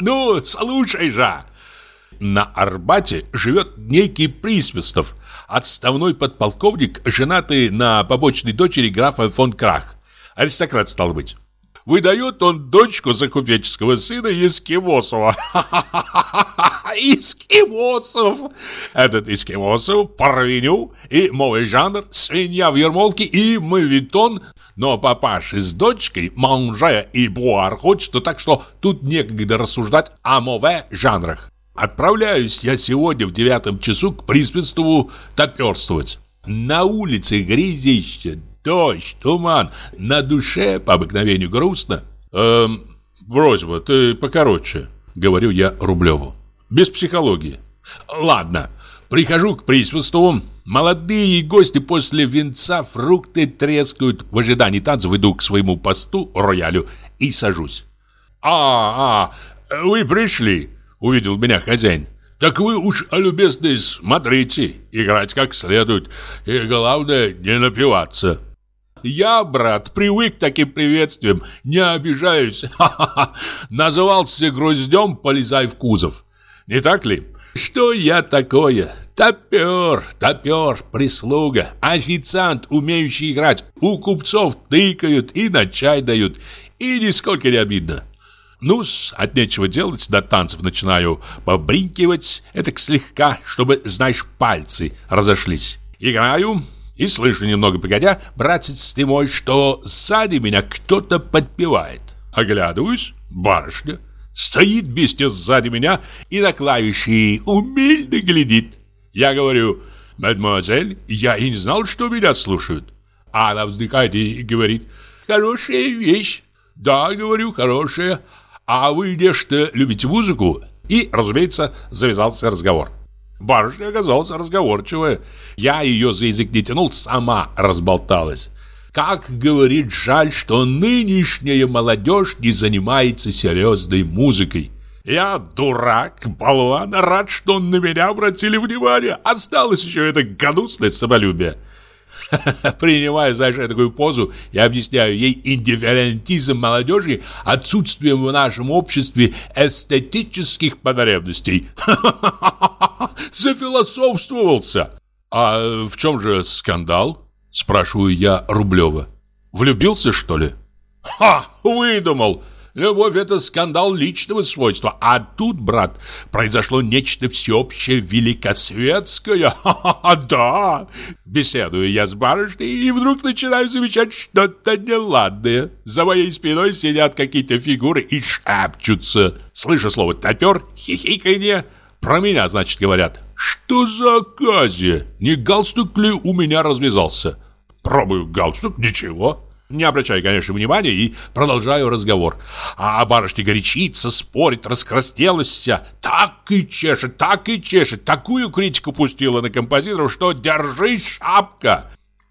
Ну, слушай же. На Арбате живет некий Присвистов, отставной подполковник, женатый на побочной дочери графа фон Крах. Аристократ стал быть. Выдает он дочку за купеческого сына Ескимосова. Ескимосов! Этот Ескимосов, парвеню и мовый жанр, свинья в ермолке и мавитон, но папаши с дочкой, манже и буар хочет, так что тут некогда рассуждать о мове жанрах. Отправляюсь я сегодня в девятом часу к Присвистову топерствовать. На улице грязище, дождь, туман, на душе по обыкновению грустно. Эм, просьба, ты покороче, говорю я Рублеву. Без психологии. Ладно, прихожу к Присвистову. Молодые гости после венца фрукты трескают. В ожидании танцев иду к своему посту, роялю, и сажусь. А, а, вы пришли. Увидел меня хозяин. Так вы уж, любезные, смотрите, играть как следует. И главное, не напиваться. Я, брат, привык к таким приветствиям, не обижаюсь. Назывался груздем, полезай в кузов. Не так ли? Что я такое? Топер, топер, прислуга, официант, умеющий играть. У купцов тыкают и на чай дают. И нисколько не обидно ну от нечего делать до танцев начинаю побринкивать, это слегка, чтобы, знаешь, пальцы разошлись. Играю, и слышу немного погодя, братец ты мой, что сзади меня кто-то подпевает. Оглядываюсь, барышня. Стоит бестия сзади меня и на клавиши умильно глядит. Я говорю, мадемуазель, я и не знал, что меня слушают. А она вздыхает и говорит, хорошая вещь. Да, говорю, хорошая. А вы где-то любите музыку? И, разумеется, завязался разговор. Барышня оказалась разговорчивая. Я ее за язык не тянул, сама разболталась. Как говорит, жаль, что нынешняя молодежь не занимается серьезной музыкой. Я дурак, болван, рад, что на меня обратили внимание. Осталось еще это гнусное самолюбие. Принимаю, знаешь, такую позу и объясняю ей индифферентизм молодежи отсутствием в нашем обществе эстетических потребностей. Зафилософствовался. А в чем же скандал? Спрашиваю я Рублева. Влюбился, что ли? Ха, выдумал. Любовь – это скандал личного свойства. А тут, брат, произошло нечто всеобщее великосветское. Ха-ха-ха, да. Беседую я с барышней и вдруг начинаю замечать что-то неладное. За моей спиной сидят какие-то фигуры и шепчутся. Слышу слово «топер», хихиканье. Про меня, значит, говорят. Что за оказия? Не галстук ли у меня развязался? Пробую галстук, ничего. Не обращаю, конечно, внимания и продолжаю разговор. А барышня горячится, спорит, раскрастелась. Так и чешет, так и чешет. Такую критику пустила на композиторов, что держи шапка.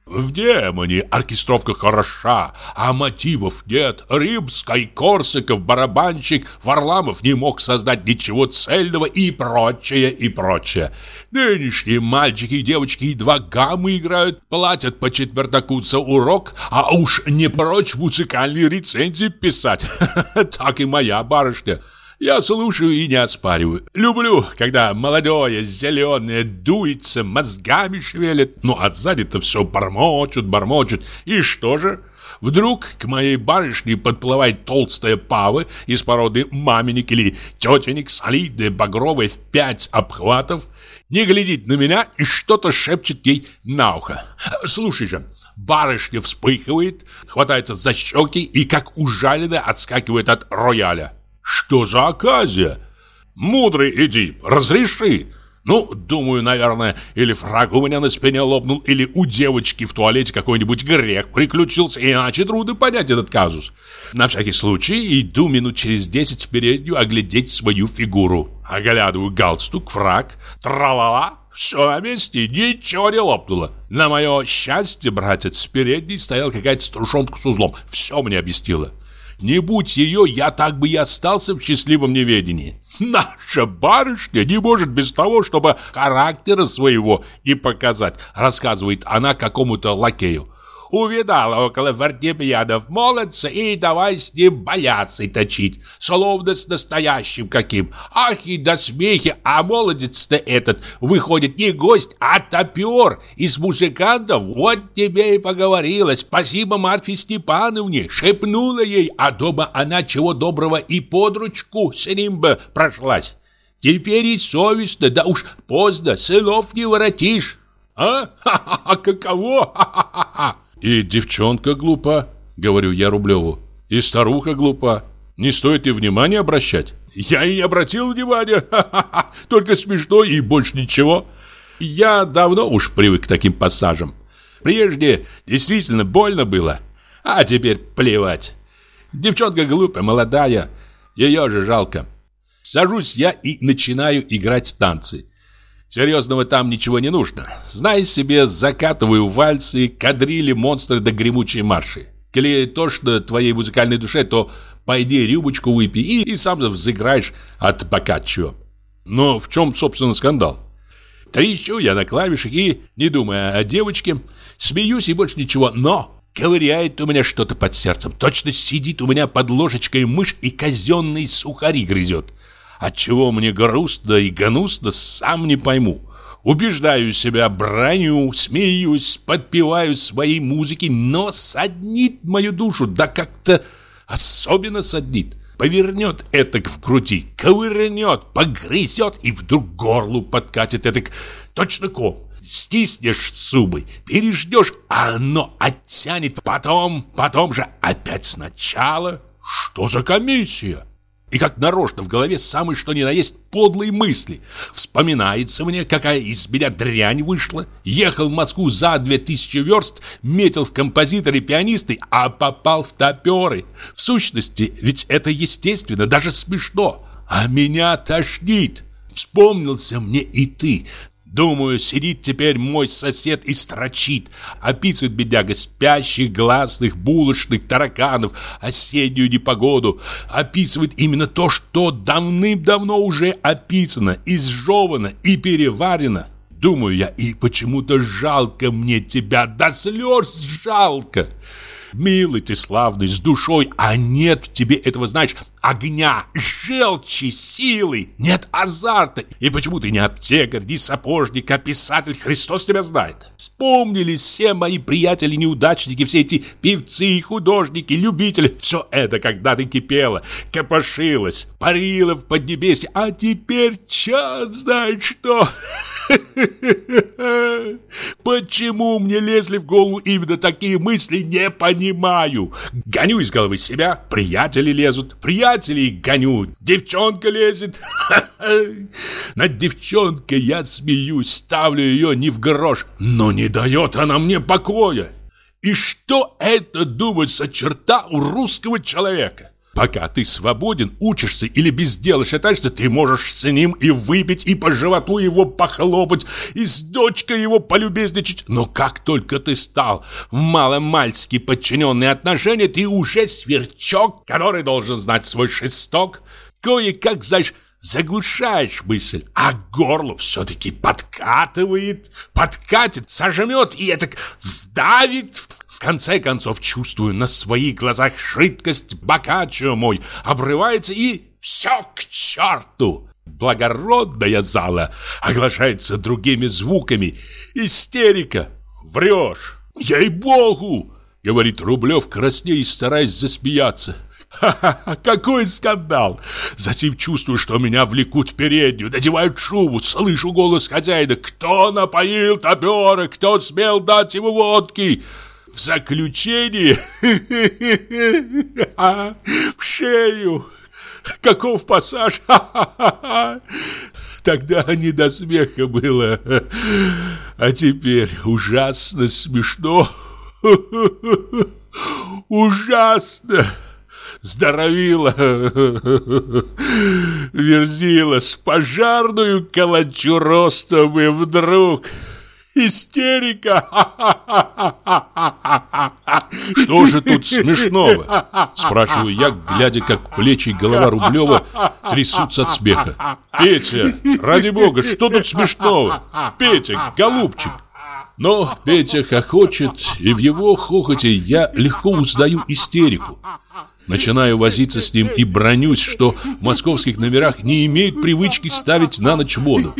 В демоне оркестровка хороша, а мотивов нет. Римский, Корсаков, барабанщик, Варламов не мог создать ничего цельного и прочее, и прочее. Нынешние мальчики и девочки едва гаммы играют, платят по четвертаку за урок, а уж не прочь музыкальные рецензии писать. Так и моя барышня. Я слушаю и не оспариваю. Люблю, когда молодое, зеленое дуется, мозгами шевелит. Ну, а сзади-то все бормочут, бормочут. И что же? Вдруг к моей барышне подплывает толстая пава из породы маменник или тетенек, солидная, багровая, в пять обхватов, не глядит на меня и что-то шепчет ей на ухо. Слушай же, барышня вспыхивает, хватается за щеки и, как ужаленная, отскакивает от рояля. Что за оказия? Мудрый иди, разреши. Ну, думаю, наверное, или фраг у меня на спине лопнул, или у девочки в туалете какой-нибудь грех приключился, иначе трудно понять этот казус. На всякий случай иду минут через десять в переднюю оглядеть свою фигуру. Оглядываю галстук, фраг, тралала, все на месте, ничего не лопнуло. На мое счастье, братец, в передней стоял какая-то стружонка с узлом. Все мне объяснило. Не будь ее, я так бы и остался в счастливом неведении. Наша барышня не может без того, чтобы характера своего не показать, рассказывает она какому-то лакею. Увидала около фортепьянов молодца и давай с ним бояться точить, словно с настоящим каким. Ах и до смехи, а молодец-то этот выходит не гость, а топер из музыкантов. Вот тебе и поговорила. Спасибо Марфе Степановне, шепнула ей, а дома она чего доброго и под ручку с ним бы прошлась. Теперь и совестно, да уж поздно, сылов не воротишь. А? Ха-ха-ха, каково? Ха-ха-ха. И девчонка глупа, говорю я Рублеву. И старуха глупа. Не стоит и внимания обращать. Я и не обратил внимания. Только смешно и больше ничего. Я давно уж привык к таким пассажам. Прежде действительно больно было, а теперь плевать. Девчонка глупая, молодая, ее же жалко. Сажусь я и начинаю играть танцы. Серьезного там ничего не нужно. Знай себе, закатываю вальсы, кадрили, монстры да гремучие марши. Коли то, что твоей музыкальной душе, то пойди рюмочку выпей и, и сам взыграешь от бокаччо. Но в чем, собственно, скандал? Трещу я на клавишах и, не думая о девочке, смеюсь и больше ничего, но ковыряет у меня что-то под сердцем. Точно сидит у меня под ложечкой мышь и казенные сухари грызет. Отчего мне грустно и гнусно, сам не пойму. Убеждаю себя, броню, смеюсь, подпеваю своей музыки, но саднит мою душу, да как-то особенно саднит. Повернет этак в груди, ковырнет, погрызет и вдруг горлу подкатит этак точно ком. стиснешь зубы, переждешь, а оно оттянет потом, потом же опять сначала. Что за комиссия? И как нарочно в голове самые что ни на есть подлые мысли. Вспоминается мне, какая из меня дрянь вышла. Ехал в Москву за две тысячи верст, метил в композиторы пианисты, а попал в топеры. В сущности, ведь это естественно, даже смешно. А меня тошнит. Вспомнился мне и ты. Думаю, сидит теперь мой сосед и строчит. Описывает бедяга спящих, гласных, булочных, тараканов, осеннюю непогоду. Описывает именно то, что давным-давно уже описано, изжевано и переварено. Думаю я, и почему-то жалко мне тебя, до слез жалко. Милый ты, славный, с душой, а нет в тебе этого, знаешь, огня, желчи, силы, нет азарта. И почему ты не аптекарь, не сапожник, а писатель, Христос тебя знает. Вспомнились все мои приятели-неудачники, все эти певцы, художники, любители. Все это когда-то кипело, копошилось, парило в поднебесье, а теперь черт знает что. Почему мне лезли в голову именно такие мысли, не понимаю. Гоню из головы себя, приятели лезут, приятелей гоню, девчонка лезет. Над девчонкой я смеюсь, ставлю ее не в грош, но не дает она мне покоя. И что это, думается, черта у русского человека? Пока ты свободен, учишься или без дела шатаешься, ты можешь с ним и выпить, и по животу его похлопать, и с дочкой его полюбезничать. Но как только ты стал в маломальски подчиненные отношения, ты уже сверчок, который должен знать свой шесток. Кое-как, знаешь, заглушаешь мысль, а горло все-таки подкатывает, подкатит, сожмет и это сдавит. В конце концов чувствую на своих глазах жидкость бокаччо мой обрывается и все к черту. Благородная зала оглашается другими звуками. Истерика. Врешь. Ей-богу, говорит Рублев, краснея и стараясь засмеяться. Какой скандал! Затем чувствую, что меня влекут в переднюю, надевают шубу, слышу голос хозяина. Кто напоил топера, кто смел дать ему водки? В заключении в шею. Каков пассаж? Тогда не до смеха было, а теперь ужасно смешно. Ужасно! Здоровила, верзила с пожарную калачу ростом и вдруг... Истерика! Что же тут смешного? Спрашиваю я, глядя, как плечи и голова Рублева трясутся от смеха. Петя, ради бога, что тут смешного? Петя, голубчик! Но Петя хохочет, и в его хохоте я легко узнаю истерику. Начинаю возиться с ним и бронюсь, что в московских номерах не имеют привычки ставить на ночь воду.